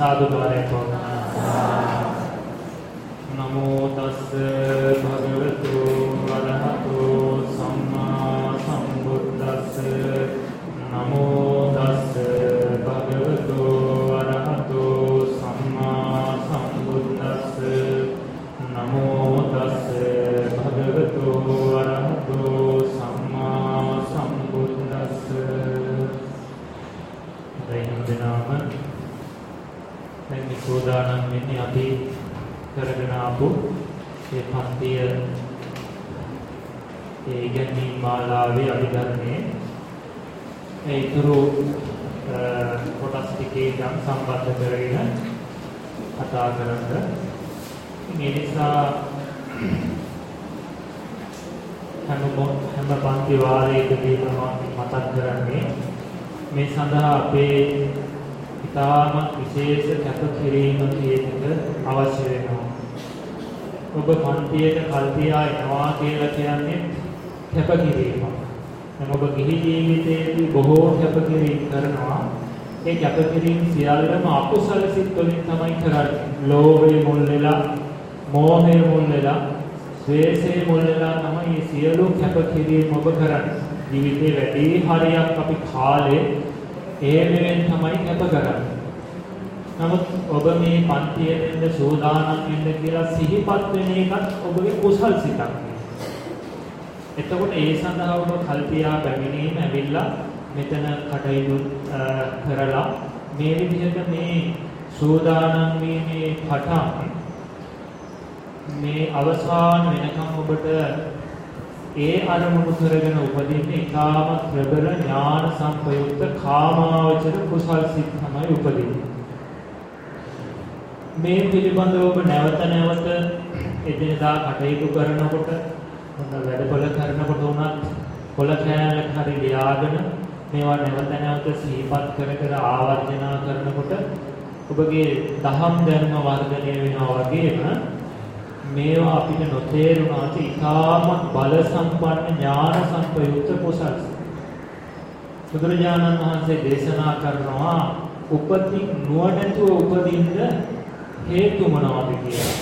සාදුකාරය පවත්වනවා. නමෝ තස්ස භගවතු සෝදානම් වෙන්නේ අපි කරගෙන ආපු ඒ පන්තිය ඒ ඉගෙනීම් මාලාවේ අභිධර්මයේ ඒ ඊතුරු කොටස් ටිකේ නම් සම්බන්ධ කරගෙන කතා කරන්න. මේ නිසා හැම හැම පන්ති වාරයකදීම මතක් කරන්නේ මේ සඳහා අපේ ඉතාමත් විශේෂ කැපකිරීම කියන එක අවශ්‍ය වෙනවා. ඔබ පන්තියට කල්තියා එනවා කියලා කියන්නේ කැපකිරීමක්. දැන් ඔබ ගිහි ජීවිතයේදී බොහෝ කැපකිරීම කරනවා. ඒ කැපකිරීම සියල්ලම අකුසල සිත් වලින් තමයි කරන්නේ. ලෝභය මුල් වෙලා, මෝහය මුල් වෙලා, ද්වේෂය මුල් වෙලා තමයි මේ සියලු කැපකිරීම ඔබ කරන්නේ. ජීවිතේ වැඩි හරියක් අපි කාලේ ඒ වෙනුවෙන් තමයි කැප කරන්නේ. නමුත් ඔබ මේ පන්තියේ දෙන්න සූදානම් වෙන්න කියලා සිහිපත් වෙන එකත් ඔබගේ කුසල් සිතක්. එතකොට ඒ සඳහා ඔබ කල්පියා පැමිණීම ඇවිල්ලා මෙතන කටයුතු කරලා මේ විදිහට මේ සූදානම් වීමේ පටන් මේ අවසාන වෙනකම් ඔබට ඒ අරමුණු කරගෙන උපදින්නේ ඊටාම ප්‍රබල ඥාන සංපයුක්ත කාමාවචර කුසල් සිත් තමයි උපදින්නේ. මේ පිළිබඳව ඔබ නැවත නැවත එදිනදා කටයුතු කරනකොට මොන වැඩපොළ කරනකොට උනත් කොළ කෑල්ලක් හරි ලියාගෙන මේවා නැවත නැවත සිහිපත් කර කර ආවර්ජනා කරනකොට ඔබගේ දහම් ධර්ම වර්ධනය වෙනවා වගේම මේවා අපිට නොතේරුණාට ඉතාමත් බල සම්පන්න ඥාන සංපයුක්ත කුසල්. බුදුරජාණන් වහන්සේ දේශනා කරනවා උපති නුවණැතුව උපදින්න හේතු මොනවද කියලා.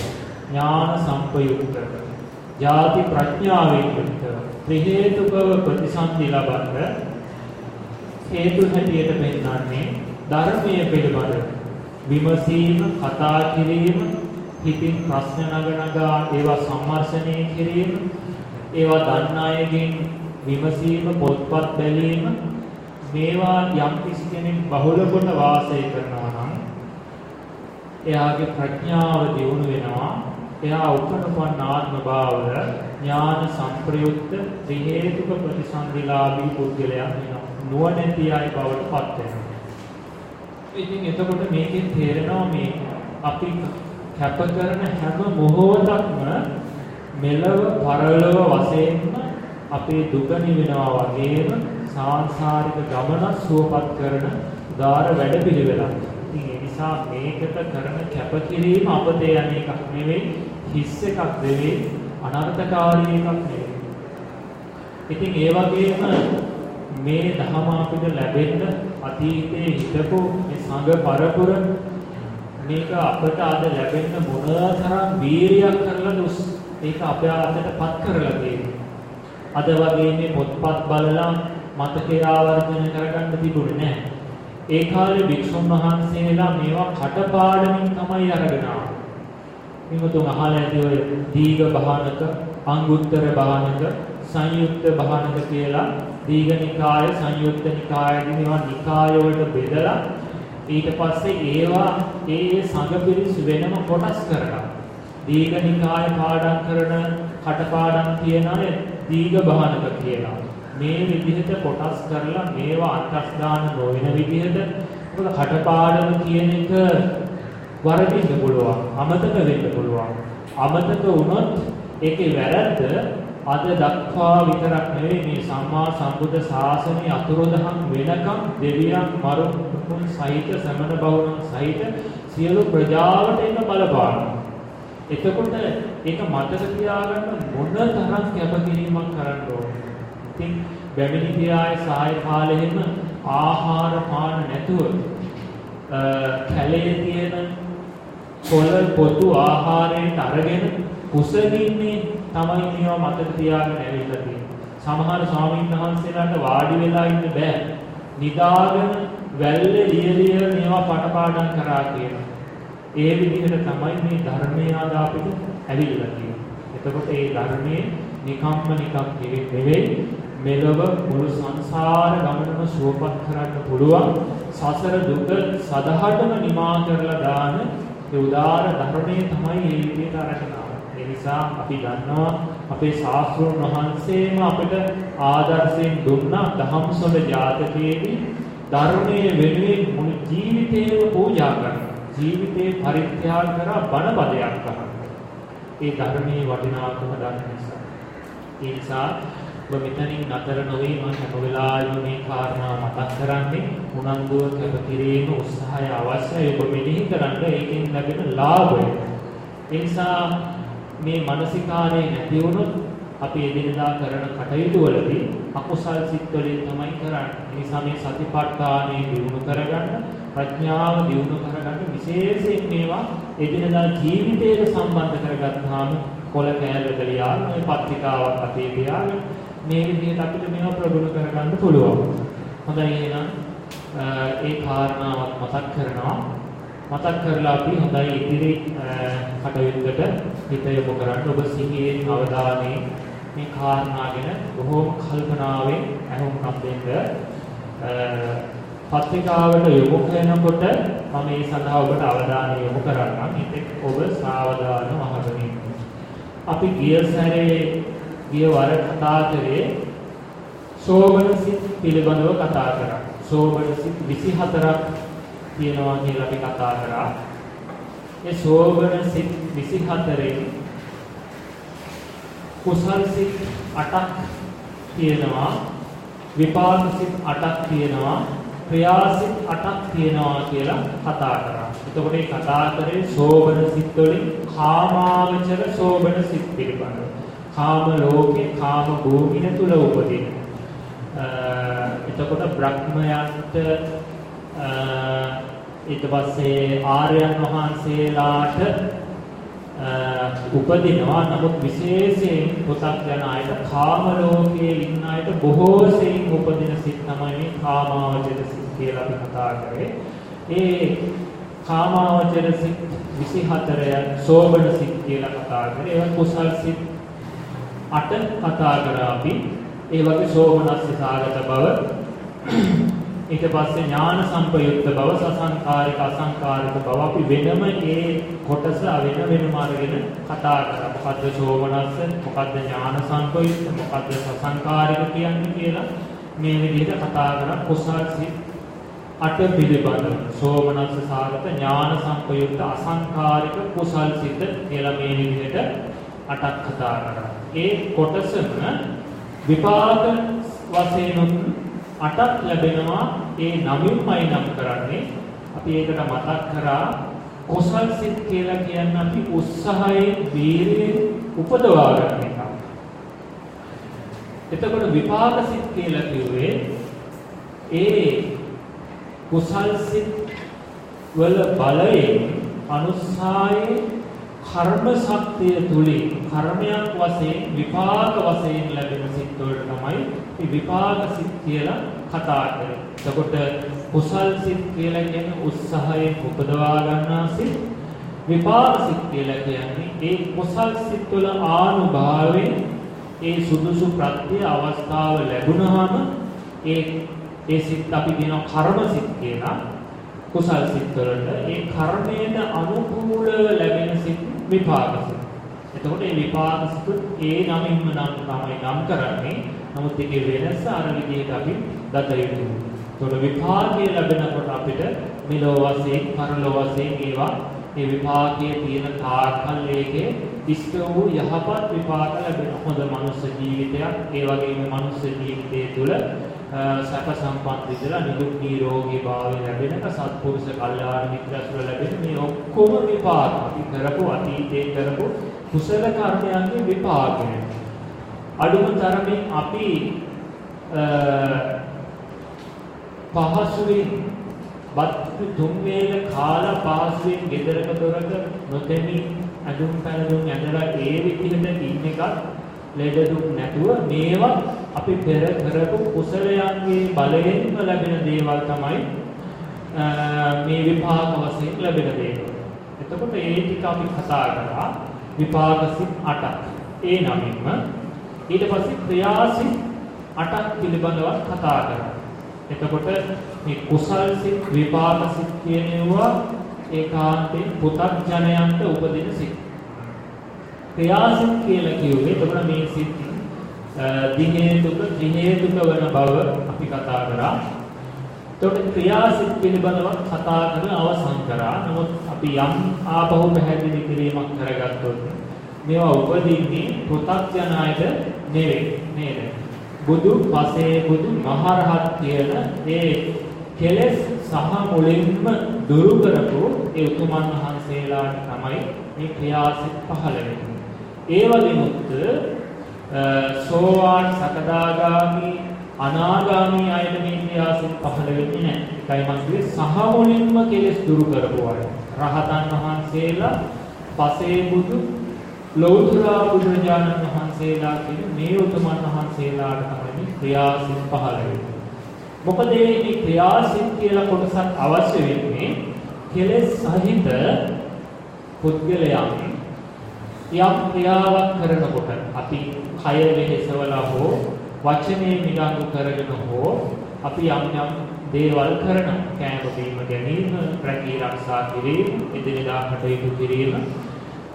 ඥාන සංපයුක්ත. ජාති ප්‍රඥාවෙන් යුක්ත. ත්‍රි හේතුකව ප්‍රතිසන්දි ලබන්න හේතු හැටියට පෙන්වන්නේ ධර්මයේ පිළිබඳ විමසීම, කතා කිරීම, හිතින් ප්‍රශ්න නගනගා ඒවා සම්මර්ෂණය කිරීම ඒවා දන්න අයගෙන් විමසීම පොත්පත් බැලීම මේවා යම් කිසි කෙනෙක් බහුල කොට වාසය කරනවා නම් එයාගේ ප්‍රඥාව දියුණු වෙනවා. එයා උපනපන්න ආත්ම භාවය ඥාන සංප්‍රයුක්ත ත්‍රි හේතුක ප්‍රතිසන්දිලාභී පුද්ගලයා වෙනවා. නුවණැති අය බවට පත් වෙනවා. ඉතින් එතකොට මේකෙන් තේරෙනවා මේ අපි කැප කරන හැම මොහොතක්ම මෙලව පරලොව වශයෙන්ම අපේ දුක නිවෙනවා වගේම සාංශාරික ගමන සුවපත් කරන උදාර වැඩපිළිවෙලක්. ඉතින් ඒ නිසා මේකට කරන කැපකිරීම අපතේ යන එකක් නෙවෙයි, හිස් එකක් නෙවෙයි, අනර්ථකාරී එකක් නෙවෙයි. ඉතින් ඒ වගේම මේ ධහම අපිට ලැබෙන්න අතීතයේ හිටපු මේ සංඝ පරපුර මේක අපට අද ලැබෙන්න මොනතරම් වීරියක් කරලා දුස් ඒක අපේ අතටපත් කරලා තියෙනවා. අද වගේ මේ පොත්පත් බලලා මතකේ ආවර්ජන කරගන්න තිබුණේ නැහැ. ඒ කාලේ භික්ෂුන් වහන්සේලා මේවා කටපාඩමින් තමයි අරගෙන ආවේ. විමතුන් අහලා ඇති ඔය දීඝ බහනක, අංගුත්තර බහනක, සංයුක්ත බහනක කියලා දීඝනිකාය, සංයුක්ත නිකායදී මේවා නිකාය වලට බෙදලා ඊට පස්සේ ඒවා ඒ ඒ සංඝ පිරිස් වෙනම කොටස් කරලා දීඝනිකාය පාඩම් කරන කටපාඩම් තියන අය දීඝ බහනක කියලා. මේ විදිහට කොටස් කරලා මේවා අත්ස්දාන නොවන විදිහට මොකද කටපාඩම කියන එක වරදින්න පුළුවන් අමතක වෙන්න පුළුවන් අමතක වුණොත් ඒකේ වැරද්ද අද දක්වා විතරක් නෙවෙයි මේ සම්මා සම්බුද්ධ ශාසනය අතුරුදහන් වෙනකම් දෙවියන් මරුන් සහිත සමන බවුන් සහිත සියලු ප්‍රජාවට ඒක බලපානවා. එතකොට ඒක මතක තියාගන්න මොන තරම් කැපකිරීමක් කරන්න ඕනේ. ඉතින් බැමිණි පියාගේ සහාය කාලෙහිම ආහාර පාන නැතුව කැලේ තියෙන පොළ පොතු ආහාරයට අරගෙන කුසගින්නේ තමයි මේවා මතක තියාගෙන ඇවිල්ලා තියෙන්නේ. සමහර ස්වාමීන් වහන්සේලාට වාඩි වෙලා ඉන්න බෑ. නිදාගෙන වැල්ලේ ලියලිය මේවා පටපාඩම් කරා කියනවා. ඒ විදිහට තමයි මේ ධර්මයේ ආද අපිට ඇවිල්ලා තියෙන්නේ. එතකොට මේ ධර්මයේ නිකම්ම නිකම් නෙවෙයි මෙලොව මුළු සංසාර ගමනම සුවපත් කරන්න පුළුවන් සසර දුක සදහටම නිමා කරලා දාන ඒ උදාර ධර්මයේ තමයි මේ විදිහට අරගෙන ඒ නිසා අපි දන්නවා අපේ ශාස්ත්‍රඥ වහන්සේම අපිට ආදර්ශයෙන් දුන්නා ධම්සොල ජාතකයේදී ධර්මයේ වෙනුවෙන් මුළු ජීවිතේම පූජා කරනවා. ජීවිතේ පරිත්‍යාග කරලා බණ පදයක් කරනවා. ඒ ධර්මයේ වටිනාකම දන්න නිසා. ඒ නිසා ඔබ මෙතනින් නතර නොවේ මම හැම වෙලාවෙම මේ කාරණා මතක් කරන්නේ උනන්දුව කැපකිරීම උත්සාහය අවශ්‍යයි ඔබ මෙනෙහි කරන්න ඒකෙන් ලැබෙන ලාභය. ඒ නිසා මේ මානසිකාරය නැති වුණොත් අපි එදිනදා කරන කටයුතු වලදී අකුසල් සිත් වලින් තමයි කරන්නේ. ඒ නිසා මේ සතිපට්ඨානෙ දිනු කරගන්න ප්‍රඥාව දිනු කරගන්න විශේෂයෙන් මේවා එදිනදා ජීවිතයට සම්බන්ධ කරගත්තාම කොළ කෑල්ලක ලියාගෙන මේ පත්‍රිකාවක් අතේ තියාගෙන මේ විදිහට අපිට මේවා ප්‍රගුණ කරගන්න පුළුවන්. හොඳයි එහෙනම් ඒ කාරණාවත් මතක් කරනවා. මතක් කරලා අපි හොඳයි ඉදිරි කටයුත්තට හිත යොමු කරන්න ඔබ සිහියේ අවධානයේ මේ කාරණා ගැන බොහෝම කල්පනාවෙන් අහුම්කම් දෙන්න පත්‍රිකාවට යොමු කරනකොට මම මේ සඳහා ඔබට අවධානය යොමු කරන්නම්. ඉතින් ඔබ සාවධානව අහගෙන අපි ගිය සැරේ ගිය වර කතා කරේ සෝබන සිත් පිළිබඳව කතා කරා. සෝබන සිත් 24ක් තියෙනවා කියලා අපි කතා කරා. ඒ සෝබන සිත් 24 කුසල් සිත් 8ක් තියෙනවා විපාක සිත් 8ක් තියෙනවා ක්‍රියාසිත 8ක් තියෙනවා කියලා කතා කරා. එතකොට මේ කතා කරේ සෝබන සිත් වලින් කාමාවචර සෝබන සිත් පිළිබඳව. කාම ලෝකේ කාම භූමිය තුල උපදින. එතකොට බ්‍රහ්මයන්ට ඊට පස්සේ ආර්යයන් වහන්සේලාට උපදිනවා නමුත් විශේෂයෙන් පොතක් යන අයට කාම ලෝකයේ ඉන්න අයට බොහෝ සෙයින් උපදින සිත් තමයි මේ කාමාවචර සිත් කියලා අපි කතා කරේ. ඒ කාමාවචර සිත් 24 සෝබන සිත් කියලා කතා කරේ. ඒවා කුසල් සිත් 8 කතා කරා අපි. ඒ වගේ සෝමනස්ස සාගත බව ඊට පස්සේ ඥාන සංපයුක්ත බව සසංකාරික අසංකාරික බව අපි වෙනම ඒ කොටස වෙන වෙනම අරගෙන කතා කරා. මොකද්ද සෝමනස්ස, මොකද්ද ඥාන සංපයුක්ත, මොකද්ද සසංකාරික කියන්නේ කියලා මේ විදිහට කතා කරා කුසල් සිත් අට පිළිබඳව. සෝමනස්ස සාගත ඥාන සංපයුක්ත අසංකාරික කුසල් සිත් කියලා මේ විදිහට අටක් කතා කරා. ඒ කොටසම විපාක වශයෙන් අටක් ලැබෙනවා ඒ නමින්මයි නම් කරන්නේ අපි ඒකට මතක් කරා කුසල් සිත් කියලා කියන්නේ අපි උත්සාහයෙන් වීරියෙන් උපදවා ගන්න එක. එතකොට විපාක සිත් කියලා කිව්වේ ඒ කුසල් සිත් වල බලයෙන් අනුස්සායේ කර්ම ශක්තිය තුලින් කර්මයක් වශයෙන් විපාක වශයෙන් ලැබෙන සිත් වලට තමයි මේ විපාක සිත් කියලා කතා කරන්නේ. එතකොට කුසල් සිත් කියලා කියන්නේ උත්සාහයෙන් උපදවා ගන්නා සිත්. විපාක සිත් කියලා කියන්නේ ඒ කුසල් සිත් වල ආනුභාවයෙන් ඒ සුදුසු ප්‍රත්‍ය අවස්ථාව ලැබුණාම ඒ ඒ සිත් අපි කියනවා කර්ම සිත් කියලා. කුසල් සිත් වලට ඒ කර්මයට අනුකූල ලැබෙන සිත් විපාක සිත්. එතකොට මේ විපාක සිත් ඒ නමින්ම නම් තමයි නම් කරන්නේ. නමුත් ඒකේ වෙනස අර විදිහට අපි දත යුතුයි. එතකොට විපාකයේ ලැබෙනකොට අපිට මෙලොව වශයෙන් පරලොව වශයෙන් ඒවා ඒ විපාකයේ තියෙන තාකල් ඒකේ ඉෂ්ට වූ යහපත් විපාක ලැබෙන හොඳ මනුස්ස ජීවිතයක් ඒ වගේම මනුස්ස ජීවිතය තුළ සැප සම්පත් විඳලා නිදුක් නිරෝගී භාවය ලැබෙනක සත්පුරුෂ කල්යාණ මිත්‍රස්වල ලැබෙන මේ ඔක්කොම විපාක අපි කරපු අතීතයේ කරපු කුසල කර්මයන්ගේ විපාකය. අඩුම තරමින් අපි පහසුවෙන් බත් තුන් වේල කාලා පහසුවෙන් ගෙදරක දොරක නොතෙමි අඳුම් පැනදුම් ඇඳලා ඒ විදිහට ඉන්න එකත් ලෙඩ දුක් නැතුව මේවත් අපි පෙර කරපු කුසලයන්ගේ බලයෙන්ම ලැබෙන දේවල් තමයි මේ විපාක වශයෙන් ලැබෙන දේවල්. එතකොට ඒ ටික අපි කතා කරා විපාක සිත් 8ක්. ඒ නමින්ම ඊට පස්සේ ක්‍රියාසිත 8ක් පිළිබඳව කතා කරා. එතකොට මේ කුසල් සිත් විපාක සිත් කියන ඒවා ඒකාන්තයෙන් පුතග්ජනයන්ට උපදින සිත්. ක්‍රියාසිත කියලා කිව්වේ එතකොට මේ සිත් දි හේතුක ත්‍රි හේතුක වන බව අපි කතා කරා. එතකොට ක්‍රියාසිත පිළිබඳව කතා කරන අවසන් කරා. නමුත් අපි යම් ආපහු පැහැදිලි කිරීමක් කරගත්තොත් මේවා උපදින්නේ පෘථග්ජනයිද නෙවෙයි නේද? බුදු පසේ බුදු මහරහත් කියන ඒ කෙලෙස් සහ මුලින්ම දුරු කරපු ඒ උතුමන් වහන්සේලාට තමයි මේ ක්‍රියාසිත පහළ වෙන්නේ. ඒ වගේමුත් සෝවාන් සකදාගාමි අනාගාමි අයට මේ ක්‍රියාසිත පහළ වෙන්නේ නැහැ. ඒකයි මම කිව්වේ සහ මුලින්ම කෙලෙස් දුරු කරපු අය. රහතන් වහන්සේලා පසේ බුදු ලෞතර බුදුරජාණන් වහන්සේලා කියන මේ උතුමන් වහන්සේලාට තමයි ක්‍රියාසිත පහළ වෙන්නේ. මොකද මේ ක්‍රියාසිත කියලා කොටසක් අවශ්‍ය වෙන්නේ කෙලෙස් සහිත පුද්ගලයන් යම් ක්‍රියාවක් කරනකොට අපි කය වෙහෙසවලා හෝ වචනේ නිගංගු කරගෙන හෝ අපි යම් යම් දේවල් කරනවා. කෑම බීම ගැනීම, රැකී ආරක්ෂා කිරීම, එදිනෙදා කටයුතු කිරීම.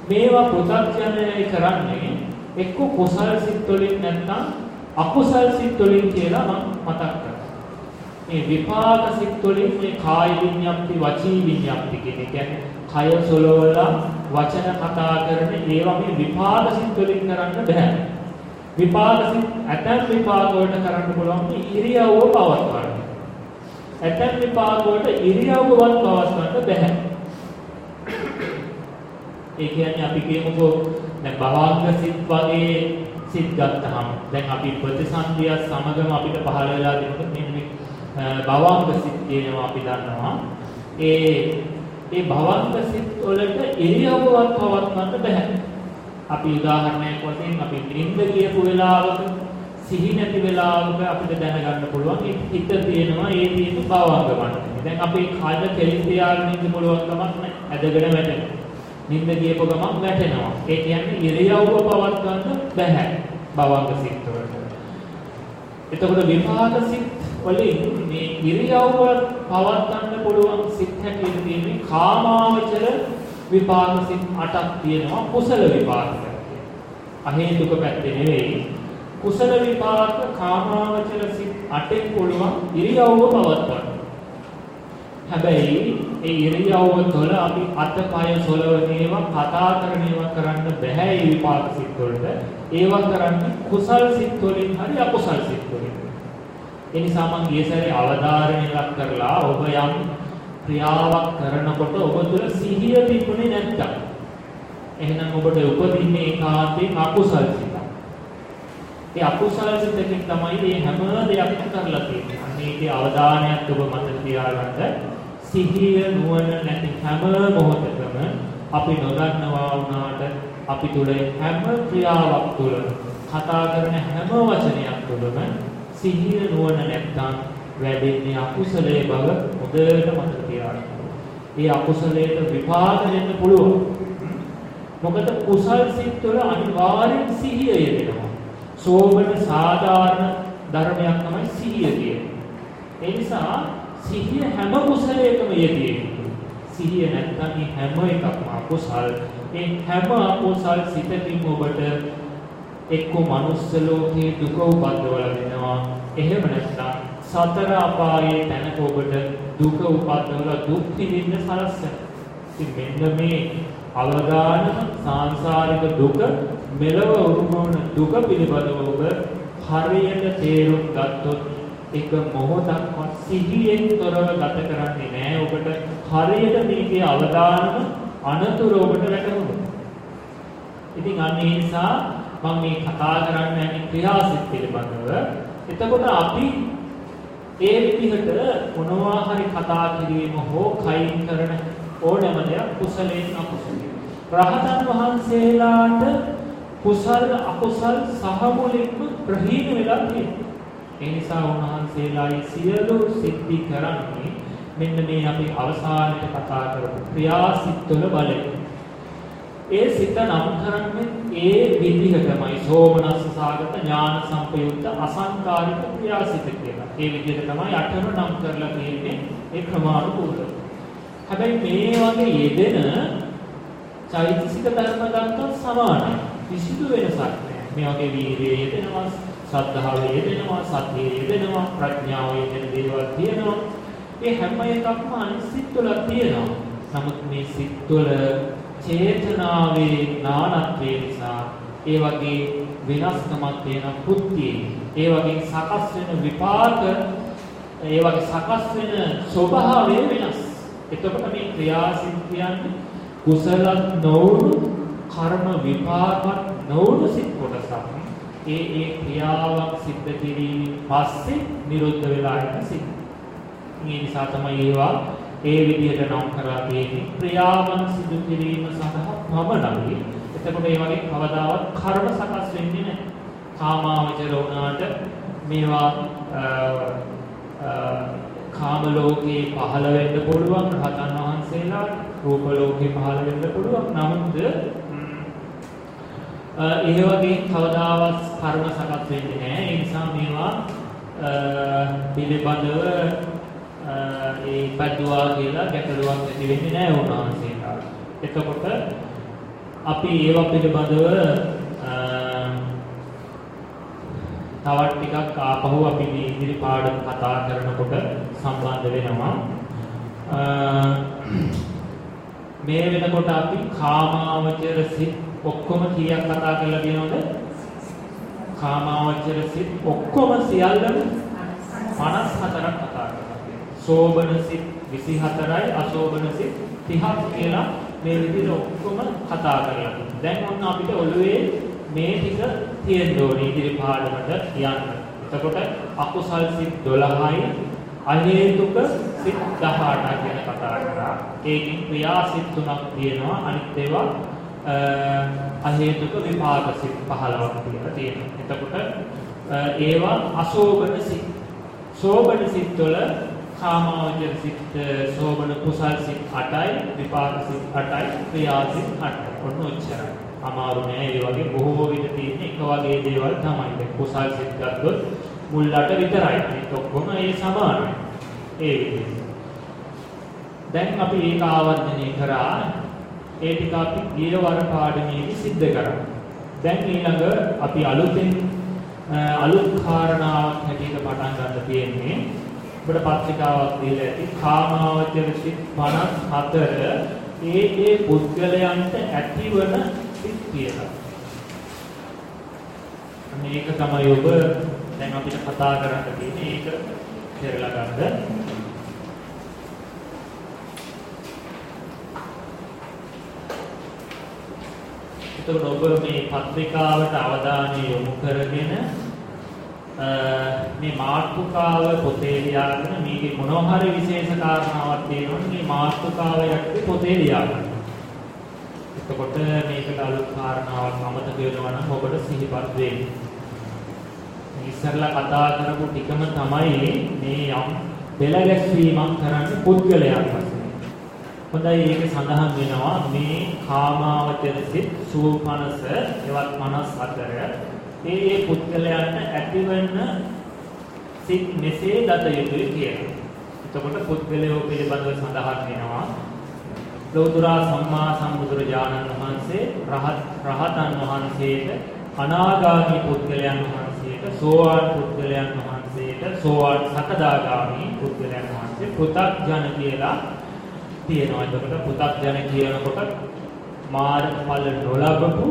මේවා පු탁ජනයයි කරන්නේ එක්ක කුසල සිත් වලින් නැත්නම් අකුසල සිත් වලින් කියලා මම මතක් කරනවා. මේ විපාක සිත් වලින් මේ කාය විඤ්ඤාප්ති, වචී විඤ්ඤාප්ති කියන කියන්නේ කය සොලවලා වචන කතා කරන ඒවා මේ විපාක සිත් වලින් කරන්න බෑ. විපාක සිත් ඇතැම් විපාක වලට කරන්න පුළුවන් ඉරියව්ව පවත්වන්න. ඇතැම් විපාක වලට ඉරියව්වවත් පවත්වන්න බෑ. ඒ කියන්නේ අපි කියමුකෝ දැන් භවංග සිත් වගේ සිත් ගත්තහම දැන් අපි ප්‍රතිසන්දිය සමගම අපිට පහළ වෙලා දෙනකොට මෙන්න මේ භවංග සිත් කියනවා අපි දන්නවා. ඒ ඒ භවංග සිත් වලට ඉරියව්වවත් පවත්වන්න බෑ. අපි උදාහරණයක් වශයෙන් අපි නිින්ද ගියපු වෙලාවක සිහි නැති වෙලාවක අපිට දැනගන්න පුළුවන් ඒ හිත තියෙනවා ඒ තියෙන භවංග මට්ටමේ. දැන් අපේ කය කෙලින් තියාගෙන ඉන්න පුළුවන් කමක් නැහැ. ඇදගෙන වැටෙනවා. නිින්ද ගියපු ගමන් වැටෙනවා. ඒ කියන්නේ ඉරියව්ව පවත්වන්න බෑ භවංග සිත් වලට. එතකොට විපාක සිත් වලින් මේ ඉරියව්ව පවත්වන්න පුළුවන් සිත් හැටියට තියෙන්නේ කාමාවචර විපාක සිත් 8ක් තියෙනවා කුසල විපාක. අහේතුක පැත්තේ නෙවෙයි කුසල විපාක කාමාවචර සිත් 8ක් පුළුවන් ඉරියව්ව පවත්වන්න. හැබැයි ඒ ඉරියව්ව තුළ අපි අතපය සොලවන ඒවා කතා කරන ඒවා කරන්න බෑ ඒ විපාක සිත් වලට. ඒවා කරන්නේ කුසල් සිත් වලින් හරි අකුසල් සිත් වලින්. ඒ නිසා මම ගිය සැරේ අවධාරණය ලක් කරලා ඔබ යම් ක්‍රියාවක් කරනකොට ඔබ තුළ සිහිය තිබුණේ නැත්තම් එහෙනම් ඔබට උපදින්නේ ඒකාන්තයෙන් අකුසල් සිතක්. ඒ අකුසල සිතකින් තමයි මේ හැම දෙයක්ම කරලා තියෙන්නේ. අන්න ඒකේ අවධානයක් ඔබ මතක තියාගන්න. සිහිය නුවණ නැති හැම මොහොතකම අපි නොදන්නවා වුණාට අපි තුළ හැම ක්‍රියාවක් තුළ කතා කරන හැම වචනයක් තුළම සිහිය නුවණ නැත්නම් වැඩෙන්නේ අකුසලයේ බව හොඳට මතක තියාගන්න. ඒ අකුසලයට විපාක දෙන්න පුළුවන්. මොකද කුසල් සිත් වල අනිවාර්යෙන් සිහිය යෙදෙනවා. සෝබන සාධාරණ ධර්මයක් තමයි සිහිය කියන්නේ. ඒ නිසා සිහිය හැම කුසලයකම යෙදී සිහිය නැත්නම් මේ හැම එකක්ම අකුසල්. ඒ හැම අකුසල් සිතකින් ඔබට එක්ක මනුස්ස ලෝකේ දුක උපද්දවලා දෙනවා. එහෙම නැත්නම් සතර අපායේ තැනක ඔබට දුක උපද්දවලා දුක් විඳින්න සලස්සන. ඉතින් මෙන්න මේ අවදාන සාංශාරික දුක මෙලව උරුමවන දුක පිළිබඳව ඔබ හරියට තේරුම් ගත්තොත් එක මොහොතක්වත් සිහියෙන් තොරව ගත කරන්නේ නැහැ ඔබට හරියට මේකේ අවදානම අනතුරු ඔබට වැටහුණා. ඉතින් අන්න ඒ නිසා මම මේ කතා කරන්න යන්නේ ක්‍රියාසිත පිළිබඳව. එතකොට අපි ඒ විදිහට මොනවා හරි කතා කිරීම හෝ කයින් කරන ඕනෑම දෙයක් කුසලයෙන් අකුසලයෙන්. රහතන් වහන්සේලාට කුසල අකුසල් සහ මුලින්ම ප්‍රහීන වෙලා තියෙනවා. ඒ නිසා උන්වහන්සේලායි සියලු සිද්ධි කරන්නේ මෙන්න මේ අපි අවසානයේ කතා කරපු ක්‍රියාසිටවල බලය. ඒ සිත නම් කරන්නේ ඒ විදිහටමයි සෝමනස්ස සාගත ඥාන සංපයුක්ත අසංකාරික ක්‍රියාසිත කියලා. ඒ විදිහට තමයි අටම නම් කරලා තියෙන්නේ ඒ ක්‍රමානුකූලව. හැබැයි මේ වගේ යෙදෙන චෛතසික ධර්ම ගත්තොත් සමානයි. කිසිදු වෙනසක් නැහැ. මේ වගේ වීර්යය යෙදෙනවා, ශ්‍රද්ධාව යෙදෙනවා, සතිය යෙදෙනවා, ප්‍රඥාව යෙදෙන දේවල් තියෙනවා. ඒ හැම එකක්ම අනිසිත් තුළ තියෙනවා. නමුත් මේ සිත් තුළ චේතනාවේ නානත්වය නිසා ඒ වගේ වෙනස්කමක් තියෙන කෘත්‍යයේ ඒ වගේ සකස් වෙන විපාක ඒ වගේ සකස් වෙන ස්වභාවය වෙනස්. එතකොට මේ ක්‍රියාසින් කියන්නේ කුසල නොවුණු කර්ම විපාකත් නොවුණු සිත් කොටසක්. ඒ ඒ ක්‍රියාවක් සිද්ධ කිරීමෙන් පස්සේ නිරුද්ධ වෙලා යන සිත්. මේ නිසා තමයි ඒවා ඒ විදිහට නම් කරලා තියෙන්නේ ක්‍රියාවන් සිදු කිරීම සඳහා පමණයි. එතකොට ඒ වගේ කවදාවත් කර්ම සකස් වෙන්නේ නැහැ. කාමාවචර වුණාට මේවා කාම ලෝකේ පහළ වෙන්න පුළුවන් රහතන් වහන්සේලා රූප ලෝකේ පහළ වෙන්න පුළුවන් නමුත් ඒ වගේ කවදාවත් කර්ම සකස් වෙන්නේ නැහැ ඒ නිසා මේවා පිළිබඳව ඒ පැදුවා කියලා ගැටලුවක් ඇති වෙන්නේ නැහැ උන්වහන්සේලා. එතකොට අපි ඒවා පිළිබඳව තවත් ටිකක් ආපහු අපි මේ ඉදිරි පාඩම් කතා කරනකොට සම්බන්ධ වෙනවා. මේ වෙනකොට අපි කාමාවචර සිත් ඔක්කොම කීයක් කතා කරලා තියෙනවද? කාමාවචර සිත් ඔක්කොම සියල්ලම 54ක් කතා කරලා සෝබන සිත් 24යි අසෝබන සිත් 30ක් කියලා මේ විදිහට ඔක්කොම කතා කරලා දැන් ඔන්න අපිට ඔළුවේ මේ ටික තියෙන්න ඕනේ ඉදිරි පාඩමට යන්න. එතකොට අකුසල් සිත් 12යි අහේතුක සිත් 18 කියන කතා කරා. ඒකෙන් ක්‍රියා සිත් තුනක් තියෙනවා. අනිත් ඒවා අහේතුක විපාක සිත් 15ක් කියලා තියෙනවා. එතකොට ඒවා අශෝභන සිත්. ශෝභන සිත් වල කාමාවචර සිත් සෝබන කුසල් සිත් 8යි විපාක සිත් 8යි ක්‍රියා සිත් 8යි. ඔන්න ඔච්චරයි. අමාරු නෑ ඒ වගේ බොහෝ විට තියෙන එක වගේ දේවල් තමයි. දැන් කුසල් සිත් ගත්තොත් මුල්ලට විතරයි. ඒක ඔක්කොම ඒ සමානයි. ඒ විදිහට. දැන් අපි ඒක ආවර්ජනය කරා. ඒ ටික අපි ගිය වර පාඩමේදී සිද්ධ කරා. දැන් ඊළඟ අපි අලුතෙන් අලුත් කාරණාවක් හැටියට පටන් ගන්න තියෙන්නේ ඔබට පත්‍රිකාවක් දීලා ඇති කාමාවචර සිත් 54 ඒ ඒ පුද්ගලයන්ට ඇතිවන සිත් කියලා. මේක තමයි ඔබ දැන් අපිට කතා කරන්න තියෙන්නේ ඒක කෙරලා ගන්න. එතකොට ඔබ මේ පත්‍රිකාවට අවධානය යොමු කරගෙන මේ මාතෘකාව පොතේ ලියාගෙන මේකේ මොනවා හරි විශේෂ කාරණාවක් තියෙනවනේ මේ මාතෘකාව යටතේ පොතේ ලියාගන්න. එතකොට මේකට අලුත් කාරණාවක් අමතක වෙනවා නම් ඔබට සිහිපත් වෙන්නේ. ඉස්සරලා කතා කරපු ටිකම තමයි මේ යම් පෙළ ගැස්වීමක් කරන්නේ පුද්ගලයන් වශයෙන්. හොඳයි ඒක සඳහන් වෙනවා මේ කාමාවචර සිත් සූපනස එවත් 54 ඒ ඒ පුද්ගලයන්ට ඇතිවන සිත් මෙසේ දත යුතුයි කියලා. එතකොට පුද්ගලයෝ පිළිබඳව සඳහන් වෙනවා ලෝතර සම්මා සම්බුදුරජාණන් වහන්සේ රහත් රහතන් වහන්සේට අනාගාමී පුද්ගලයන් වහන්සේට සෝවාන් පුද්ගලයන් වහන්සේට සෝවාන් සකදාගාමී පුද්ගලයන් වහන්සේ පෘථග්ජන කියලා තියෙනවා. එතකොට පෘථග්ජන කියනකොට මාර්ගඵල නොලබපු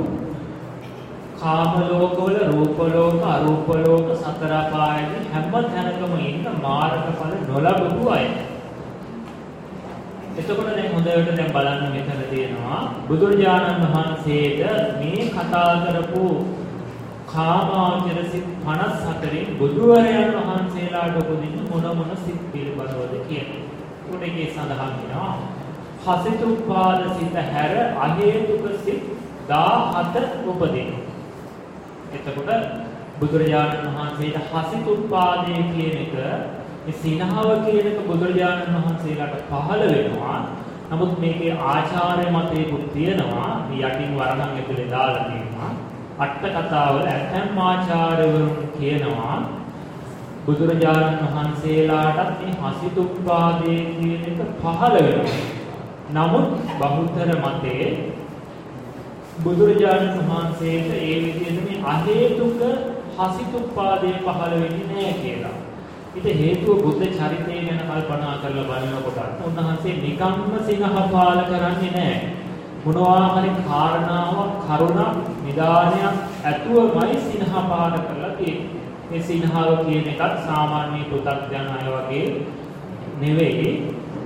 කාම ලෝකවල රූප ලෝක අරූප ලෝක සතර අපායදී හැම තැනකම ඉන්න මාර්ගඵල නොලබපු අය. එතකොට දැන් හොඳට දැන් බලන්න මෙතන තියෙනවා බුදුරජාණන් වහන්සේට මේ කතා කරපු කාමාවචර සිත් 54න් බුදුවරයන් වහන්සේලාට උපදින්න මොන මොන සිත් පිළිබඳවද කියන්නේ. උඩගේ සඳහන් වෙනවා. හසිතුප්පාද සිත හැර අහේතුක සිත් 17 උපදින. එතකොට බුදුරජාණන් වහන්සේට හසිතුප්පාදේ කියන එක මේ සිනහව කියන එක බුදුරජාණන් වහන්සේලාට පහළ වෙනවා. නමුත් මේකේ ආචාර්ය මතයකුත් තියෙනවා. මේ යටින් වරණන් ඇතුලේ දාලා තියෙනවා. අට කතාවල ඇතැම් ආචාර්යවරුන් කියනවා බුදුරජාණන් වහන්සේලාටත් මේ හසිතුප්පාදේ කියන එක පහළ වෙනවා. නමුත් බහුතර මතයේ බුදුරජාණන් වහන්සේට ඒ විදිහට මේ අහේතුක හසිතුප්පාදේ පහළ වෙන්නේ නැහැ කියලා. ඊට හේතුව බුද්ධ චරිතය ගැන කල්පනා කරලා බලනකොට උන්වහන්සේ නිකම්ම සිනහ පාල කරන්නේ නැහැ. මොනවා හරි කාරණාවක් කරුණක් නිදානයක් ඇතුවමයි සිනහ පාල කරලා තියෙන්නේ. මේ සිනහව කියන එකත් සාමාන්‍ය පෘථග්ජන අය වගේ නෙවෙයි.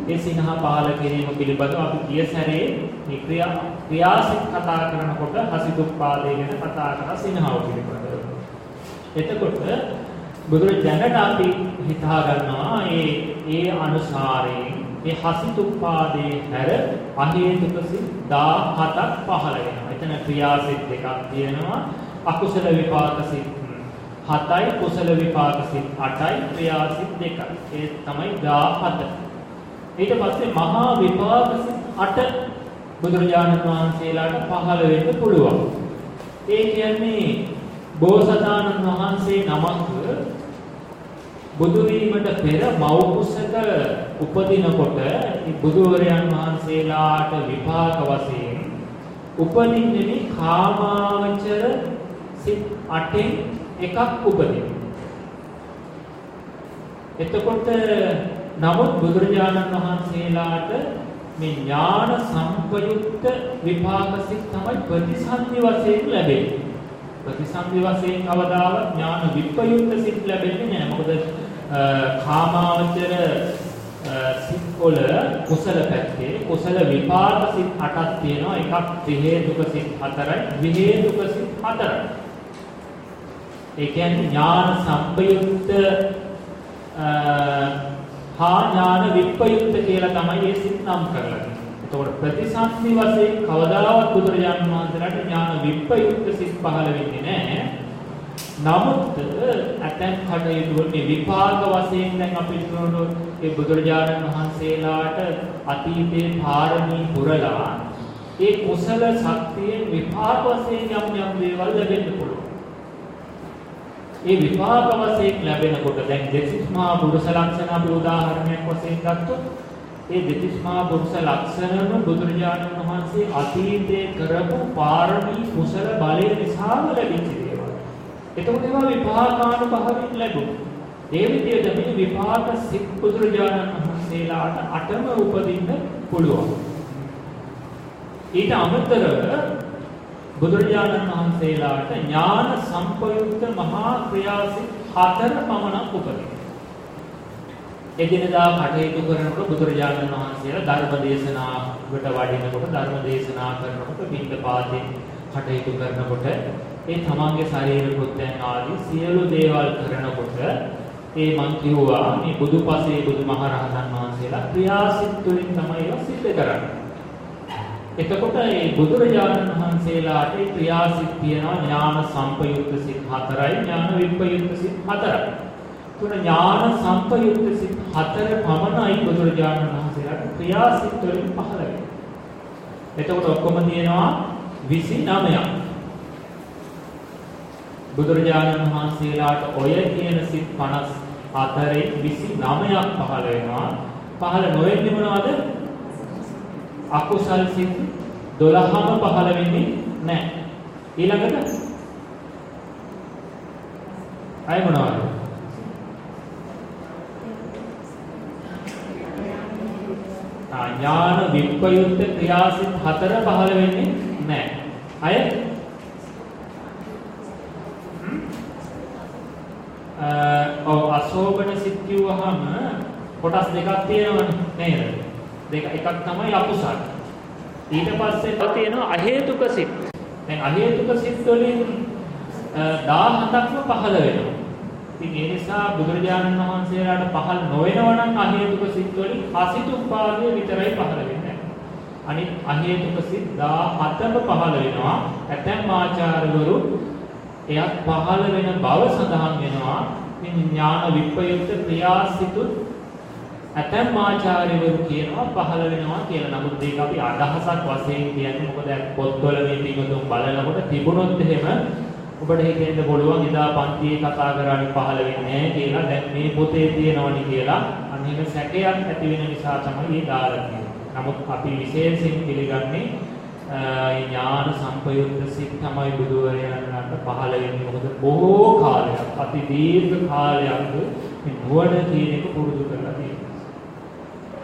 ඒ සිනහ පහල කිරීම පිළිබඳව අපි ගිය සැරේ මේ ක්‍රියා ක්‍රියාසික කතා කරනකොට හසිතුප්පාදේ ගැන කතා කරා සිනහව පිළිබඳව. එතකොට බුදුරජාණන් අපි හිතා ගන්නවා ඒ ඒ අනුසාරයෙන් ඒ හසිතුප්පාදේ හැර අහේතුක සිත් 17ක් පහළ වෙනවා. එතන ක්‍රියාසිත දෙකක් තියෙනවා. අකුසල විපාක සිත් 7යි කුසල විපාක සිත් 8යි ක්‍රියාසිත දෙකයි. ඒ තමයි 17. ඊට පස්සේ මහා විපාක සිත් 8 බුදුරජාණන් වහන්සේලාට පහළ වෙන්න පුළුවන්. ඒ කියන්නේ බෝසතාණන් වහන්සේ නමක් බුදු වීමට පෙර මව් කුසක උපදිනකොට බුදුවරයන් වහන්සේලාට විපාක වශයෙන් උපදින්නේ කාමාවචර සිත් 8න් එකක් උපදිනවා. එතකොට නමුත් බුදුරජාණන් වහන්සේලාට මේ ඥාන සංපයුක්ත විපාක සිත් තමයි ප්‍රතිසන්දි වශයෙන් ලැබෙන්නේ. ප්‍රතිසන්දි වශයෙන් කවදාවත් ඥාන විප්‍රයුක්ත සිත් ලැබෙන්නේ නැහැ. මොකද කාමාවචර සිත් වල කුසල පැත්තේ කුසල විපාක සිත් 8ක් තියෙනවා. එකක් ත්‍රි හේතුක සිත් 4යි, ද්වි හේතුක සිත් 4යි. ඒ කියන්නේ ඥාන සම්පයුක්ත හා ඥාන විප්‍රයුක්ත කියලා තමයි මේ සිත් නම් කරලා තියෙන්නේ. එතකොට ප්‍රතිසන්දි වශයෙන් කවදාවත් බුදුරජාණන් වහන්සේලාට ඥාන විප්‍රයුක්ත සිත් පහළ වෙන්නේ නැහැ. නමුත් ඇතැම් කටයුතු වලදී විපාක වශයෙන් දැන් අපි කියනොත් ඒ බුදුරජාණන් වහන්සේලාට අතීතේ පාරමී පුරලා ඒ කුසල ශක්තියෙන් විපාක වශයෙන් යම් යම් දේවල් ලැබෙන්න පුළුවන්. ඒ විපාක වශයෙන් ලැබෙනකොට දැන් දෙතිස් මහා පුරුෂ ලක්ෂණ අපි උදාහරණයක් වශයෙන් ගත්තොත් ඒ දෙතිස් මහා පුරුෂ ලක්ෂණම බුදුරජාණන් වහන්සේ අතීතයේ කරපු පාරමී කුසල බලය නිසාම ලැබිච්ච දේවල්. එතකොට ඒවා විපාකානුභවයෙන් ලැබුණා. ඒ විදිහට මේ විපාක සිත් බුදුරජාණන් වහන්සේලාට අටම උපදින්න පුළුවන්. ඊට අමතරව බුදුරජාණන් වහන්සේලාට ඥාන සම්පයුක්ත මහා ක්‍රියාසිත හතර පමණක් උපදිනවා. එදිනදා කටයුතු කරනකොට බුදුරජාණන් වහන්සේලා ධර්ම දේශනාවට වඩිනකොට ධර්ම දේශනා කරනකොට පින්ද පාතේ කටයුතු කරනකොට ඒ තමන්ගේ ශරීර කෘත්‍යයන් ආදී සියලු දේවල් කරනකොට ඒ මං කිව්වා මේ බුදුපසේ බුදුමහරහතන් වහන්සේලා ක්‍රියාසිත තුළින් තමයි ඒවා සිද්ධ කරන්නේ. එතකොට මේ බුදුරජාණන් වහන්සේලාට ක්‍රියාසිත තියෙනවා ඥාන සම්පයුක්ත සිත් හතරයි ඥාන විප්‍රයුක්ත සිත් හතරයි. තුන ඥාන සම්පයුක්ත සිත් හතර පමණයි බුදුරජාණන් වහන්සේලාට ක්‍රියාසිත වලින් පහළ වෙන්නේ. එතකොට ඔක්කොම තියෙනවා 29ක්. බුදුරජාණන් වහන්සේලාට ඔය කියන සිත් 54 29ක් පහළ වෙනවා. පහළ නොවෙන්නේ මොනවද? අකුසල් සිත් 12ම පහළ වෙන්නේ නැහැ. ඊළඟට අය මොනවද? ඥාන විප්‍රයුක්ත ක්‍රියාසිත හතර පහළ වෙන්නේ නැහැ. අය ඔව් අශෝභන සිත් කිව්වහම කොටස් දෙකක් තියෙනවනේ නේද? දෙක එකක් තමයි අකුසල්. ඊට පස්සේ තියෙනවා අහේතුක සිත්. දැන් අහේතුක සිත් වලින් 17ක්ම පහළ වෙනවා. ඉතින් ඒ නිසා බුදුරජාණන් වහන්සේලාට පහළ නොවෙනවා නම් අහේතුක සිත් වලින් අසිතුප්පාදයේ විතරයි පහළ වෙන්නේ. අනිත් අහේතුක සිත් 17ම පහළ වෙනවා. ඇතැම් ආචාර්යවරු එයත් පහළ වෙන බව සඳහන් වෙනවා. මේ ඥාන විප්‍රයුක්ත ක්‍රියාසිතුත් ඇතැම් ආචාර්යවරු කියනවා පහළ වෙනවා කියලා. නමුත් ඒක අපි අදහසක් වශයෙන් කියන්නේ මොකද පොත්වල මේ පිටුතුන් බලනකොට තිබුණොත් එහෙම ඔබට හිතෙන්න පුළුවන් එදා පන්තියේ කතා කරන්නේ පහළ වෙන්නේ නැහැ කියලා. දැන් මේ පොතේ තියෙනවනි කියලා. අනිම සැකයක් ඇති වෙන නිසා තමයි මේ දාලා තියෙන්නේ. නමුත් අපි විශේෂයෙන් පිළිගන්නේ ඥාන සම්පයුක්ත සිත් තමයි බුදුරජාණන්ට පහළ වෙන්නේ. මොකද බොහෝ කාලයක්, අති දීර්ඝ කාලයක් මේ නුවණ කියන එක පුරුදු කරලා තියෙනවා.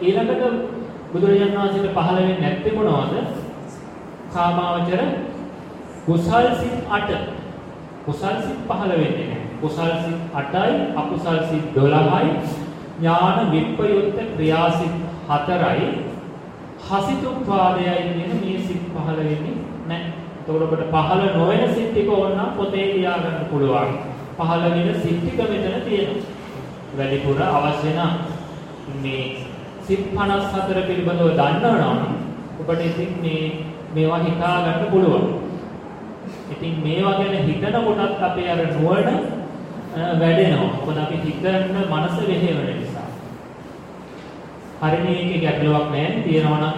ඊළඟට බුදුරජාණන් වහන්සේට පහළ වෙන්නේ නැත්තේ මොනවද? කාමාවචර කුසල් සිත් 8 කුසල් සිත් පහළ වෙන්නේ නැහැ. කුසල් සිත් 8යි අකුසල් සිත් 12යි ඥාන විප්‍රයුක්ත ක්‍රියාසිත 4යි හසිතුප්පාදයයි කියන මේ සිත් පහළ වෙන්නේ නැහැ. එතකොට ඔබට පහළ නොවන සිත් ටික ඕනනම් පොතේ තියාගන්න පුළුවන්. පහළ වෙන සිත් ටික මෙතන තියෙනවා. වැඩිපුර අවශ්‍ය නම් මේ සිත් 54 පිළිබඳව දන්නවනම් ඔබට ඉතින් මේ මේවා හිතා ගන්න පුළුවන්. ඉතින් මේවා ගැන හිතනකොටත් අපේ අර නුවණ වැඩෙනවා. මොකද අපි හිතන්න මනස වෙහෙවන නිසා. හරිනේ ඒකේ ගැටලුවක් නැහැ. තියෙනවා නම්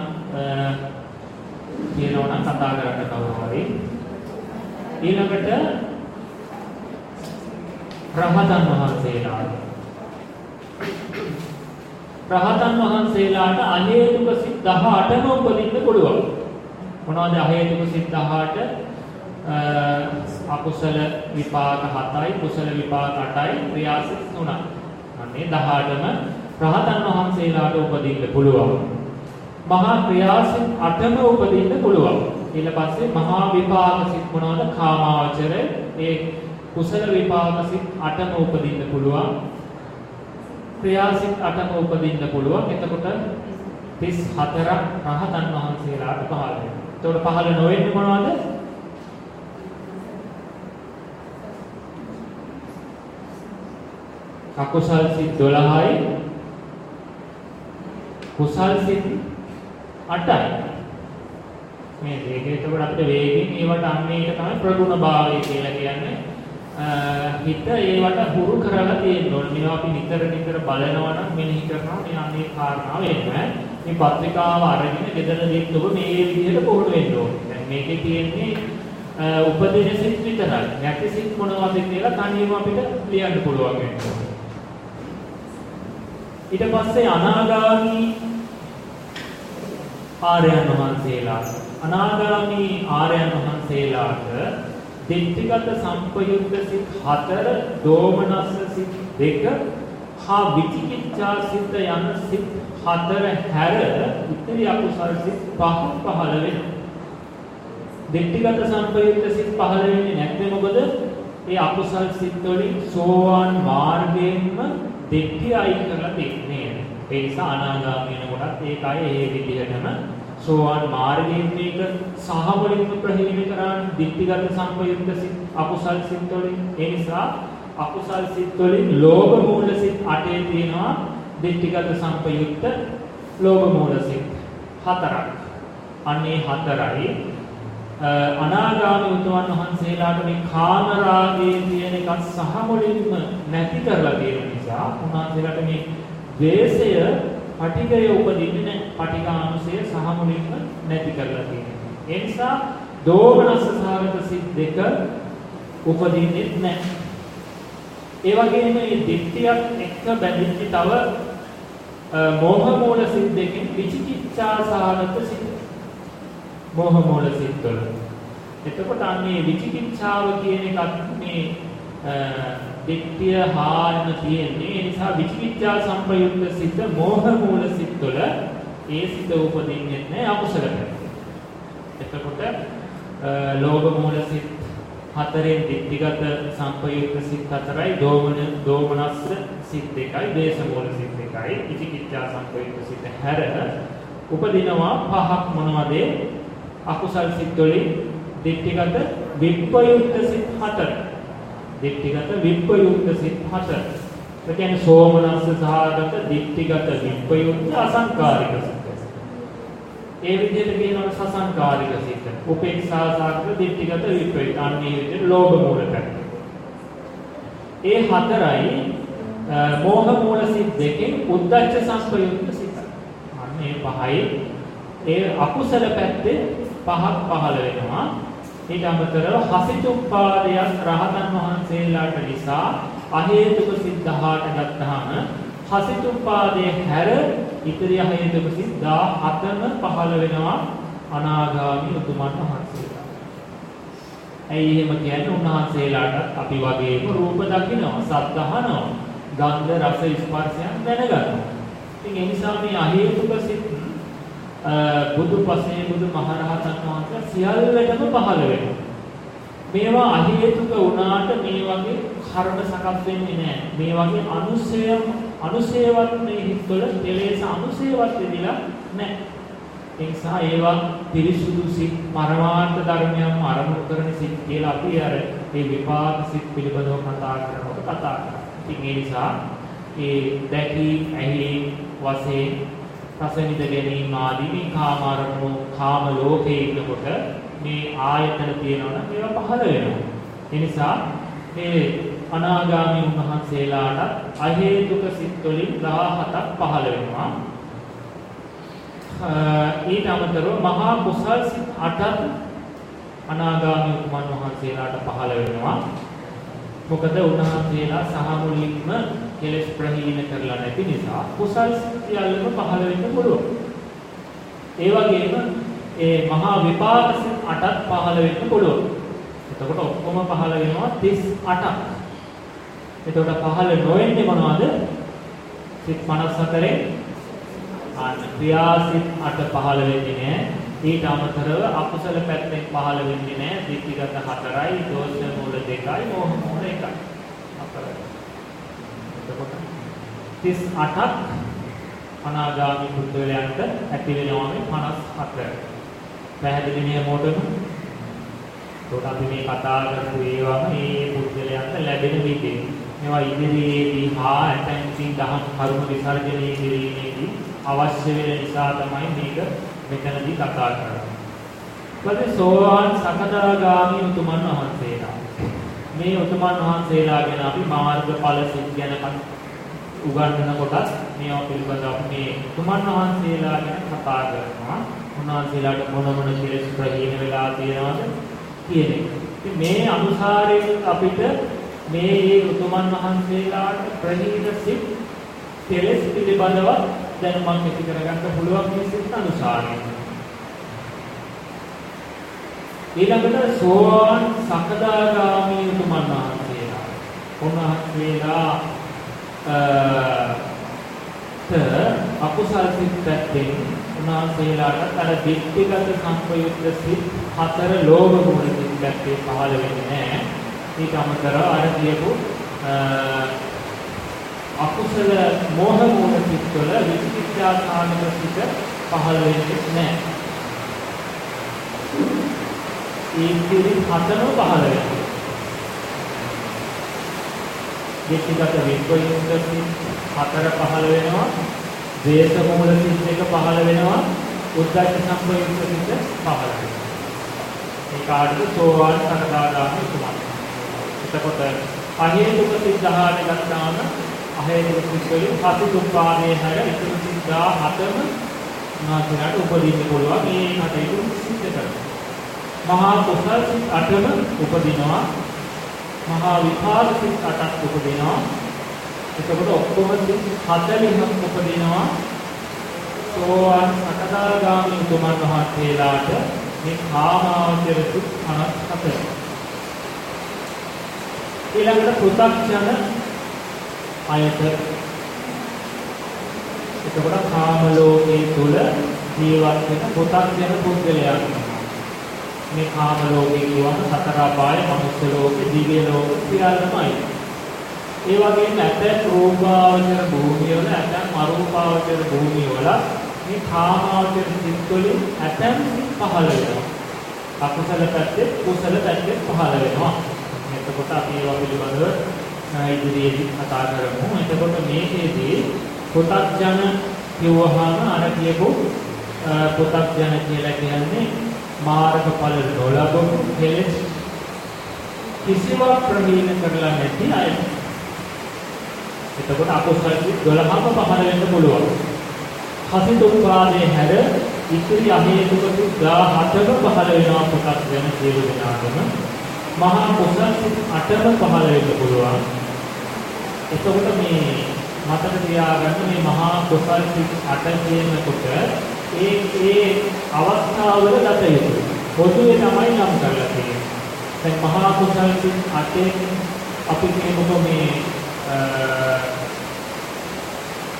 තියෙනවා නම් කතා කරන්න කවුරු හරි. ඊළඟට රහතන් වහන්සේලාට රහතන් වහන්සේලාට අහේතුක සිත් 18ම උපදින්න පුළුවන්. මොනවද අහේතුක සිත් 18? අකුසල විපාක 7යි කුසල විපාක 8යි ක්‍රියාසිත 3යි. අනේ 18ම රහතන් වහන්සේලාට උපදින්න පුළුවන්. මහා ක්‍රියාසිත 8ම උපදින්න පුළුවන්. ඊට පස්සේ මහා විපාක සිත් මොනවද? කාමාවචර ඒ කුසල විපාක සිත් 8ම උපදින්න පුළුවන්. ක්‍රියාසිත 8ම උපදින්න පුළුවන්. එතකොට 34ක් රහතන් වහන්සේලාට පහළ වෙනවා. එතකොට පහළ නොවෙන්නේ මොනවද? අකුසල් සිත් 12යි කුසල් සිත් 8යි මේ වේගය එතකොට අපිට වේගෙන් ඒවට අන්නේ එක තමයි ප්‍රගුණ භාවය කියලා කියන්නේ හිත ඒවට හුරු කරලා තියෙන්න ඕනේ. මේවා අපි නිතර නිතර බලනවා නම් මෙනෙහි කරනවා මේ අනේ කාරණාව එන්නේ. මේ පත්‍රිකාව අරගෙන ගෙදර දෙන්න ඔබ මේ විදිහට පුහුණු වෙන්න ඕනේ. දැන් මේකේ තියෙන්නේ උපදින සිත් විතරයි. නැති සිත් මොනවද කියලා තනියම අපිට ලියන්න පුළුවන් වෙනවා. ඊට පස්සේ අනාගාමී ආර්යයන් වහන්සේලා අනාගාමී ආර්යයන් වහන්සේලාට දෙත්තිගත සම්පයුක්ත සිත් හතර දෝමනස්ස සිත් දෙක හා විචිකිච්ඡා සිත් යන සිත් හතර හැර ඉතිරි අකුසල් සිත් පහ පහළ වෙනවා. දෙත්තිගත සම්පයුක්ත සිත් පහළ වෙන්නේ නැත්නම් මොකද? ඒ අකුසල් සිත් වලින් සෝවාන් මාර්ගයෙන්ම දෙක්ටි අයින් කරලා දෙන්නේ. ඒ නිසා අනාගාමී වෙනකොටත් ඒකයි ඒ විදිහටම සෝවාන් මාර්ගයෙන් මේක සහවලින්ම ප්‍රහීන කරන්නේ දික්තිගත සංපයුක්ත සිත් අකුසල් සිත් වලින්. ඒ නිසා අකුසල් සිත් වලින් ලෝභ මූල සිත් 8 තියෙනවා දික්තිගත සංපයුක්ත ලෝභ මූල සිත් හතරක්. අන්නේ හතරයි අනාගාමී උතුමන් වහන්සේලාට මේ කාම රාගයේ තියෙන එක සහ මුලින්ම නැති කරලා තියෙන නිසා උන්වහන්සේලාට මේ ද්වේෂය පටිගය උපදින්නේ නැහැ. පටිඝානුසය සහ මුලින්ම නැති කරලා තියෙනවා. ඒ නිසා දෝමනස සාගත සිත් දෙක උපදින්නේ නැහැ. ඒ වගේම මේ දිට්ඨියක් එක්ක බැඳිච්ච තව මෝහ මූල සිත් දෙකෙන් විචිකිච්ඡා සාගත සිත් මෝහ මූල සිත්වල. එතකොට අන්නේ විචිකිච්ඡාව කියන එකත් මේ දිට්ඨිය හාන්න තියෙන්නේ. ඒ නිසා විචිකිච්ඡා සංපයුක්ත සිත් මෝහ මූල සිත්වල ඒ සිත උපදින්නේ නැහැ අකුසල පැත්තේ. එතකොට ලෝභ මූල සිත් හතරෙන් දිට්ඨිගත සංපයුක්ත සිත් හතරයි දෝමන දෝමනස්ස සිත් දෙකයි දේශ මූල සිත් දෙකයි විචිකිච්ඡා සංපයුක්ත සිත් හැර උපදිනවා පහක් මොනවද අකුසල් සිත් වලින් දිට්ඨිගත විප්‍රයුක්ත සිත් හතර දිට්ඨිගත විප්පයුක්ත සිත් හතර. ඒ කියන්නේ සෝමනස්ස සහගත දිට්ඨිගත විප්පයුක්ත අසංකාරික සිත්. ඒ විදිහට කියනවා සසංකාරික සිත්. උපේක්ෂා සාගත දිට්ඨිගත විප්පයුක්ත. අන්නේ විදිහට ලෝභ මූල පැත්ත. ඒ හතරයි මෝහ මූල සිත් දෙකෙන් උද්දච්ච සංස්පයුක්ත සිත්. අන්නේ පහයි ඒ අකුසල පැත්තේ පහක් පහළ වෙනවා. ඊට අමතරව හසිතුප්පාදයන් රහතන් වහන්සේලාට නිසා අහේතුක සිත් 18 ගත්තාම හසිතුප්පාදයේ හැර ඉතිරි අහේතුක සිත් 17ම පහළ වෙනවා අනාගාමී උතුමන් වහන්සේලා. ඇයි එහෙම කියන්නේ උන්වහන්සේලාට අපි වගේම රූප දකිනවා, සද්ද අහනවා, ගන්ධ රස ස්පර්ශයන් දැනගන්නවා. ඉතින් ඒ නිසා මේ අහේතුක සිත් බුදු පසේ බුදු මහරහතන් වහන්සේ සියල්ලටම පහළ වෙනවා. මේවා අහේතුක වුණාට මේ වගේ කර්ම සකස් වෙන්නේ නැහැ. මේ වගේ අනුසය අනුසේවත් මේ හිත්වල කෙලෙස් අනුසේවත් වෙදිලා නැහැ. ඒ නිසා ඒවා පිරිසුදු සිත් පරමාර්ථ ධර්මයන්ම අරමුණු කරන සිත් කියලා අපි අර මේ විපාක සිත් පිළිබඳව කතා කරනකොට කතා කරනවා. ඉතින් ඒ නිසා ඒ දැකී ඇහි වශයෙන් රසවිඳ ගැනීම ආදී මේ කාම අරමුණු කාම ලෝකයේ ඉන්නකොට මේ ආයතන තියෙනවා නම් ඒවා පහළ වෙනවා. ඒ නිසා මේ අනාගාමී උන්වහන්සේලාට අහේතුක සිත් වලින් 17ක් පහළ වෙනවා. ඊට අමතරව මහා කුසල් සිත් 8ක් අනාගාමී උතුමන් වහන්සේලාට පහළ වෙනවා. මොකද උන්වහන්සේලා සහ මුලින්ම කෙලෙස් ප්‍රහීන කරලා නැති නිසා කුසල් සියල්ලම පහළ වෙන්න පුළුවන්. ඒ වගේම ඒ මහා විපාක සිත් 8ක් පහළ වෙන්න පුළුවන්. එතකොට ඔක්කොම පහළ වෙනවා 38ක්. එතකොට පහළ නොවෙන්නේ මොනවද? සිත් 54න් ආන්න ක්‍රියාසිත 8 පහළ වෙන්නේ නැහැ. ඊට අමතරව අකුසල පැත්තෙන් පහළ වෙන්නේ නැහැ. දිට්ඨිගත 4යි, දෝෂ මූල 2යි, මෝහ මූල 1යි. හතරයි. එතකොට 38ක් අනාගාමී පුද්ගලයන්ට ඇති වෙනවා මේ 54. පැහැදිලි නේ මොකටද? ඒකට අපි මේ කතා කරපු ඒවාම මේ පුද්ගලයන්ට ලැබෙන විදිහ. මේවා ඉදිරියේදී හා ඇතැම් ඉතින් දහම් කර්ම විසර්ජනය කිරීමේදී අවශ්‍ය වෙන නිසා තමයි මේක මෙතනදී කතා කරන්නේ. ඊපස්සේ සෝවාන් සකදාගාමී උතුමන් වහන්සේලා. මේ උතුමන් වහන්සේලා ගැන අපි මාර්ගඵල සිත් ගැන උගන්වන කොටත් මේවා පිළිබඳව මේ උතුමන් වහන්සේලා ගැන කතා කරනවා. උන්වහන්සේලාට මොන මොන කෙලෙස් ප්‍රහීන වෙලා තියෙනවද කියන එක. ඉතින් මේ අනුසාරයෙන් අපිට මේ මේ උතුමන් වහන්සේලාට ප්‍රහීන සිත් කෙලෙස් පිළිබඳව දැනුමක් ඇති කරගන්න පුළුවන් මේ සිත් අනුසාරයෙන්. ඊළඟට සෝවාන් සකදාගාමී උතුමන් වහන්සේලා. උන්වහන්සේලා අ අකුසල් සිත් පැත්තෙන් උන්වහන්සේලාට අර දිට්ඨිගත සංපයුක්ත සිත් හතර ලෝභ ගුණ සිත් පැත්තේ පහළ වෙන්නේ නැහැ. ඊට අමතරව අර කියපු අකුසල මෝහ මූල සිත්වල විචිකිච්ඡා සාධක සිත පහළ වෙන්නේ නැහැ. ඒ ඉතිරි හතම පහළ වෙනවා. දෙකකට විප්‍රයුක්ත සිත් හතර පහළ වෙනවා. දේශ මූල සිත් එක පහළ වෙනවා. උද්දච්ච සම්ප්‍රයුක්ත සිත් පහළ වෙනවා. ඒ කාර්ය සෝවාන් සකදාගාමී තුමන්. එතකොට අහේතුක සිත් 18 ගත්තාම අහේතුක සිත් වලින් හතු දුක්ඛානේ හැර ඉතුරු සිත් 17ම නාසයට උපදින්න පුළුවන්. මේ කටයුතු සිද්ධ කරනවා. මහා කුසල් සිත් 8ම උපදිනවා. මහා විපාක සිත් 8ක් උපදිනවා. එතකොට ඔක්කොම සිත් 40ක් උපදිනවා. සෝවාන් සකදාගාමී උතුමන් වහන්සේලාට මේ කාමාවචර සිත් 54. ඊළඟට පෘථග්ජන අයත එතකොට කාම ලෝකයේ තුල ජීවත් වෙන පෘථග්ජන පුද්ගලයන් මේ කාම ලෝකේ කියවන සතර අපාය මනුස්ස ලෝකේ දිව්‍ය ලෝක සියල්ලමයි. ඒ වගේම ඇතැම් රූපාවචර භූමිය වල ඇතැම් අරූපාවචර භූමිය වල මේ කාමාවචර සිත් වලින් ඇතැම් සිත් පහළ වෙනවා. අකුසල පැත්තේ කුසල පැත්තේ පහළ වෙනවා. එතකොට අපි ඒවා පිළිබඳව ඉදිරියේදී කතා කරමු. එතකොට මේකේදී පොතක්ජන කියවහම අර කියපු පොතක්ජන කියලා කියන්නේ මාර්ගඵල නොලබපු කෙලෙස් කිසිවක් ප්‍රහීන කරලා නැති අය. එතකොට අකුසල 12ම පහළ වෙන්න පුළුවන්. හසිතුපාදේ හැර ඉතිරි අහේතුක 17ම පහළ වෙනවා පොතක්ජන සියලු දෙනාටම. මහා කුසල 8ම පහළ වෙන්න පුළුවන්. එතකොට මේ මතක තියාගන්න මේ මහා කුසල් 8 කියනකොට ඒ ඒ අවස්ථාවල ගත යුතුයි. පොදුවේ තමයි නම් කරලා තියෙන්නේ. දැන් මහා කුසල් 8 අපි කියමුකෝ මේ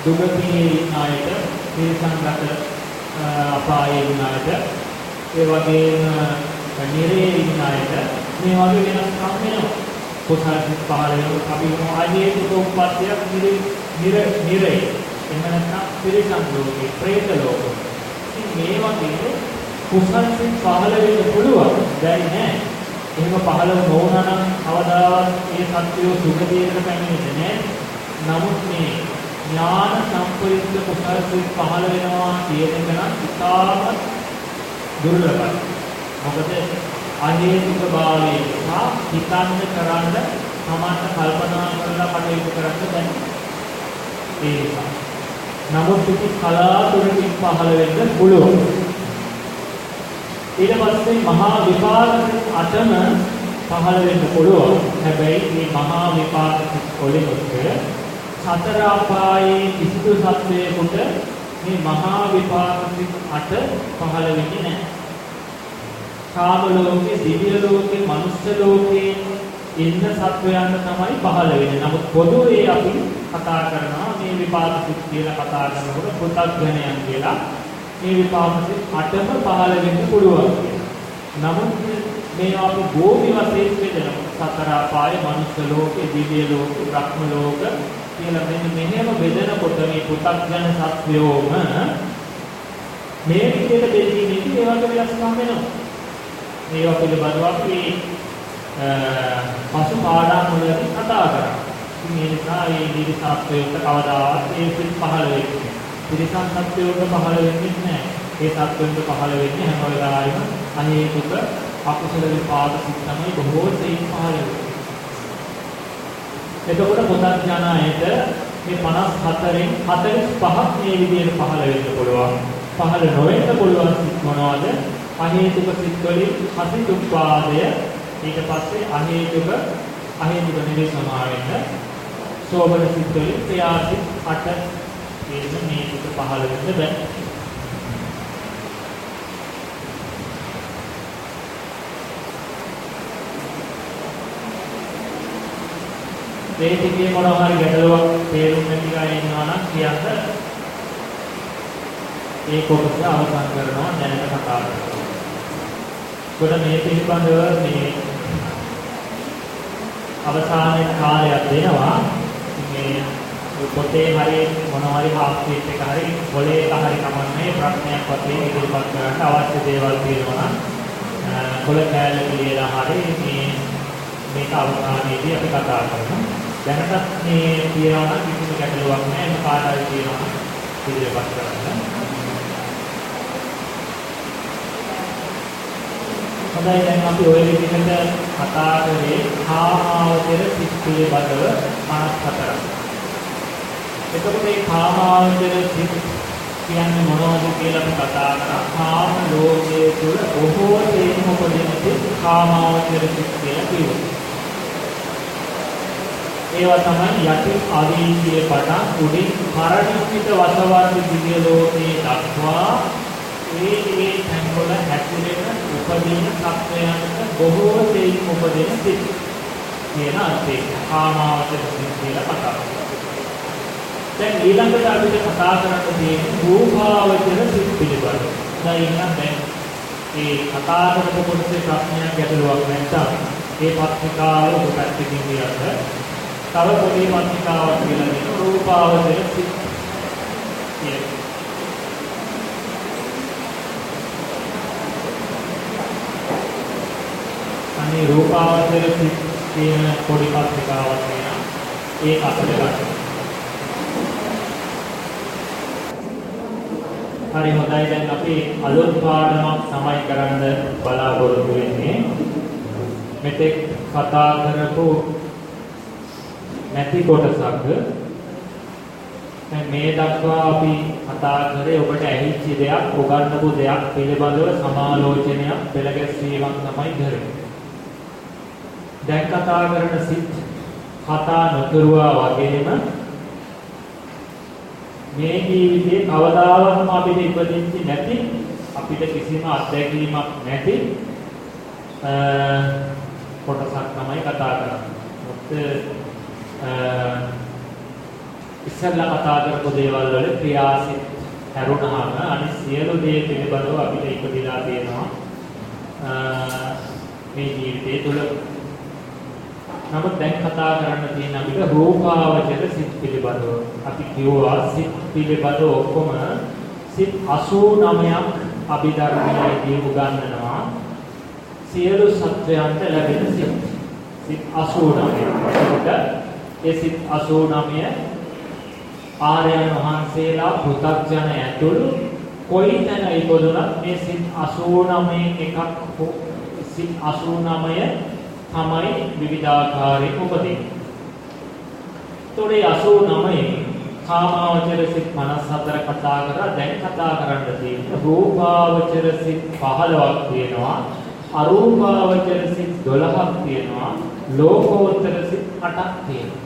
දුගතියේ ඉන්න අයට, තේසංගත අපායේ ඉන්න අයට, ඒ වගේම නිරේ ඉන්න අයට මේ වගේ වෙනස්කම් වෙනවා. කුසල් පහළ වෙනවා. අපි ආයේ උපෝපත්තියක් නිරේ නිර නිරේ එහෙම නැත්නම් පිරිසන් ලෝකේ, പ്രേත ලෝකේ. ඉතින් මේ වගේ කුසල් පහළ වෙන්න පුළුවන්. බැරි නෑ. එහෙම පහළ නොවුනා නම් අවදාවත් මේ සත්‍යය සුගතියකට පැමිණෙන්නේ නෑ. නමුත් මේ ඥාන සම්ප්‍රයුක්ත කුසල් පහළ වෙනවා කියන එක නම් ඉතාමත් දුර්ලභයි. මොකද අහේතුක භාවයේ සහ හිතන්න කරන්න තමන්ට කල්පනා කරලා කටයුතු කරන්න දැන් ඒ නිසා. නමුත් ඉති කලාතුරකින් පහළ වෙන්න පුළුවන්. ඊට පස්සේ මහා විපාක අටම පහළ වෙන්න පුළුවන්. හැබැයි මේ මහා විපාක වලින් සතර අපායේ කිසිදු සත්වයකට මේ මහා විපාක අට පහළ වෙන්නේ නැහැ. කාම ලෝකේ, දිව්‍ය ලෝකේ, මනුෂ්‍ය ලෝකේ ඉන්න සත්වයන් තමයි පහළ වෙන්නේ. නමුත් පොදුවේ අපි කතා කරනවා මේ විපාක සිත් කියලා කතා කරනකොට පුතග්ජනයන් කියලා මේ විපාක සිත් අටම පහළ වෙන්න පුළුවන්. නමුත් මේ අපි භූමි වශයෙන් බෙදනවා. සතර අපාය, මනුෂ්‍ය ලෝකේ, දිව්‍ය ලෝකේ, බ්‍රහ්ම ලෝක කියලා මෙන්න මෙහෙම බෙදනකොට මේ පුතග්ජන සත්වයෝම මේ විදිහට බෙදීමේදී ඒ වගේ වෙනස්කම් වෙනවා. මේවා පිළිබඳව අපි පසු පාඩම් වලදී කතා කරා. ඉතින් ඒ නිසා මේ දීර්ඝ සත්වයට කවදාවත් ඒ සිත් පහළ වෙන්නේ. ත්‍රිසං සත්වයට පහළ වෙන්නේ නැහැ. ඒ සත්වෙන්ට පහළ වෙන්නේ හැම වෙලාවෙම අනේකුක අකුසල විපාක සිත් තමයි බොහෝ සෙයින් පහළ වෙන්නේ. එතකොට පොතක් ඥානයට මේ 54න් 45ක් මේ විදිහට පහළ වෙන්න පුළුවන්. පහළ නොවෙන්න පුළුවන් සිත් මොනවද? අහේතුක සිත් වලින් හසිතුප්පාදය ඊට පස්සේ අහේතුක අහේතුක නෙවෙයි සමාවෙන්න සෝබන සිත් වලින් ක්‍රියාසිත 8 කියන මේ ටික පහළ වෙන්න බෑ. මේ ටිකේ මොනවා හරි ගැටලුවක් තේරුම් නැති අය ඉන්නවා නම් කියන්න ඒ කොටස අවසන් කරනවා දැනට කතා කරනවා. කොට මේ පිළිබඳව මේ අවසානයේ කාලයක් දෙනවා. මේ පොතේ හරි මොනවා හරි හාස්පීට් එක හරි පොලේ එක හරි කමන්නේ ප්‍රශ්නයක් වශයෙන් ඉදිරිපත් කරන්න අවශ්‍ය දේවල් තියෙනවා නම් පොල කෑල්ල කියලා හරි මේ මේක අවසානයේදී අපි කතා කරමු. දැනටත් මේ තියනවා නම් කිසිම ගැටලුවක් නැහැ. මේ කාටයි තියෙනවා ඉදිරිපත් කරන්න. හොඳයි දැන් අපි ওই විදිහට කතා කරේ කාමාවචර සිත් පිළිබඳව 54ක්. එතකොට මේ කාමාවචර සිත් කියන්නේ මොනවද කියලා අපි කතා කරා. කාම ලෝකයේ තුල බොහෝ තේම උපදින සිත් කාමාවචර සිත් කියලා කියනවා. ඒවා තමයි යටි ආදීසියේ පටන් උඩින් පරිණිත වසවර්ති දිව්‍ය ලෝකේ දක්වා ඒ ඒ තැන්වල හැසිරෙන උපදින සත්වයන්ට බොහෝ දෙයින් උපදින සිත් කියන අර්ථය කාමාවචර සිත් කියලා කතා දැන් ඊළඟට අපිට කතා කරන්න තියෙන්නේ රූපාවචර සිත් පිළිබඳව. දැන් ඉන්න දැන් මේ කතා කරපු කොටසේ ප්‍රශ්නයක් ගැටලුවක් නැත්නම් මේ පත්‍රිකාව ඔබ පැත්තකින් කියන්න තව පොඩි පත්‍රිකාවක් කියලා දෙන රූපාවචර සිත් කියලා අනේ රූපාවචර තියෙන පොඩි පත්‍රිකාවක් තියෙනවා. ඒක අපිට ගන්න. හරි හොඳයි දැන් අපි අලුත් පාඩමක් තමයි කරන්න බලාපොරොත්තු වෙන්නේ. මෙතෙක් කතා කරපු නැති කොටසක් මේ දක්වා අපි කතා කරේ ඔබට ඇහිච්ච දෙයක්, උගන්වපු දෙයක් පිළිබඳව සමාලෝචනයක් පෙළ ගැස්වීමක් තමයි කරේ. දැන් කතා කරන සිත් කතා නොකරුවා වගේම මේ ජීවිතේ කවදාවත්ම අපිට ඉපදින්ති නැති අපිට කිසිම අත්දැකීමක් නැති කොටසක් තමයි කතා කරන්නේ. මොකද ඉස්සෙල්ලා කතා කරපු දේවල් වල ක්‍රියාසිත හැරුණාම අනිත් සියලු දේ පිළිබඳව අපිට ඉපදිලා තියෙනවා. මේ ජීවිතය තුළ නමුත් දැන් කතා කරන්න තියෙන අපිට රූපාවචර සිත් පිළිබඳව. අපි කියුවා සිත් පිළිබඳව ඔක්කොම සිත් 89ක් අභිධර්මයේදී උගන්වනවා. සියලු සත්වයන්ට ලැබෙන සිත්. සිත් 89. ඒ සිත් 89 ආර්යයන් වහන්සේලා පෘථග්ජන ඇතුළු කොයි තැන ඉපදුනත් මේ සිත් 89 එකක් සිත් 89 තමයි විවිධාකාරයෙන් උපදින්නේ. ඒතොරේ 89 කාමාවචර සිත් 54 කතා කරා දැන් කතා කරන්න තියෙන්නේ රූපාවචර සිත් 15ක් තියෙනවා අරූපාවචර සිත් 12ක් තියෙනවා ලෝකෝත්තර සිත් 8ක් තියෙනවා.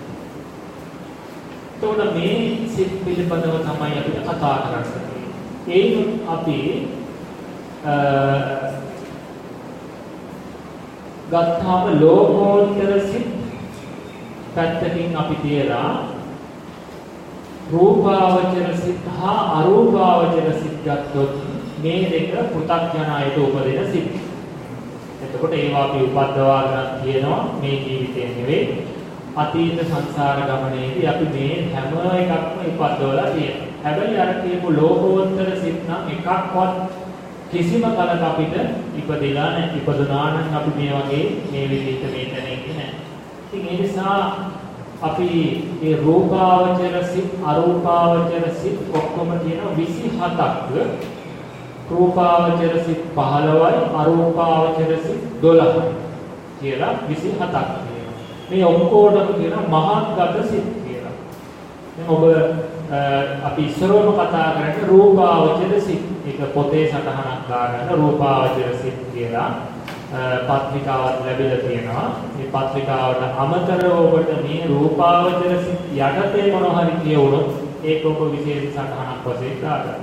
එතකොට මේ සිත් පිළිබඳව තමයි අපිට කතා කරන්නේ. ඒත් අපි ගත්තාම ලෝකෝත්තර සිත් පැත්තකින් අපි තියලා රූපාවචර සිත් හා අරූපාවචර සිත් ගත්තොත් මේ දෙක පෘථග්ජනයට උපදින සිත්. එතකොට ඒවා අපි උපද්දවාගෙන තියෙනවා මේ ජීවිතේ නෙවෙයි අතීත සංසාර ගමනේදී අපි මේ හැම එකක්ම ඉපද්දවලා තියෙනවා. හැබැයි අර කියපු ලෝකෝත්තර සිත් නම් එකක්වත් කිසිම කලක අපිට ඉපදෙලා නැහැ. ඉපදුනා නම් අපි මේ වගේ මේ විදිහට මේ තැන ඉන්නේ නැහැ. ඉතින් ඒ නිසා අපි මේ රූපාවචර සිත් අරූපාවචර සිත් ඔක්කොම තියෙන 27ක් රූපාවචර සිත් 15යි අරූපාවචර සිත් 12යි කියලා 27ක් තියෙනවා. මේ ඔක්කොටම කියන මහත්ගත සිත් කියලා. දැන් ඔබ අපි ඉස්සරවම කතා කරන්නේ රූපාවචර සිත්. ඒක පොතේ සටහනක් දාගන්න රූපාවචර සිත් කියලා පත්‍රිකාවක් ලැබිලා තියෙනවා. මේ පත්‍රිකාවට අමතරව ඔබට මේ රූපාවචර සිත් යටතේ මොනවා හරි කියවුනොත් ඒක ඔබ විශේෂ සටහනක් වශයෙන් දාගන්න.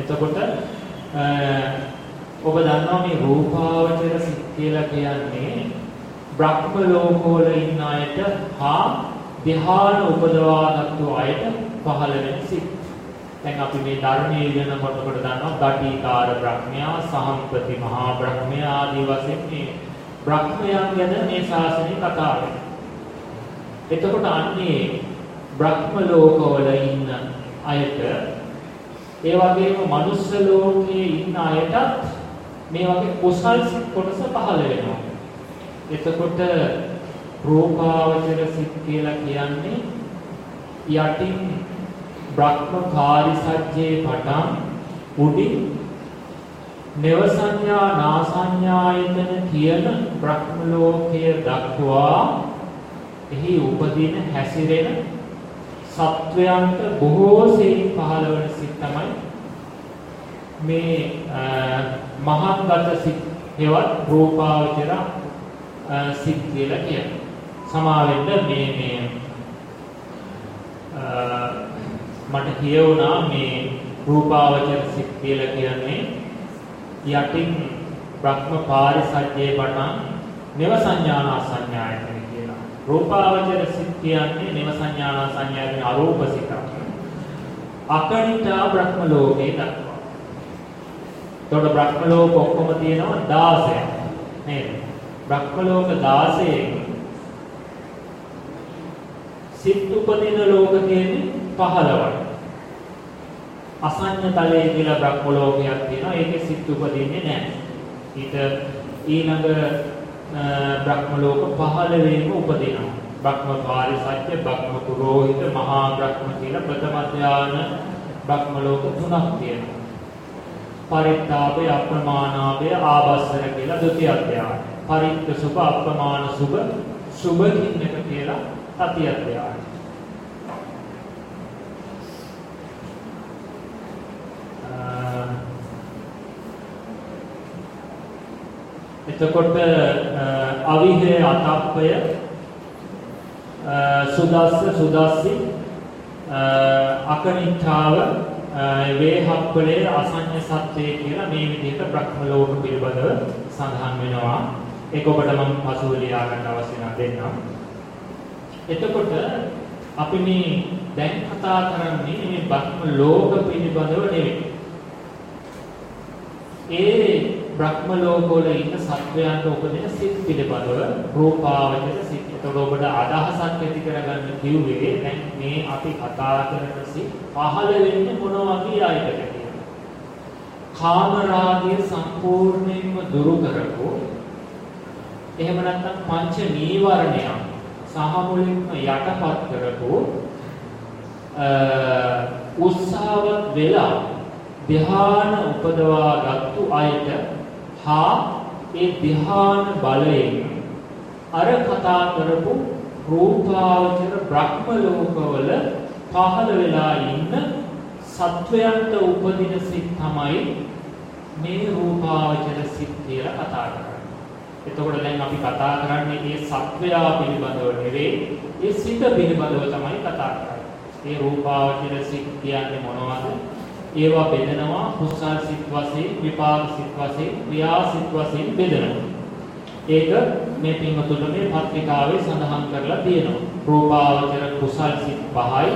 එතකොට ඔබ දන්නවා මේ රූපාවචර සිත් කියලා කියන්නේ බ්‍රහ්ම ලෝකවල ඉන්න අයට හා ධ්‍යාන උපදවාගත්තු අයට පහළ වෙන සිත්. දැන් අපි මේ ධර්මයේ ඉගෙනකොට කොට දන්නවා ගටිකාර බ්‍රහ්මයා, සහම්පති මහා බ්‍රහ්මයා ආදී වශයෙන් මේ බ්‍රහ්මයන් ගැන මේ ශාසනය කතා වෙනවා. එතකොට අන්නේ බ්‍රහ්ම ලෝකවල ඉන්න අයට ඒ වගේම මනුස්ස ලෝකයේ ඉන්න අයටත් මේ වගේ කුසල් සිත් කොටස පහළ වෙනවා. එතකොට රූපාවචර සිත් කියලා කියන්නේ යටින් බ්‍රහ්මකාරි සත්‍යයේ පටන් උඩින් නව සංඥා නා සංඥායතන කියන බ්‍රහ්ම ලෝකයේ දක්වා එහි උපදින හැසිරෙන සත්වයන්ට බොහෝ සෙයින් පහළ වන සිත් තමයි මේ මහත්ගත සිත් හේවත් රූපාවචර සිත් කියලා කියන්නේ. සමාවෙන්න මේ මේ මට කියවුණා මේ රූපාවචර සිත් කියලා කියන්නේ යටින් බ්‍රහ්ම පාරිසජ්ජේ පටන් නව සංඥානා සංඥායතන කියලා. රූපාවචර සිත් කියන්නේ නව සංඥානා සංඥායතන අරූප සිතක්. අකනිතා බ්‍රහ්ම ලෝකේ දක්වා. එතකොට බ්‍රහ්ම ලෝක ඔක්කොම තියෙනවා 16ක් නේද? බ්‍රහ්ම ලෝක 16 සිත් උපදින ලෝක තියෙන්නේ 15යි. අසඤ්ඤ තලයේ කියලා බ්‍රහ්ම ලෝකයක් තියෙනවා. ඒකේ සිත් උපදින්නේ නැහැ. ඊට ඊළඟ බ්‍රහ්ම ලෝක 15ෙම උපදිනවා. බ්‍රහ්ම පාරිසත්‍ය, බ්‍රහ්ම පුරෝහිත, මහා බ්‍රහ්ම කියලා ප්‍රථම ධාන බ්‍රහ්ම ලෝක තුනක් තියෙනවා. පරිත්තාපය, අප්‍රමාණාපය, ආවස්සර කියලා ဒုတိ ය ධානය. පරිත්ත සුභ, අප්‍රමාණ සුභ, සුභ කින්නක කියලා තතිය ධානය. එතකොට අවිහේ අතප්පය සුදස්ස සුදස්සි අකනිච්ඡාව වේහප්පලේ අසඤ්ඤ සත්‍යය කියලා මේ විදිහට බ්‍රහ්ම ලෝක පිළිබඳව සඳහන් වෙනවා. ඒක ඔබට මම පසුව ලියා ගන්න අවශ්‍ය නම් දෙන්නම්. එතකොට අපි මේ දැන් කතා කරන්නේ මේ බ්‍රහ්ම ලෝක පිළිබඳව නෙවෙයි. ඒ බ්‍රහ්ම ලෝකවල ඉන්න සත්වයන්ට උපදින සිත් පිළිබඳව රූපාවචර සිත්. ඒතකොට ඔබට අදහසක් ඇති කරගන්න කිව්වේ දැන් මේ අපි කතා කරන සිත් පහළ වෙන්නේ මොන වගේ අයකට කියලා. කාම රාගය සම්පූර්ණයෙන්ම දුරු කරපො එහෙම නැත්නම් පංච නීවරණයන් සහ මුලින්ම යටපත් කරපො උත්සාහවත් වෙලා ධ්‍යාන උපදවාගත්තු අයට හා ඒ ධ්‍යාන බලයෙන් අර කතා කරපු රූපාවචර බ්‍රහ්ම ලෝකවල පහළ වෙලා ඉන්න සත්වයන්ට උපදින සිත් තමයි මේ රූපාවචර සිත් කියලා කතා කරන්නේ. එතකොට දැන් අපි කතා කරන්නේ මේ සත්වයා පිළිබඳව නෙවෙයි, ඒ සිත පිළිබඳව තමයි කතා කරන්නේ. මේ රූපාවචර සිත් කියන්නේ මොනවද? ඒවා බෙදනවා කුසල් සිත් වශයෙන් විපාක සිත් වශයෙන් ක්‍රියා සිත් වශයෙන් බෙදනවා. ඒක මේ පින්වතුන්ට මේ පත්‍රිකාවේ සඳහන් කරලා තියෙනවා. රූපාවචර කුසල් සිත් පහයි,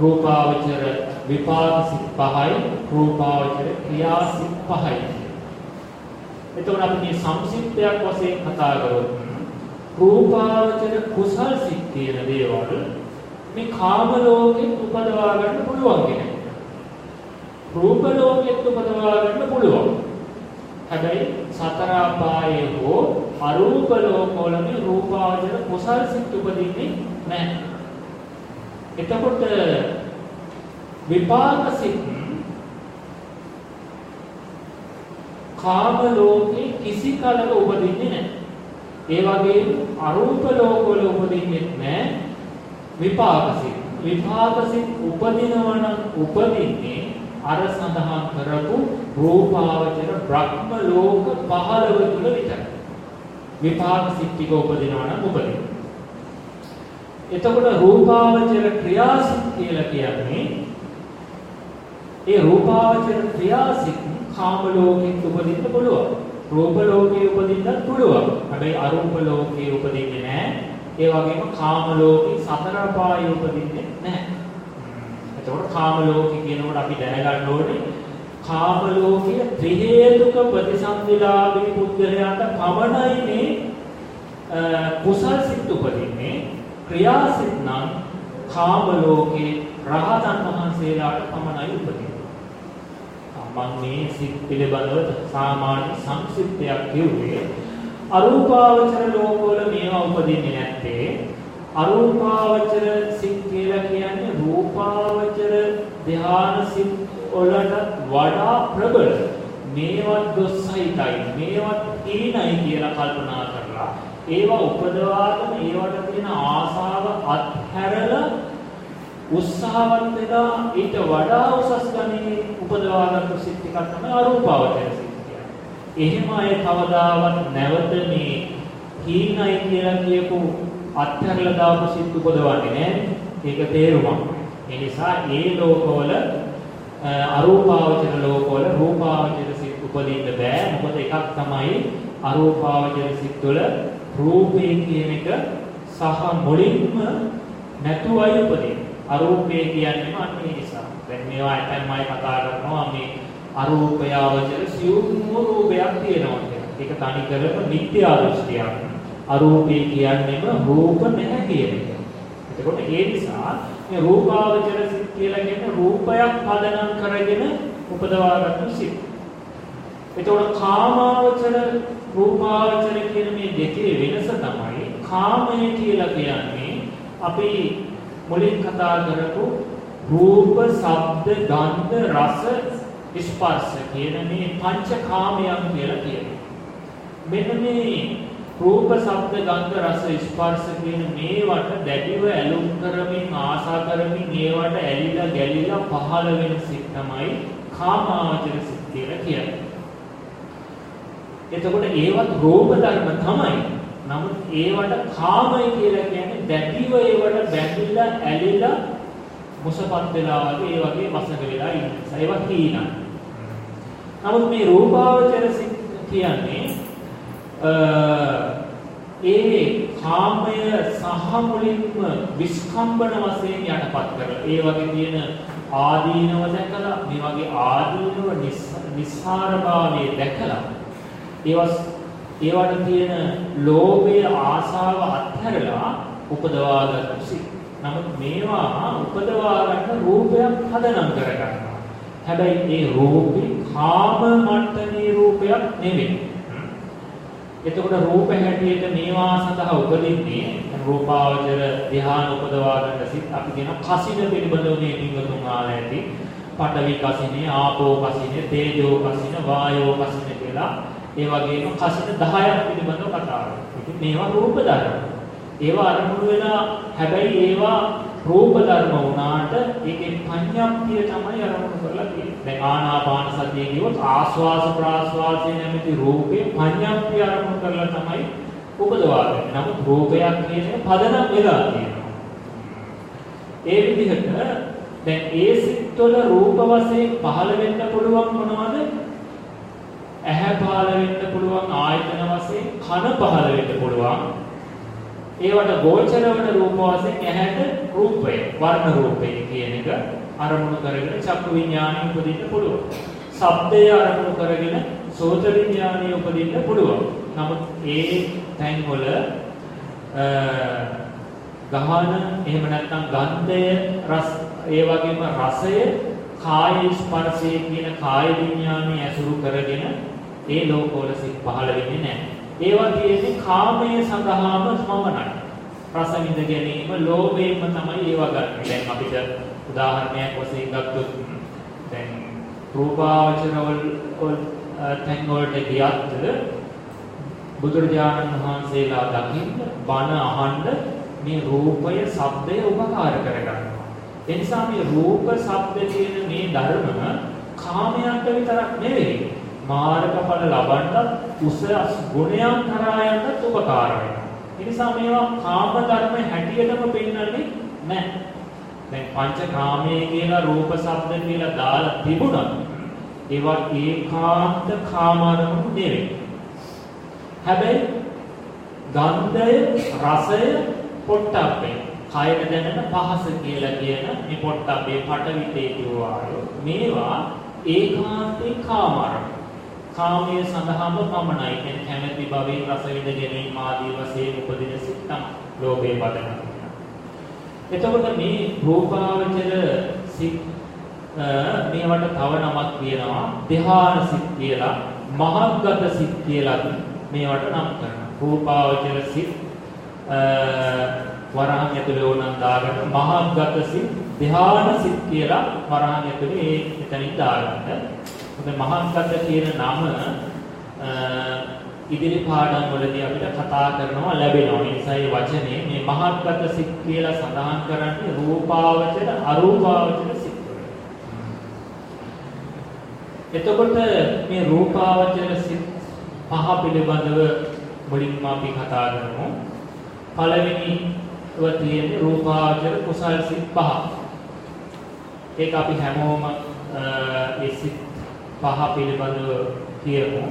රූපාවචර විපාක සිත් පහයි, රූපාවචර ක්‍රියා සිත් පහයි. එතකොට අපි මේ සංසිද්ධයක් වශයෙන් කතා කරොත් රූපාවචර කුසල් සිත් කියන දේවල් මේ කාම ලෝකෙත් උපදවා ගන්න පුළුවන් කෙනෙක්. රූප ලෝකෙත් උපදවා ගන්න පුළුවන්. හැබැයි සතර අපායේ හෝ අරූප ලෝකවල මේ රූපාවචර කුසල් සිත් උපදින්නේ නැහැ. එතකොට විපාක සිත් කාම ලෝකේ කිසි කලක උපදින්නේ නැහැ. ඒ වගේම අරූප ලෝකවල උපදින්නේ නැහැ විපාක සිත්. විපාක සිත් උපදිනවා නම් උපදින්නේ අර සඳහන් කරපු රූපාවචර බ්‍රහ්ම ලෝක 15 තුල විතරයි. විපාක සිත් ටික උපදිනවා නම් උපදින. එතකොට රූපාවචර ක්‍රියාසිත කියලා කියන්නේ ඒ රූපාවචර ක්‍රියාසිත කාම ලෝකෙත් උපදින්න පුළුවන්. රූප ලෝකේ උපදින්නත් පුළුවන්. හැබැයි අරූප ලෝකේ උපදින්නේ නැහැ. ඒ වගේම කාම ලෝකේ සතර පායේ උපදින්නේ නැහැ. එතකොට කාම ලෝකේ කියනකොට අපි දැනගන්න ඕනේ කාම ලෝකයේ ත්‍රි හේතුක ප්‍රතිසන්දිලාභී පුද්ගලයාට පමණයි මේ කුසල් සිත් උපදින්නේ ක්‍රියා සිත් නම් කාම ලෝකේ රහතන් වහන්සේලාට පමණයි උපදින්නේ. මම මේ සිත් පිළිබඳව සාමාන්‍ය සංක්ෂිප්තයක් කිව්වේ අරූපාවචර ලෝකවල මේවා උපදින්නේ නැත්තේ අරූපාවචර සිත් කියලා කියන්නේ රූපාවචර ධ්‍යාන සිත් වලට වඩා ප්‍රබල මේවත් දොස්සයිතයි මේවත් හීනයි කියලා කල්පනා කරලා ඒවා උපදවාගෙන ඒවට තියෙන ආසාව අත්හැරලා උත්සාහවත් වෙලා ඊට වඩා උසස් ගණේ උපදවාගත්තු සිත් එකක් තමයි අරූපාවචර සිත් කියන්නේ. එහෙම අය කවදාවත් නැවත මේ හීනයි කියලා කියපු අත්හැරලා දාපු සිත් උපදවන්නේ නැහැ. ඒක තේරුමක්. ඒ නිසා ඒ ලෝකවල අරූපාවචර ලෝකවල රූපාවචර සිත් උපදින්න බෑ. මොකද එකක් තමයි අරූපාවචර සිත් වල රූපේ කියන එක සහ මුලින්ම නැතුවයි උපදින්නේ. අරූපේ කියන්නේම අන්න ඒ නිසා. දැන් මේවා ඇතැම් අය කතා කරනවා මේ අරූපයාවචර සියුම් රූපයක් තියෙනවා කියලා. ඒක තනි කරම මිත්‍යා දෘෂ්ටියක්. අරූපී කියන්නේම රූප නැහැ කියන එක. එතකොට ඒ නිසා මේ රූපාවචර සිත් කියලා කියන්නේ රූපයක් පදනම් කරගෙන උපදවාගත්තු සිත්. එතකොට කාමාවචර රූපාවචර කියන මේ දෙකේ කාමය කියලා කියන්නේ අපි මුලින් කතා කරපු රූප, ශබ්ද, ගන්ධ, රස, ස්පර්ශ කියන මේ පංචකාමයන් කියලා කියනවා. මෙන්න මේ රූප, ශබ්ද, ගන්ධ, රස, ස්පර්ශ කියන මේවට දැඩිව ඇලුම් කරමින් ආසා කරමින් ඒවට ඇලිලා ගැලිලා පහළ වෙන සිත් තමයි කාමාවචර සිත් කියලා කියන්නේ. එතකොට ඒවත් රූප ධර්ම තමයි. නමුත් ඒවට කාමයි කියලා කියන්නේ දැඩිව ඒවට බැඳිලා ඇලිලා මුසපත් වෙලා වගේ ඒ වගේ වසඟ වෙලා ඉන්න නිසා ඒවා හීනයි. නමුත් මේ රූපාවචර සිත් කියන්නේ ඒ කාමය සහ මුලින්ම විස්කම්බන වශයෙන් යටපත් කරලා ඒ වගේ තියෙන ආදීනව දැකලා මේ වගේ ආදීනව නිස්සාරභාවයේ දැකලා ඒවස් ඒවට තියෙන ලෝභය ආසාව අත්හැරලා උපදවා ගන්න සිත්. නමුත් මේවා උපදවා ගන්න රූපයක් හදනම් කර ගන්නවා. හැබැයි ඒ රූපේ කාම මට්ටමේ රූපයක් නෙවෙයි. එතකොට රූප හැටියට මේවා සඳහා උපදින්නේ රූපාවචර ධ්‍යාන උපදවා ගන්න සිත් අපි කියන කසින පිළිබඳව මේ පින්වතුන් ආලා ඇති. පඨවි කසිනේ, ආපෝ කසිනේ, තේජෝ කසින, වායෝ කසින කියලා ඒ වගේම කසින 10ක් පිළිබඳව කතා කරනවා. ඉතින් මේවා රූප ධර්ම. ඒවා අරමුණු වෙලා හැබැයි ඒවා රූප ධර්ම වුණාට ඒකේ පඤ්ඤාප්තිය තමයි අරමුණු කරලා තියෙන්නේ. දැන් ආනාපාන සතිය කියවොත් ආස්වාස ප්‍රාස්වාසයේ නැමැති රූපේ පඤ්ඤාප්තිය අරමුණු කරලා තමයි උපදවාගන්නේ. නමුත් රූපයක් කියන්නේ පදනම් වෙලා තියෙනවා. ඒ විදිහට දැන් ඒ සිත්වල රූප වශයෙන් පහළ වෙන්න පුළුවන් මොනවද? ඇහැ පහළ වෙන්න පුළුවන් ආයතන වශයෙන් කන පහළ වෙන්න පුළුවන් ඒවට ගෝචර වන රූප වශයෙන් ඇහැට රූපය වර්ණ රූපය කියන එක අරමුණු කරගෙන චක්කු විඥානය උපදින්න පුළුවන් ශබ්දය අරමුණු කරගෙන සෝත විඥානය උපදින්න පුළුවන් නමුත් ඒ තැන්වල ගහන එහෙම නැත්නම් ගන්ධය රස ඒ වගේම රසය කාය ස්පර්ශය කියන කාය විඥානය ඇසුරු කරගෙන ඒ ලෝකවල සිත් පහළ වෙන්නේ නැහැ. ඒවා තියෙන්නේ කාමයේ සඳහාම පමණයි. රස විඳ ගැනීම ලෝභයෙන්ම තමයි ඒවා ගන්න. දැන් අපිට උදාහරණයක් වශයෙන් ගත්තොත් දැන් රූපාවචර වල තැන් වලට ගියත් බුදුරජාණන් වහන්සේලා දකින්න බණ අහන්න මේ රූපය, ශබ්දය උපකාර කරගන්නවා. ඒ නිසා මේ රූප, ශබ්ද කියන මේ ධර්ම කාමයන්ට විතරක් නෙවෙයි මාර්ගඵල ලබන්නත් උසස් ගුණයන් කරා යන්නත් උපකාර වෙනවා. ඒ නිසා මේවා කාම ධර්ම හැටියටම පෙන්වන්නේ නැහැ. දැන් පංචකාමයේ කියලා රූප ශබ්ද කියලා දාලා තිබුණා. ඒවා ඒකාන්ත කාමරණු නෙවෙයි. හැබැයි ගන්ධය, රසය, පොට්ටබ්බේ කයන දැනෙන පහස කියලා කියන මේ පොට්ටබ්බේ පටවි තේජෝ ආයෝ මේවා ඒකාන්තේ කාමරණු කාමයේ සඳහාම පමණයි. කියන්නේ කැමැති භවයෙන් රස විඳ ගැනීම ආදී වශයෙන් උපදින සිත් තමයි ලෝභයේ පදනම. එතකොට මේ රූපාවචර සිත් මේවට තව නමක් කියනවා ධ්‍යාන සිත් කියලා මහග්ගත සිත් කියලා මේවට නම් කරනවා. රූපාවචර සිත් වරහන් ඇතුලේ ඕනනම් දාගන්න මහග්ගත සිත් ධ්‍යාන සිත් කියලා වරහන් ඇතුලේ ඒ එතනින් දාගන්න. මොකද මහත්කත කියන නම ඉදිරි පාඩම් වලදී අපිට කතා කරනවා ලැබෙනවා. ඒ නිසා මේ වචනේ මේ මහත්කත සිත් කියලා සඳහන් කරන්නේ රූපාවචර අරූපාවචර සිත් එතකොට මේ රූපාවචර සිත් පහ පිළිබඳව මුලින්ම අපි කතා කරමු. පළවෙනිව තියෙන්නේ රූපාවචර කුසල් සිත් පහ. ඒක අපි හැමෝම ඒ සිත් පහ පිළිබඳව කියමු.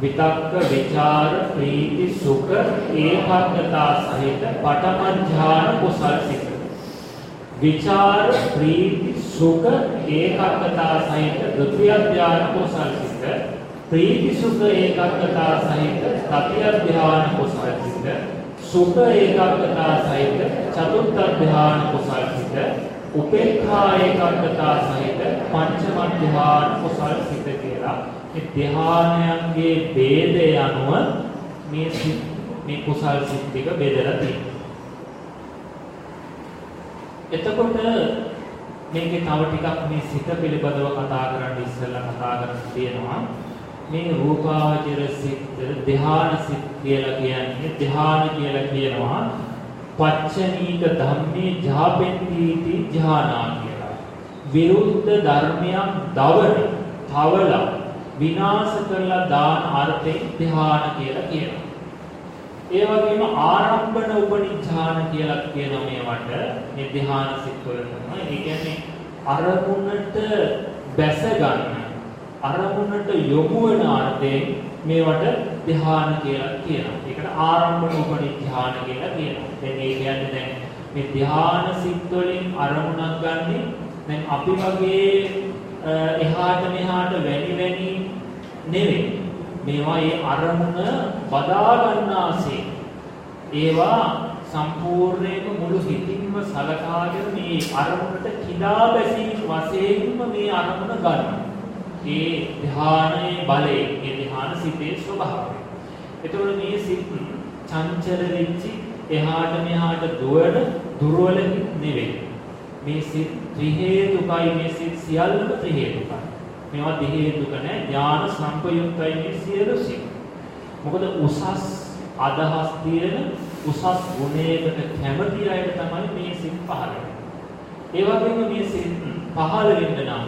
විතක්ක, විචාර, ප්‍රීති, සුඛ, ඒකාග්‍රතා සහිත පඨමඥාන කුසල් සිත. විචාර, ප්‍රීති, සුඛ, ඒකාග්‍රතා සහිත ဒုတိယ ඥාන කුසල් සිත. ප්‍රීති සුඛ ඒකාග්‍රතා සහිත තතිය ඥාන කුසල් සිත. සුඛ ඒකාග්‍රතා සහිත චතුර්ථ ඥාන කුසල් සිත. උපේක්ඛා ඒකාග්‍රතා සහිත පංචම ධ්‍යාන කුසල් සිත කියලා මේ ධ්‍යානයන්ගේ ભેදය අනුව මේ මේ කුසල් සිත් ටික බෙදලා තියෙනවා. එතකොට මේකේ තව ටිකක් මේ සිත පිළිබඳව කතා කරන්න ඉස්සෙල්ලා කතා කරන්න තියෙනවා. මේ රූපාවචර සිත් ධ්‍යාන සිත් කියලා කියන්නේ ධ්‍යාන කියලා කියනවා පච්චනීක ධම්මේ ජාපෙන්දීති ධ්‍යානා කියලා. විරුද්ධ ධර්මයක් දවන, තවලා විනාශ කරලා දාන අර්ථයෙන් ධ්‍යාන කියලා කියනවා. ඒ වගේම ආරම්භන උපනිඥාන කියලා කියන මේවට මේ ධ්‍යාන සිත් වල තමයි. ඒ කියන්නේ අරමුණට බැස ගන්න අරමුණට යොමු වෙන අර්ථයෙන් මේවට ධ්‍යාන කියලා කියනවා. ඒකට ආරම්භන උපනිඥාන කියලා කියනවා. දැන් ඒ කියන්නේ දැන් මේ ධ්‍යාන සිත් වලින් අරමුණක් ගන්නේ දැන් අපි වගේ එහාට මෙහාට වැනි වැනි නෙවෙයි. මේවා ඒ අරමුණ බදා ගන්නාසේ ඒවා සම්පූර්ණයෙන්ම මුළු හිතින්ම සලකාගෙන මේ අරමුණට කිදා බැසීම වශයෙන්ම මේ අරමුණ ගන්නවා. ඒ ධානයේ බලය, ඒ ධාන සිතේ ස්වභාවය. එතකොට මේ සිත් චංචල වෙච්චි එහාට මෙහාට දුවන දුර්වල නෙවෙයි. මේ සිත් ත්‍රි හේතුකයි මේ සිත් සියල්ලම ත්‍රි හේතුකයි. මේවා දෙහි හේතුක නැහැ. ඥාන සංපයුක්තයි මේ සියලු සිත්. මොකද උසස් අදහස් තියෙන උසස් ගුණයකට කැමති අයට තමයි මේ සිත් පහළ වෙන්නේ. ඒ වගේම මේ සිත් පහළ වෙන්න නම්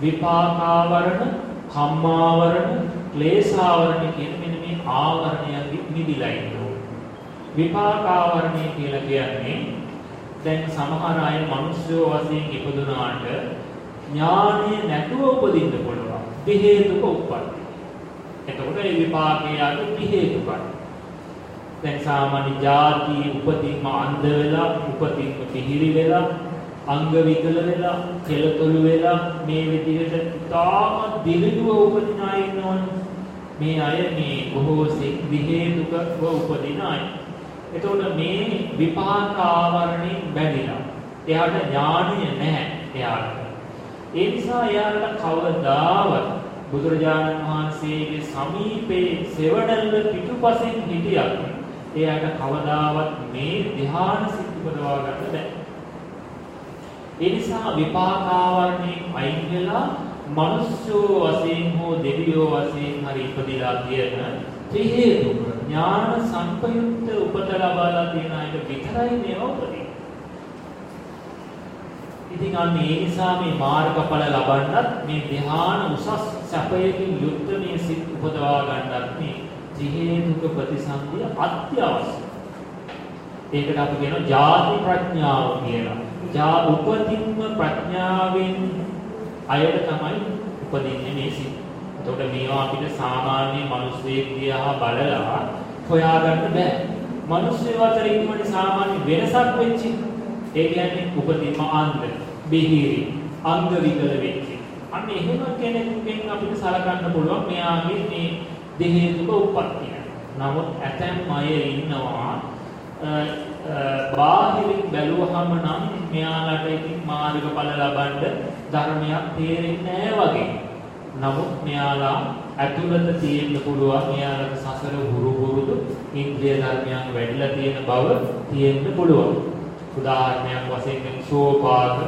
විපාකාවරණ, කම්මාවරණ, ක්ලේශාවරණ කියන මෙන්න මේ ආවරණයන්ගෙන් මිදිලා ඉන්න ඕනේ. විපාකාවරණය කියලා කියන්නේ දැන් සමහර අය මිනිස්සු වශයෙන් ඉපදුනාට ඥානය නැතුව උපදින්න පුළුවන්. බෙහෙතුක උප්පත්ති. එතකොට ඒ විපාකයේ යටි බෙහෙතුකයි. දැන් සාමාන්‍ය ಜಾති උපදීම අන්ධ වෙලා උපදීම පිහිරි වෙලා අංග විකල වෙලා කෙලතොළු වෙලා මේ විදිහට තාම දිලිදුව උපදින අය ඉන්නවනේ. මේ අය මේ බොහෝ සෙක් විහෙතුකව උපදින අය. එතකොට මේ විපාක ආවරණයෙන් බැඳිලා. එයාට ඥානය නැහැ එයාට. ඒ නිසා එයාට කවදාවත් බුදුරජාණන් වහන්සේගේ සමීපේ සෙවණල්ල පිටුපසින් හිටියක් එයාට කවදාවත් මේ ධ්‍යාන සිත් උපදවා ගන්න බැහැ. ඒ නිසා විපාකාවරණයෙන් අයින් වෙලා මනුෂ්‍යෝ වශයෙන් හෝ දෙවියෝ වශයෙන් හරි ඉපදිලා තියෙන ත්‍රි හේතුක ඥාන සංපයුක්ත උපත ලබාලා තියෙන අයට විතරයි මේවා උපදින්නේ. ඉතින් අන්න ඒ නිසා මේ මාර්ගඵල ලබන්නත් මේ ධ්‍යාන උසස් සැපයකින් යුක්ත මේ සිත් උපදවා ගන්නත් මේ ත්‍රි හේතුක ප්‍රතිසන්දිය අත්‍යවශ්‍යයි. ඒකට අපි කියනවා ජාති ප්‍රඥාව කියලා. ජා උපතින්ම ප්‍රඥාවෙන් අයට තමයි උපදින්නේ මේ සිත්. එතකොට මේවා අපිට සාමාන්‍ය මිනිස්සෙක් දිහා බලලා හොයාගන්න බෑ. මිනිස්සු අතර ඉන්නවනේ සාමාන්‍ය වෙනසක් වෙච්චි. ඒ කියන්නේ උපතින්ම අන්ධ, බිහිරි, අංග විකල වෙච්චි. අන්න එහෙම කෙනෙකුගෙන් අපිට සලකන්න පුළුවන් මෙයාගේ මේ දෙහේතුක උප්පත්තිය. නමුත් ඇතැම් අය ඉන්නවා බාහිරින් බැලුවහම නම් මෙයාලට ඉතින් මාර්ගඵල ලබන්න ධර්මයක් තේරෙන්නේ නැහැ වගේ. නමුත් මෙයාලා ඇතුළත තියෙන්න පුළුවන් මෙයාලට සසර හුරු පුරුදු ඉන්ද්‍රිය ධර්මයන් වැඩිලා තියෙන බව තියෙන්න පුළුවන්. උදාහරණයක් වශයෙන් සෝපාක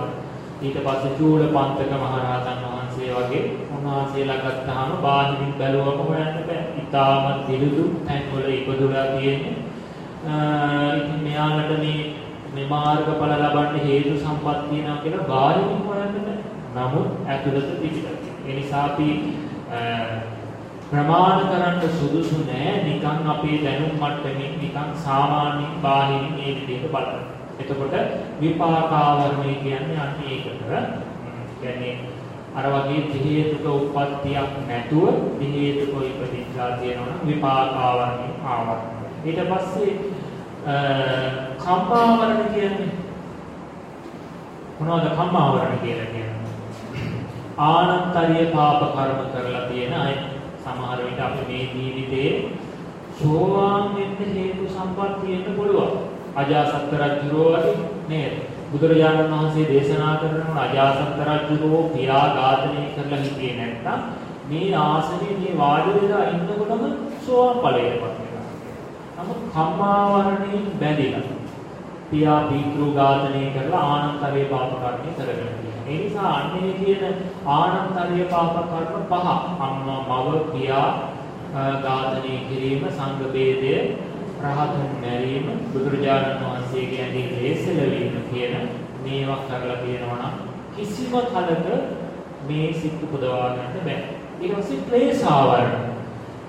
ඊට පස්සේ චූලපන්තක මහරහතන් වහන්සේ වගේ උන්වහන්සේලා ගත්තාම බාහිරින් බැලුවම හොයන්න බෑ. ඊටාම දිලුදු තැන්වල ඉපදුලා තියෙන්නේ ඉතින් මෙයාලට මේ මේ මාර්ගඵල ලබන්න හේතු සම්පත් තියෙනවා කියලා බාහිරින් හොයන්න බෑ. නමුත් ඇතුළත තිබිලා ඒ නිසා අපි ප්‍රමාණ කරන්න සුදුසු නෑ නිකන් අපේ දැනුම් මට්ටමින් නිකන් සාමාන්‍ය බාහිරින් මේ විදිහට බලන්න. එතකොට විපාකාවරණය කියන්නේ අන්න ඒකට. කියන්නේ අර වගේ දිහේතුක උප්පත්තියක් නැතුව දිහේතුක ඉපදිච්චා තියෙනවා නම් විපාකාවරණය ආවරණය. ඊට පස්සේ කම්මාවරණ කියන්නේ මොනවද කම්මාවරණ කියලා කියන්නේ? ආනන්තරිය පාප කර්ම කරලා තියෙන අය සමහර විට අපි මේ ජීවිතේ සෝවාන් වෙන්න හේතු සම්පත් තියෙන්න පුළුවන්. අජාසත් රජුරෝ වගේ නේද? බුදුරජාණන් වහන්සේ දේශනා කරන අජාසත් රජුරෝ පියා ඝාතනය කරලා හිටියේ නැත්තම් මේ ආසනේ මේ වාඩි වෙලා ඉන්නකොටම සෝවාන් ඵලයටපත් නමුත් කම්මාවරණයෙන් බැඳිලා පියා පිතෘ ඝාතනය කරලා ආනන්තරේ පාප කර්මය කරගෙන තියෙනවා. ඒ නිසා අන්නේ කියන ආනන්තරේ පාප කර්ම පහ අම්මා මව පියා ඝාතනය කිරීම සංඝ ભેදය රහතුන් මැරීම බුදුරජාණන් වහන්සේගේ ඇඟේ ලේසලවීම කියන මේවා කරලා තියෙනවා නම් කිසිම කලක මේ සිත් උපදවා ගන්න බෑ. ඊට පස්සේ ක්ලේශාවරණ.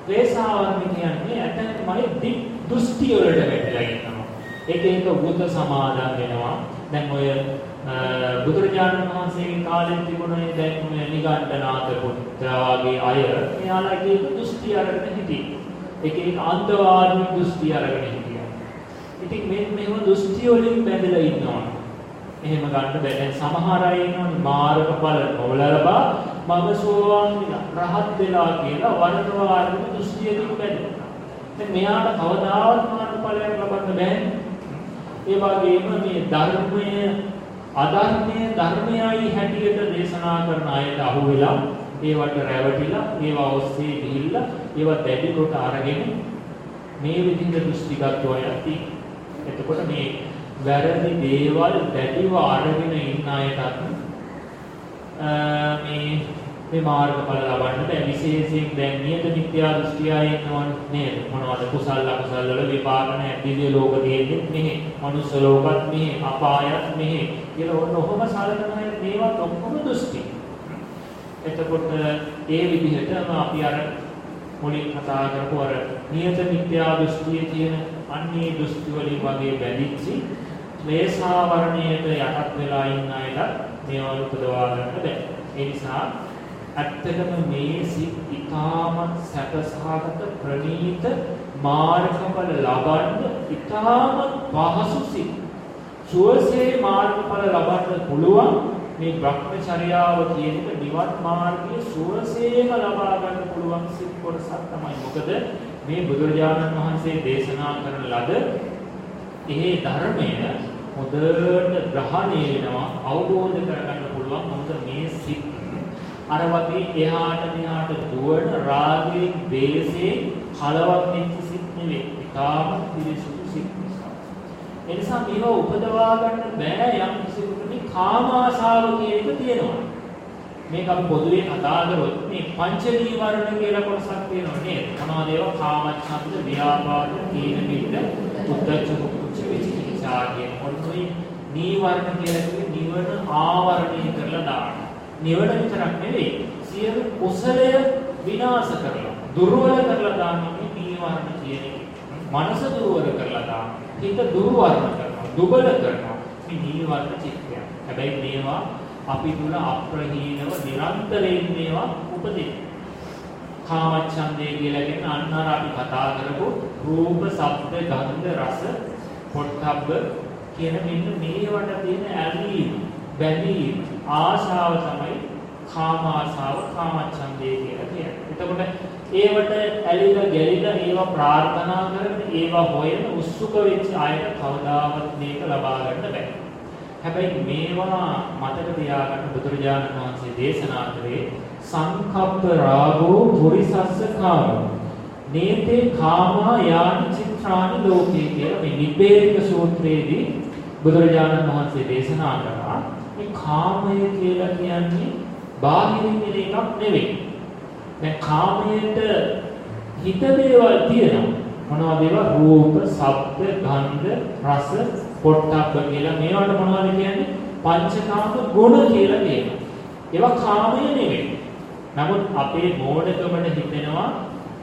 ක්ලේශාවරණ කියන්නේ ඇතැම්මයි දික් දෘෂ්ටි වලට වැටලා ඉන්නවා. එක එක වෘත සමාදන් වෙනවා. දැන් ඔය බුදුරජාණන් වහන්සේගේ කාලේ තිබුණේ දැන් ඔය නිගණ්ඨනාථ පුත්‍රා වගේ අය එයාලා එක එක දෘෂ්ටි අරගෙන හිටියේ. එක එක අන්තවාදී දෘෂ්ටි අරගෙන හිටියා. ඉතින් මේ මෙහෙම දෘෂ්ටි වලින් බැඳලා ඉන්නවා. එහෙම ගන්න බෑ. දැන් සමහර අය ඉන්නවනේ මාර්ගඵල නොලබා මම සෝවාන් වෙලා රහත් වෙලා කියලා වරදවාගෙන දෘෂ්ටියකින් බැඳෙනවා. දැන් මෙයාට කවදාවත් මාර්ගඵලයක් ලබන්න බෑ. ඒ වගේම මේ ධර්මයේ අධර්මයේ ධර්මයයි හැටියට දේශනා කරන අයට අහු වෙලා ඒවට රැවටිලා ඒවා ඔස්සේ ගිහිල්ලා ඒවා දැඩි කොට අරගෙන මේ විදිහට දෘෂ්ටිගත අය එතකොට මේ වැරදි දේවල් දැඩිව අරගෙන ඉන්න අයටත් මේ මේ මාර්ගඵල ලබන්න. බෑ විශේෂයෙන් දැන් නියත මිත්‍යා දෘෂ්ටියයි ඉන්නවනේ නේද? මොනවද? කුසල අකුසල වල විපාක නැහැ. දිව්‍ය ලෝක දෙන්නේ මෙහි. මනුස්ස ලෝකත් මෙහි. අපායත් මෙහි කියලා ඔන්න ඔහොම සලකන අය මේවත් ඔක්කොම දෘෂ්ටි. එතකොට ඒ විදිහටම අපි අර මුලින් කතා කරපු අර නියත මිත්‍යා දෘෂ්ටියේ තියෙන අන්නේ දෘෂ්ටි වලින් වගේ බැඳිච්චි ක්ලේශාවරණයට යටත් වෙලා ඉන්න අයට මේවා උපදවා ගන්න බෑ ඒ නිසා ඇත්තටම මේ සිත් ඊටාම සැපසහගත ප්‍රණීත මාර්ගඵල ලබන්න ඊටාම පහසු සිත්. සුවසේ මාර්ගඵල ලබන්න පුළුවන් මේ භ්‍රමචර්යාව කියන එක නිවන් මාර්ගයේ සුවසේම ලබා ගන්න පුළුවන් සිත් කොටසක් තමයි. මොකද මේ බුදුරජාණන් වහන්සේ දේශනා කරන ලද ඒ ධර්මය හොඳට ග්‍රහණය වෙනවා අවබෝධ කරගන්න පුළුවන් මොකද මේ සිත් අර වගේ එහාට මෙහාට දුවන රාගයෙන් දේශයෙන් කලවක් වෙච්ච සිත් නෙවෙයි. ඒකාම පිරිසුදු සිත් නිසා. ඒ නිසා මේවා උපදවා ගන්න බෑ යම් කිසිවෙකුට කාම ආශාව කියන එක තියෙනවා. මේක අපි පොදුවේ කතා කරොත් මේ පංච නීවරණ කියලා කොටසක් තියෙනවා නේද? මොනවද ඒවා? කාමච්ඡන්ද, ව්‍යාපාද, තීන මිද්ද, උද්ධච්ච කුච්ච විචිකිච්ඡා කියන මොනෝයි නීවරණ කියලා කියන්නේ නිවන ආවරණය කරලා දානවා. නිවන විතරක් නෙවෙයි සියලු කුසලය විනාශ කරලා දුර්වල කරලා දානවා මේ නීවරණ කියන එක. මනස දුර්වල කරලා දානවා. හිත දුර්වර්ණ කරනවා. දුබල කරනවා. මේ නීවරණ චිත්තය. හැබැයි මේවා අපි තුල අප්‍රහීනව නිරන්තරයෙන් මේවා උපදින. කාමච්ඡන්දේ කියලා කියන අන්න අර අපි කතා කරපු රූප, ශබ්ද, ගන්ධ, රස, පොට්ටබ්බ කියන මෙන්න මේවට තියෙන ඇලීම බැඳීම ආශාව තමයි කාම ආශාව කාමච්ඡන්දේ කියලා කියන්නේ. එතකොට ඒවට ඇලිලා ගැලිලා ඒවා ප්‍රාර්ථනා කරගෙන ඒවා හොයන උත්සුක වෙච්ච අයට කවදාවත් මේක ලබා ගන්න බෑ. හැබැයි මේවා මතක තියාගන්න බුදුරජාණන් වහන්සේ දේශනා කළේ සංකප්ප රාගෝ පුරිසස්ස කාමෝ නේතේ කාමා යානි චිත්‍රානි ලෝකේ කියලා මේ නිබ්බේධික සූත්‍රයේදී බුදුරජාණන් වහන්සේ දේශනා කරා මේ කාමය කියලා කියන්නේ බාහිරින් එන එකක් නෙවෙයි. දැන් කාමයට හිත දේවල් තියෙනවා. මොනවද ඒවා? රූප, ශබ්ද, ගන්ධ, රස, පොට්ටබ්බ කියලා මේවට මොනවද කියන්නේ? පංචකාම ගුණ කියලා කියනවා. ඒවා කාමය නෙවෙයි. නමුත් අපේ මෝඩකමට හිතෙනවා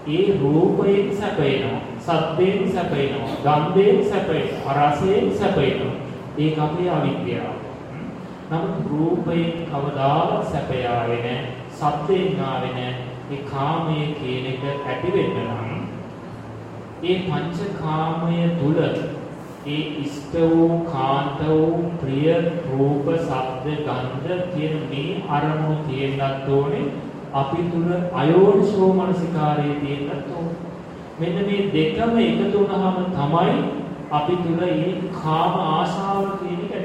ඒ රූපයෙන් සැපේනවා, සද්දයෙන් සැපේනවා, ගන්ධයෙන් සැපේනවා, රසයෙන් සැපේනවා. ඒක අපේ අවිද්‍යාව. නමුත් රූපයෙන් කවදාවත් සැපය ආවේ නැහැ. සත්‍යයෙන් ආවේ නැහැ. ඒ කාමයේ කියන එක ඇති වෙන්න නම් ඒ පංචකාමය තුල ඒ ඉෂ්ට වූ කාන්ත වූ ප්‍රිය රූප ශබ්ද ගන්ධ කියන මේ අරමුණු තියෙන්නත් ඕනේ අපි තුල අයෝනිසෝ මනසිකාරයේ තියෙන්නත් ඕනේ මෙන්න මේ දෙකම එකතු වුනහම තමයි අපි තුල මේ කාම ආශාව කියන එක ඇති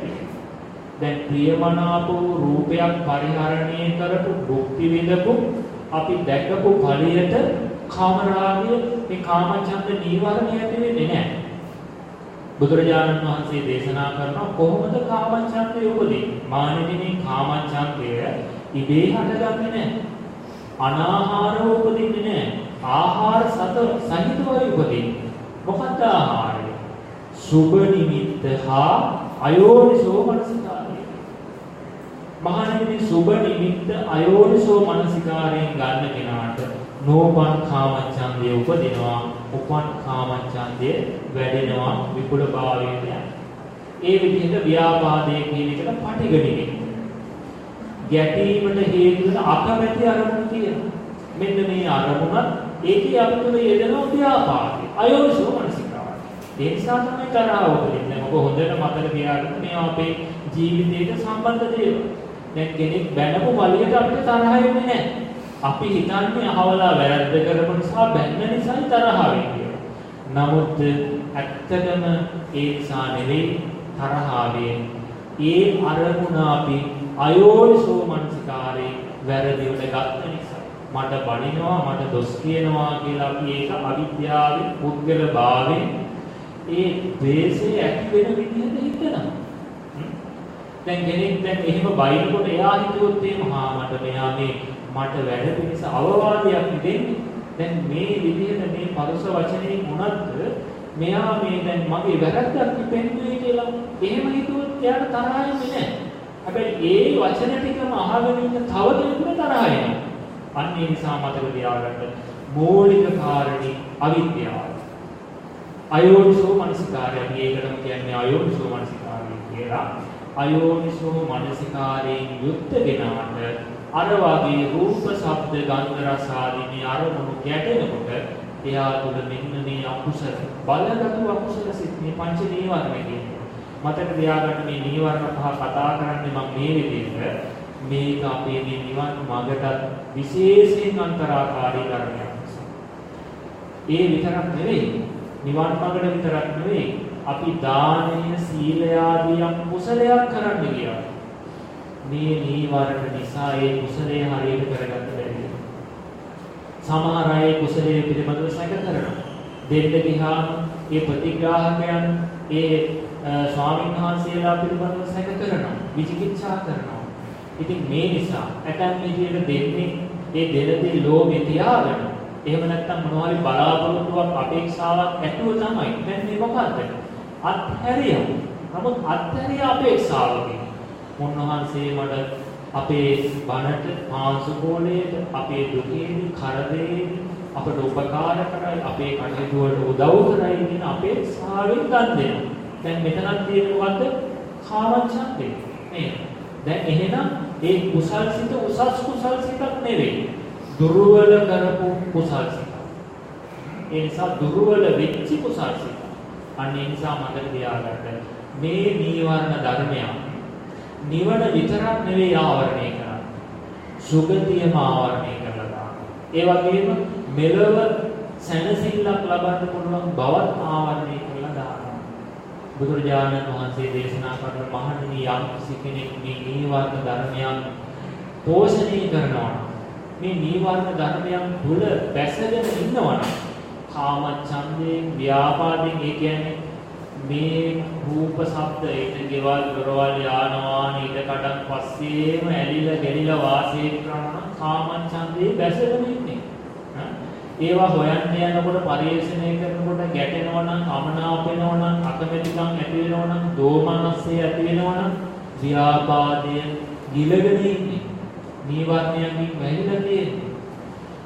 දැන් ප්‍රියමනාප වූ රූපයක් පරිහරණය කරපු භුක්ති විඳපු අපි දැකපු ඵලයට කාමරාගය මේ කාමච්ඡන්ද නීවරණය ඇති වෙන්නේ නැහැ. බුදුරජාණන් වහන්සේ දේශනා කරනවා කොහොමද කාමච්ඡන්දය උපදින්නේ? මානෙදි මේ කාමච්ඡන්දය ඉබේ හටගන්නේ නැහැ. අනාහාරව උපදින්නේ නැහැ. ආහාර සත සහිතවයි උපදින්නේ. මොකක්ද ආහාරය? සුබ නිමිත්ත හා අයෝනිසෝ මනසිකාරය. මහණෙනි සුබ නිමිත්ත අයෝනිසෝ මනසිකාරයෙන් ගන්න කෙනාට නෝපන් කාමච්ඡන්දය උපදිනවා. උපන් කාමච්ඡන්දය වැඩෙනවා විපුල භාවයෙන් ඒ විදිහට ව්‍යාපාදයේ කියන එකට පටිගණිනේ ගැටීමට හේතු වෙන අකමැති අරමුණු තියෙනවා. මෙන්න මේ අරමුණත් ඒකේ අපිට යෙදෙන ව්‍යාපාදය අයෝනිසෝ මනසිකාරය ඒ නිසා තමයි තරහ උපදින්නේ. ඔබ හොඳට මතක තියාගන්න මේවා අපේ ජීවිතයට සම්බන්ධ දේවල්. දැන් කෙනෙක් බැනපු වලියට අපිට තරහ එන්නේ නැහැ අපි හිතන්නේ අහවලා වැරද්ද කරපු නිසා බැන්න නිසායි තරහ වෙන්නේ. නමුත් ඇත්තටම ඒ නිසා නෙවෙයි තරහාවේ ඒ අරමුණ අපි අයෝනිසෝ මනසිකාරේ වැරදි වල ගත්ත නිසා මට බනිනවා මට දොස් කියනවා කියලා අපි ඒක අවිද්‍යාවෙන් පුද්ගල භාවයෙන් ඒ ද්වේෂය ඇති වෙන විදිහට හිතනවා. දැන් කෙනෙක් දැන් එහෙම බයිනකොට එයා හිතුවොත් එහෙම හා මට මෙයා මේ මට වැඩ පිණිස අවවාදයක් දෙන්නේ. දැන් මේ විදිහට මේ පරස වචනේ මොනක්ද මෙයා මේ දැන් මගේ වැරද්දක් පෙන්වුවේ කියලා එහෙම හිතුවොත් එයාට තරහ එන්නේ නැහැ. හැබැයි ඒ වචන ටිකම අහගෙන ඉන්න තව කෙනෙකුට තරහ එනවා. අන්න ඒ නිසා මතක තියාගන්න මූලික කාරණේ අවිද්‍යාව. අයෝනිසෝ මනසිකාරය මේකටම කියන්නේ අයෝනිසෝ මනසිකාරය කියලා. අයෝනිසෝ මනසිකාරයෙන් යුක්ත කෙනාට අර වගේ රූප, ශබ්ද, ගන්ධ, රස ආදී මේ අරමුණු ගැටෙනකොට එයා තුළ මෙන්න මේ අකුසල බලගතු අකුසල සිත් මේ පංච නීවරණ කියන්නේ. මතක තියාගන්න මේ නීවරණ පහ කතා කරන්නේ මම මේ විදිහට මේක අපේ මේ නිවන් මාර්ගට විශේෂයෙන් අන්තරාකාරී ධර්මයක්. ඒ විතරක් නෙවෙයි නිවන් මාර්ගට විතරක් නෙවෙයි අපි දානය සීලය ආදී කුසලයක් කරන්න ගියා. මේ නීවරණ නිසා ඒ කුසලයේ හරියට කරගන්න බැරි සමහර අය කුසලයේ පිළිබඳව සැක කරනවා. දෙන්න ගියාම ඒ ප්‍රතිග්‍රාහකයන් ඒ ස්වාමීන් වහන්සේලා පිළිබඳව සැක කරනවා. විචිකිච්ඡා කරනවා. ඉතින් මේ නිසා ඇතන් විදියට දෙන්නේ ඒ දෙලදී ලෝභය තියාගෙන එහෙම නැත්නම් මොනවා හරි බලාපොරොත්තුවක් අපේක්ෂාවක් ඇතුව තමයි. දැන් මේ මොකද්ද? අත්හැරියා. නමුත් අත්හැරියා අපේක්ෂාවකින්. උන්වහන්සේ මට අපේ බණට පාංශුකෝණයට අපේ දුකේදී කරදරේදී අපට උපකාර කරයි අපේ කටයුතු වලට උදව් කරයි කියන අපේ සාවෙන් ගන්න දෙනවා. දැන් මෙතනක් තියෙන මොකද්ද? කාමච්ඡන්දේ. නේද? දැන් එහෙනම් ඒ කුසල් සිත උසස් කුසල් සිතක් නෙවෙයි. දුර්වල කරපු කුසල් සිතක්. ඒ නිසා දුර්වල වෙච්ච කුසල් සිතක්. අන්න ඒ නිසා මතක තියාගන්න මේ නීවරණ ධර්මයන් නිවන විතරක් නෙවෙයි ආවරණය කරන්නේ. සුගතියම ආවරණය කරලා දානවා. ඒ වගේම මෙලව සැනසෙල්ලක් ලබන්න පුළුවන් බවත් ආවරණය කරලා දානවා. බුදුරජාණන් වහන්සේ දේශනා කරන මහණෙනි යම් කෙනෙක් මේ නීවරණ ධර්මයන් පෝෂණය කරනවා මේ නීවරණ ධර්මයන් තුල බැසගෙන ඉන්නවා කාම ඡන්දයෙන් ව්‍යාපාදයෙන් ඒ කියන්නේ මේ රූප ශබ්ද ඒක ගෙවල් දොරවල් යාන වාහන ඊට කඩක් පස්සේම ඇලිලා ගෙලිලා වාසය කරන කාමච්ඡන්දේ බැසගෙන ඉන්නේ. ඒවා හොයන්න යනකොට පරිේශණය කරනකොට ගැටෙනවා නම් අමනාප වෙනවා නම් අකමැතිකම් ඇති වෙනවා නම් දෝමනස්සේ ඇති වෙනවා නම් ව්‍යාපාදය ගිලගෙන ඉන්නේ. නීවරණයන්ගෙන් වැහිලා තියෙන්නේ.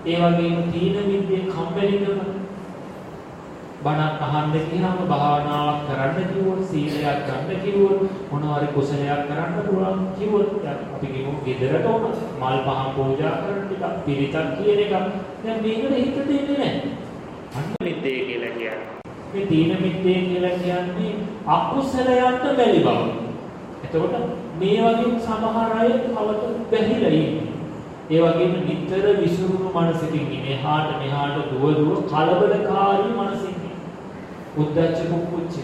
ඒ වගේම තීන විද්‍යේ කම්මැලිකම බණක් අහන්න කියනම භාවනාවක් කරන්න කිව්වොත් සීලයක් ගන්න කිව්වොත් මොනවාරි කුසලයක් කරන්න පුළුවන් කිව්වොත් අපි කියමු ගෙදරට උන මල් පහන් පූජා කරන ටික පිරිතක් කියන එක දැන් මේකට හිත දෙන්නේ නැහැ. අන්න මිද්දේ කියලා කියන්නේ. මේ තීන මිද්දේ කියලා කියන්නේ අකුසලයන්ට බැරි බව. එතකොට මේ වගේ සමහර අය කවත බැහැලා ඉන්නේ. ඒ වගේම නිතර විසිරුණු මනසකින් ඉන්නේ. එහාට මෙහාට දුව දුව කලබලකාරී මනසින් උද්දච්ච කුක්කුච්චය.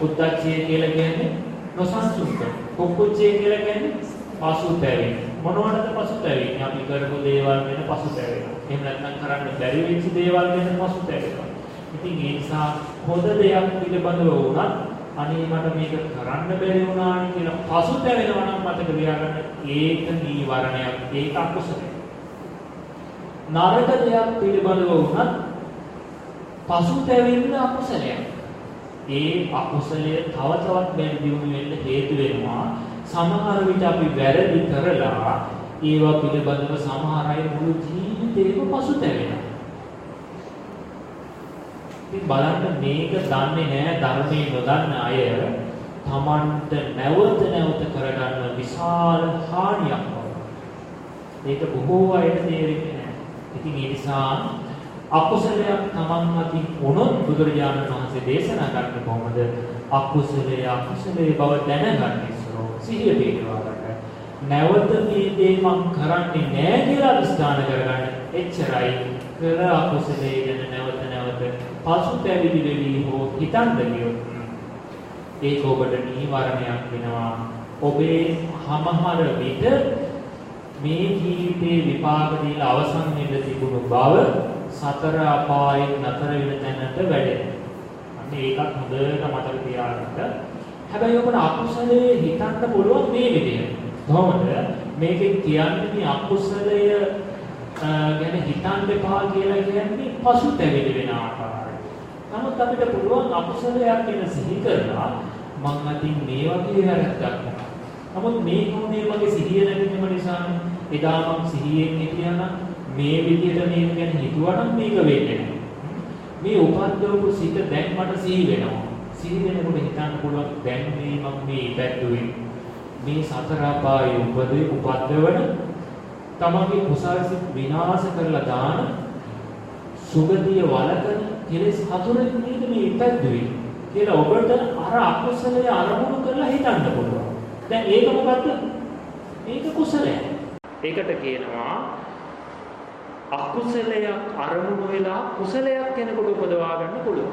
උද්දච්චය කියලා කියන්නේ නොසන්සුන්කම. කුක්කුච්චය කියලා කියන්නේ පසුතැවෙන. මොනවටද පසුතැවෙන්නේ? අපි කරපු දේවල් ගැන පසුතැවෙනවා. එහෙම නැත්නම් කරන්න බැරි වෙච්ච දේවල් ගැන පසුතැවෙනවා. ඉතින් ඒ නිසා හොඳ දෙයක් පිළිබඳව වුණත් අනේ මට මේක කරන්න බැරි වුණානේ කියලා පසුතැවෙනවා නම් මතක තියාගන්න ඒක නීවරණයක් ඒක අකුසලයක්. නරක දෙයක් පිළිබඳව වුණත් පසුතැවෙන්න අකුසලයක්. ඒ අකුසලය තව තවත් බැරි දියුණු වෙන්න හේතු වෙනවා. සමහර විට අපි වැරදි කරලා ඒවා පිළිබඳව සමහර අය මුළු ජීවිතේම පසුතැවෙනවා. ඉතින් බලන්න මේක දන්නේ නැහැ ධර්මයේ නොදන්න අය තමන්ට නැවත නැවත කරගන්න විශාල හානියක් වගේ. මේක බොහෝ අයට තේරෙන්නේ නැහැ. ඉතින් ඒ නිසා අකුසලයක් තමන් අතින් වුණොත් බුදුරජාණන් වහන්සේ දේශනා කරන්නේ කොහොමද? අකුසලයේ අකුසලයේ බව දැනගන්න ඉස්සරෝ සිහිය පිටවා ගන්න. නැවත මේ දේ මං කරන්නේ නැහැ කියලා අදිස්ථාන කරගන්න. එච්චරයි කර අකුසලයේ ගැන නැවත නැවත පසුතැවිලි වෙවි හෝ හිතන්න ගියොත් ඒක ඔබට නීවරණයක් වෙනවා. ඔබේ හමහර විට මේ ජීවිතේ විපාක දීලා අවසන් වෙන්න තිබුණු බව සතර අපායෙන් නතර වෙන තැනට වැඩෙනවා. අන්න ඒකත් හොඳට මතක තියාගන්න. හැබැයි ඔබට අකුසලයේ හිතන්න පුළුවන් මේ විදිහට. කොහොමද? මේකෙන් කියන්නේ මේ අකුසලය ගැන හිතන්න එපා කියලා කියන්නේ පසුතැවිලි වෙන ආකාරය. නමුත් අපිට පුළුවන් අකුසලයක් ගැන සිහි කරලා මං අතින් මේ වගේ වැරද්දක් වුණා. නමුත් මේ කොහොමද මගේ සිහිය නැතිවම නිසා එදා මං සිහියෙන් හිටියා නම් මේ විදිහට මේක ගැන හිතුවනම් මේක වෙන්නේ මේ උපද්දවපු සිත දැන් මට සිහි වෙනවා. සිහි වෙනකොට හිතන්න පුළුවන් දැන් මේ මම මේ ඉපැද්දුවේ මේ සතර අපායේ උපදේ උපද්දවන තමගේ කුසල් සිත් විනාශ කරලා දාන සුගතිය වලකන කෙලෙස් හතුරෙන් නේද මේ ඉපැද්දුවේ කියලා ඔබට අර අකුසලයේ අරමුණු කරලා හිතන්න පුළුවන්. දැන් ඒක මොකද්ද? ඒක කුසලයක්. ඒකට කියනවා අකුසලයක් අරමුණු වෙලා කුසලයක් කෙනෙකුට උපදවා ගන්න පුළුවන්.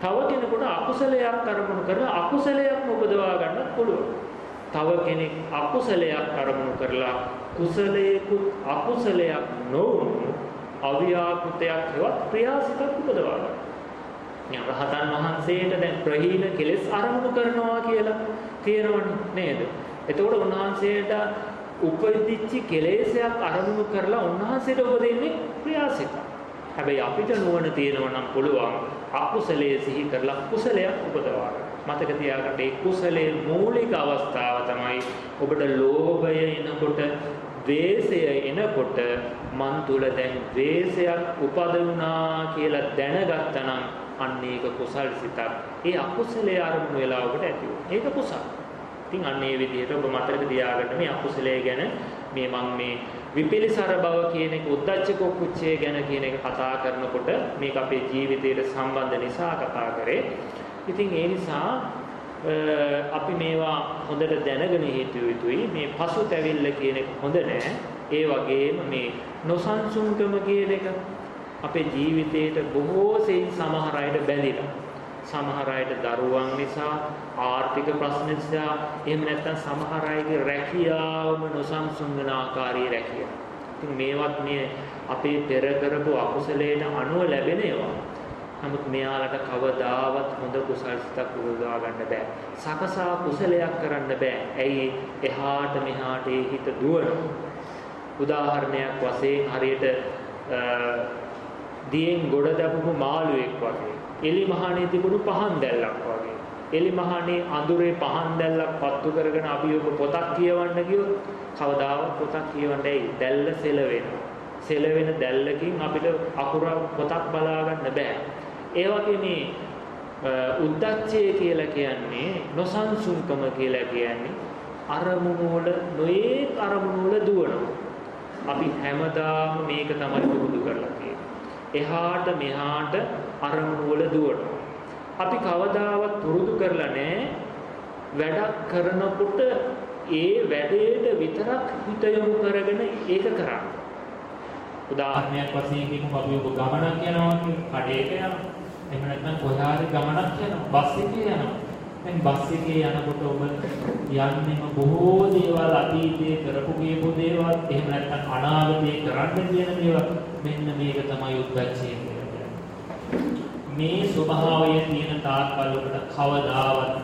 තව කෙනෙකුට අකුසලයක් අරමුණු කරලා අකුසලයක් උපදවා ගන්නත් පුළුවන්. තව කෙනෙක් අකුසලයක් අරමුණු කරලා කුසලයකුත් අකුසලයක් නොවුණු අව්‍යාකෘතයක් හෙවත් ක්‍රියාසිතක් උපදවා ගන්න. දැන් රහතන් වහන්සේට දැන් ප්‍රහීන කෙලෙස් අරමුණු කරනවා කියලා කියනවනේ නේද? එතකොට උන්වහන්සේට උපදිච්ච කෙලෙසයක් අරමුණු කරලා උන්වහන්සේට උපදින්නේ ක්‍රියාසිත. හැබැයි අපිට නුවණ තියෙනවා නම් පුළුවන් අකුසලයේ සිහි කරලා කුසලයක් උපදවා ගන්න. මතක තියාගන්න ඒ කුසලයේ මූලික අවස්ථාව තමයි ඔබට ලෝභය එනකොට ද්වේෂය එනකොට මන් තුල දැන් ද්වේෂයක් උපදුණා කියලා දැනගත්තා නම් අන්න ඒක කුසල් සිතක්. ඒ අකුසලයේ අරමුණු වෙලා ඔබට ඇති ඒක කුසල්. ඉතින් අන්න ඒ විදිහට ඔබ මතක තියාගන්න මේ අකුසලයේ ගැන මේ මම මේ විපිලිසර බව කියන එක උද්දච්ච කුච්චය ගැන කියන එක කතා කරනකොට මේක අපේ ජීවිතයට සම්බන්ධ නිසා කතා කරේ. ඉතින් ඒ නිසා අපි මේවා හොඳට දැනගෙන හිටිය යුතුයි. මේ පසුතැවිල්ල කියන එක හොඳ නෑ. ඒ වගේම මේ නොසන්සුන්කම කියන එක අපේ ජීවිතේට බොහෝ සෙයින් සමහර අයට බැඳිලා. සමහර අයට දරුවන් නිසා ආර්ථික ප්‍රශ්න නිසා එහෙම නැත්නම් සමහර අයගේ රැකියාවම නොසන්සුන් වෙන ආකාරයේ රැකියාව. ඉතින් මේවත් මේ අපේ පෙර කරපු අකුසලයට අනුව ලැබෙන ඒවා. නමුත් මෙයාලට කවදාවත් හොඳ කුසල් සිතක් උදවා ගන්න බෑ. සකසා කුසලයක් කරන්න බෑ. ඇයි එහාට මෙහාට ඒ හිත දුවන. උදාහරණයක් වශයෙන් හරියට දියෙන් ගොඩ දැමුණු මාළුවෙක් වගේ. එලි මහානේ තිබුණු පහන් දැල්ලක් වගේ. එලි මහානේ අඳුරේ පහන් දැල්ලක් පත්තු කරගෙන අපි ඔබ පොතක් කියවන්න ගියොත් කවදාවත් පොතක් කියවන්න ඇයි? දැල්ල සෙලවෙනවා. සෙලවෙන දැල්ලකින් අපිට අකුර පොතක් බලා ගන්න බෑ. ඒ වගේ මේ උද්දච්චය කියලා කියන්නේ නොසන්සුන්කම කියලා කියන්නේ අරමුණු වල නොයේක් අරමුණු වල දුවනවා. අපි හැමදාම මේක තමයි පුරුදු කරලා තියෙන්නේ. එහාට මෙහාට අරමුණු වල දුවනවා. අපි කවදාවත් පුරුදු කරලා නැහැ වැඩක් කරනකොට ඒ වැඩේට විතරක් හිත යොමු කරගෙන ඒක කරන්න. උදාහරණයක් වශයෙන් කියමු අපි ඔබ ගමනක් යනවා කඩේක යනවා. එහෙම නැත්නම් කොහේ හරි ගමනක් යනවා බස් එකේ යනවා. දැන් බස් එකේ යනකොට ඔබ යන්නේම බොහෝ දේවල් අතීතයේ කරපු කියපු දේවල් එහෙම නැත්නම් අනාගතයේ කරන්න තියෙන දේවල් මෙන්න මේක තමයි උද්දච්චය කියලා මේ ස්වභාවය තියෙන තාක්කල් ඔබට කවදාවත්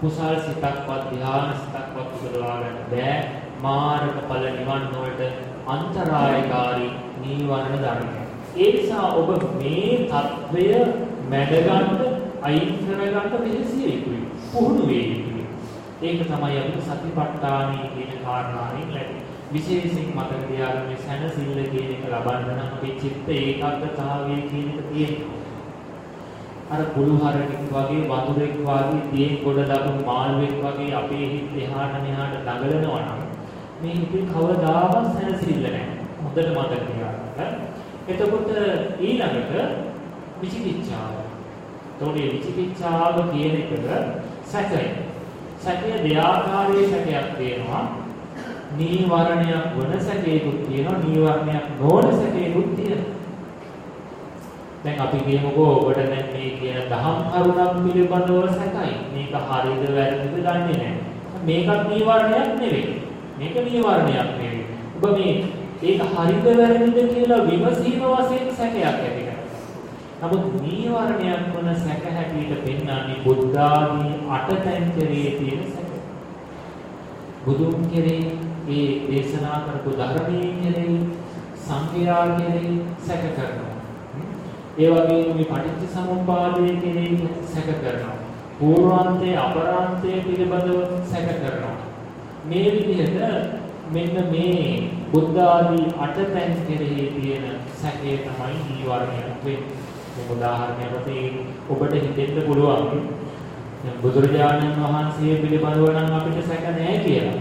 කුසල් සිතක්වත් ධ්‍යාන සිතක්වත් උපදවා ගන්න බෑ මාර්ග ඵල නිවන් වලට අන්තරායකාරී නීවරණ ධර්මය. ඒ නිසා ඔබ මේ తත්වය මැඩගන්න අයින් කරගන්න මෙහෙසිය යුතුයි. පුහුණු වේ යුතුයි. ඒක තමයි අපිට සතිපට්ඨානයි කියන කාරණාවෙන් ලැබෙන්නේ. විශේෂයෙන් මතක තියාගන්න මේ සැනසෙල්ල කියන එක ලබන්න නම් අපේ චිත්ත ඒකාග්‍රතාවය කියන එක තියෙනවා. අර කුළුහරෙක් වගේ වතුරෙක් වගේ දියෙන් ගොඩ දකුණු මාළුවෙක් වගේ අපේ හිත එහාට මෙහාට දඟලනවා නම් මේ හිතේ කවදාවත් සැනසෙල්ල නැහැ. හොඳට මතක තියාගන්න. එතකොට ඊළඟට විචිකිච්ඡාව. තෝරේ විචිකිච්ඡාව කියන එකට සැකය. සැකය දෙආකාරයේ සැකයක් තියෙනවා. නීවරණයක් වන සැකයකුත් තියෙනවා. නීවරණයක් නොවන සැකයකුත් තියෙනවා. දැන් අපි කියමුකෝ ඔබට දැන් මේ කියන දහම් කරුණක් පිළිබඳව සැකයි. මේක හරියද වැරදිද දන්නේ නැහැ. මේකත් නීවරණයක් නෙවෙයි. මේක නීවරණයක් නෙවෙයි. ඔබ මේ ඒක හරිද වැරදිද කියලා විමසීම වශයෙන් සැකයක් ඇති කරගන්නවා. නමුත් නීවරණයක් වන සැක හැටියට පෙන්වන්නේ බුද්ධ ආදී අටතෙන් කෙරේ තියෙන සැක. බුදුන් කෙරේ ඒ දේශනා කරපු ධර්මයේ කෙරේ සංඛ්‍යා කෙරේ සැක කරනවා. ඒ වගේම මේ පටිච්ච සමුප්පාදයේ කෙරේ සැක කරනවා. පූර්වාන්තයේ අපරාන්තයේ පිළිබඳව සැක කරනවා. මේ විදිහට මෙන්න මේ බුද්ධ ආදී අටතැන් කෙරෙහි තියෙන සැකේ තමයි නීවරණය වෙන්නේ. මේ උදාහරණයක් වශයෙන් ඔබට හිතෙන්න පුළුවන් බුදුරජාණන් වහන්සේ පිළිබඳව නම් අපිට සැක නැහැ කියලා.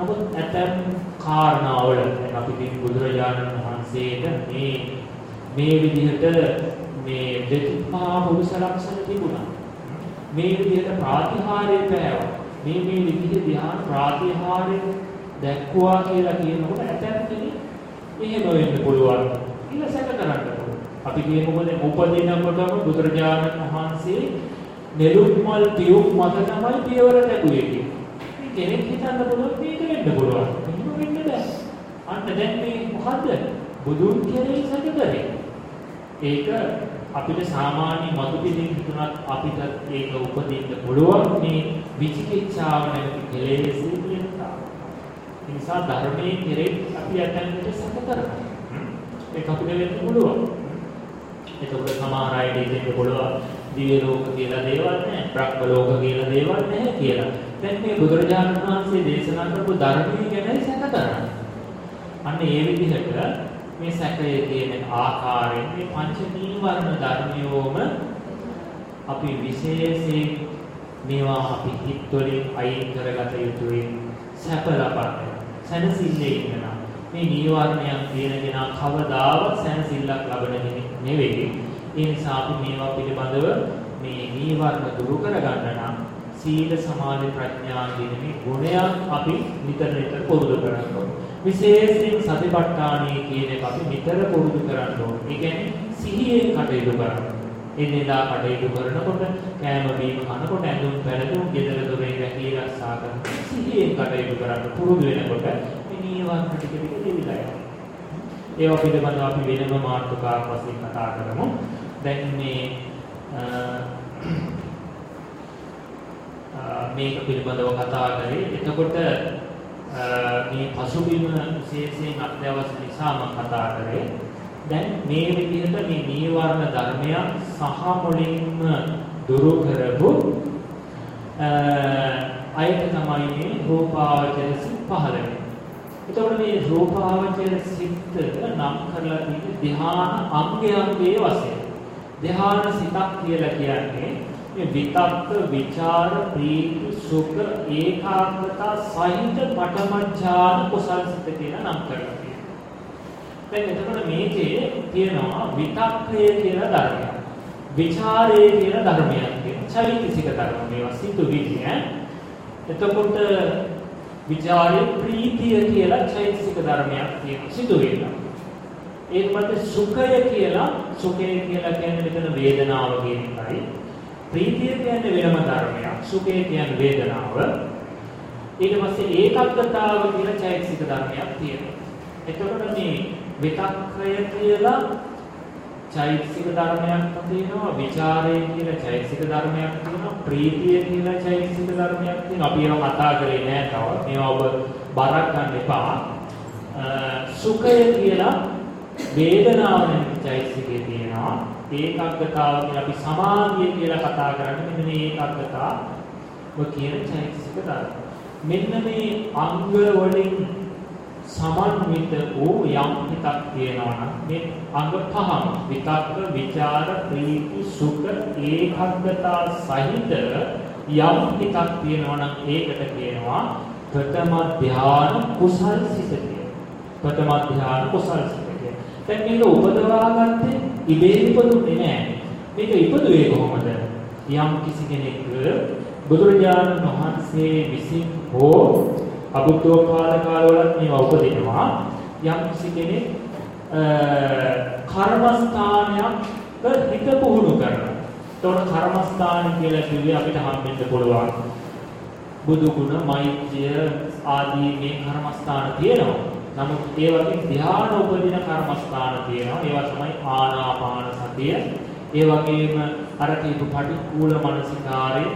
නමුත් ඇතැම් කාරණාවල දැන් අපි කියන බුදුරජාණන් වහන්සේට මේ මේ විදිහට මේ දෙතුපා පුරුෂ ලක්ෂණ තිබුණා. මේ විදිහට ප්‍රාතිහාර්ය පෑවා. මේ මේ විදිහේ ධ්‍යාන ප්‍රාතිහාර්ය දැක්කුවා කියලා කියනකොට ඇතැම් කෙනෙක් එහෙම වෙන්න පුළුවන්. කියලා සැක කරන්න පුළුවන්. අපි කියමුකෝ දැන් උපදිනකොටම බුදුරජාණන් වහන්සේ නෙළුම් මල් පියුම් මත තමයි පියවර ලැබුවේ කියලා. කෙනෙක් හිතන්න පුළුවන් මේක වෙන්න පුළුවන්. එහෙම වෙන්න බෑ. අන්න දැන් මේ මොකද්ද? බුදුන් කෙරෙහි සැක කරේ. ඒක අපිට සාමාන්‍ය මතු පිටින් හිතුණත් අපිට ඒක උපදින්න පුළුවන් මේ විචිකිච්ඡාව නැති කෙලෙස් නිසා. ඒ නිසා ධර්මයේ කෙරෙහි අපි යටන්ට සැක කරනවා. ඒක අපිට වෙන්න පුළුවන්. එතකොට සමහර අය දෙන්න පුළුවන් දිව්‍ය ලෝක කියලා දේවල් නැහැ, බ්‍රහ්ම ලෝක කියලා දේවල් නැහැ කියලා. දැන් මේ බුදුරජාණන් වහන්සේ දේශනා කරපු ධර්මයේ ගැන සැක කරනවා. අන්න ඒ විදිහට මේ සැකය කියන ආකාරයෙන් මේ පංච නීවරණ ධර්මියෝම අපි විශේෂයෙන් මේවා අපි හිත වලින් අයින් කරගත යුතුයි සැප ලබන්න. සැනසille ඉන්නවා. මේ නීවරණයන් තියෙන කෙනා කවදාවත් සැනසෙල්ලක් ලබන කෙනෙක් නෙවෙයි. ඒ නිසා අපි මේවා පිළිබඳව මේ නීවරණ දුරු කරගන්න නම් සීල සමාධි ප්‍රඥා කියන මේ ගුණයන් අපි නිතර නිතර පුරුදු කරන්න ඕනේ. විශේෂයෙන් සතිපට්ඨානයේ කියන එක අපි නිතර පුරුදු කරන්න ඕනේ. ඒ කියන්නේ සිහියෙන් කටයුතු කරන්න. එදිනදා කටයුතු කරනකොට කෑම බීම කනකොට ඇඳුම් පැළඳුම් ගෙදර දොරේ රැකී ආරක්ෂා කරන සිහියෙන් කටයුතු කරන්න පුරුදු වෙනකොට මේ නීවරණ ටික ටික දෙවිලා යනවා. ඒවා පිළිබඳව අපි වෙනම මාතෘකාවක් වශයෙන් කතා කරමු. දැන් මේ මේක පිළිබඳව කතා කරේ. එතකොට මේ පසුබිම විශේෂයෙන් අත්‍යවශ්‍ය නිසා මම කතා කරේ. දැන් මේ විදිහට මේ නීවරණ ධර්මයන් සහ මුලින්ම දුරු කරපු අයට තමයි මේ රූපාවචර සිත් පහළ වෙන්නේ. එතකොට මේ රූපාවචර සිත් නම් කරලා තියෙන්නේ ධ්‍යාන අංගයන්ගේ වශයෙන්. ධ්‍යාන සිතක් කියලා කියන්නේ මේ විතක්ක, ਵਿਚාර, ප්‍රීති, සුඛ, ඒකාග්‍රතා සහිත පඨමඥාන කුසල් සිත කියන නම් කරලා තියෙනවා. දැන් එතකොට මේකේ තියෙනවා විතක්කය කියන ධර්මය. විචාරය කියන ධර්මයක් තියෙනවා. චෛතසික ධර්ම මේවා සිතුවිලි ඈ. එතකොට විචාරය ප්‍රීතිය කියලා චෛතසික ධර්මයක් තියෙනවා සිතුවිල්ල. ඒකට සුඛය කියලා සුඛය කියලා කියන්නේ මෙතන වේදනාව කියන එකයි. ප්‍රීතිය කියන්නේ වෙනම ධර්මයක්. සුඛය කියන්නේ වේදනාව. ඊට පස්සේ ඒකග්ගතාව කියලා චෛතසික ධර්මයක් තියෙනවා. එතකොට මේ විතක්කය කියලා චෛතසික ධර්මයක් තියෙනවා ਵਿਚාරය කියලා චෛතසික ධර්මයක් තියෙනවා ප්‍රීතිය කියලා චෛතසික ධර්මයක් තියෙනවා අපි ඒවා කතා කරේ නෑ තව මේවා ඔබ බරක් ගන්න එපා සුඛය කියලා වේදනාව නැති චෛතසිකේ තියෙනවා ඒකාග්‍රතාව කියලා අපි සමාධිය කියලා කතා කරන්නේ මෙන්න මේ ඒකාග්‍රතාව ඔය කියන චෛතසික ධර්ම මෙන්න මේ අංග වලින් සමන්විත වූ යම් හිතක් තියෙනවා නම් මේ අංග පහම විතක්ක ਵਿਚාර ප්‍රීති සුඛ ඒකග්ගතා සහිත යම් හිතක් තියෙනවා නම් ඒකට කියනවා ප්‍රථම ධාන කුසල් සිත කියලා. ප්‍රථම ධාන කුසල් සිත කියලා. දැන් මේක උපදවා ගත්තේ ඉබේ ඉපදුනේ නෑ. මේක ඉපදුවේ කොහොමද? යම් කිසි කෙනෙක් බුදුරජාණන් වහන්සේ විසින් හෝ අබුද්ධෝත්පාද කාලවලත් මේවා උපදිනවා යම් කිසි කෙනෙක් කර්මස්ථානයක් හිත පුහුණු කරනවා. එතකොට කර්මස්ථාන කියලා කිව්වේ අපිට හම්බෙන්න පුළුවන්. බුදු ගුණ, මෛත්‍රිය ආදී මේ කර්මස්ථාන තියෙනවා. නමුත් ඒ වගේ ධ්‍යාන උපදින කර්මස්ථාන තියෙනවා. ඒවා තමයි ආනාපාන සතිය. ඒ වගේම අර කීප පටික්කුල මනසිකාරේ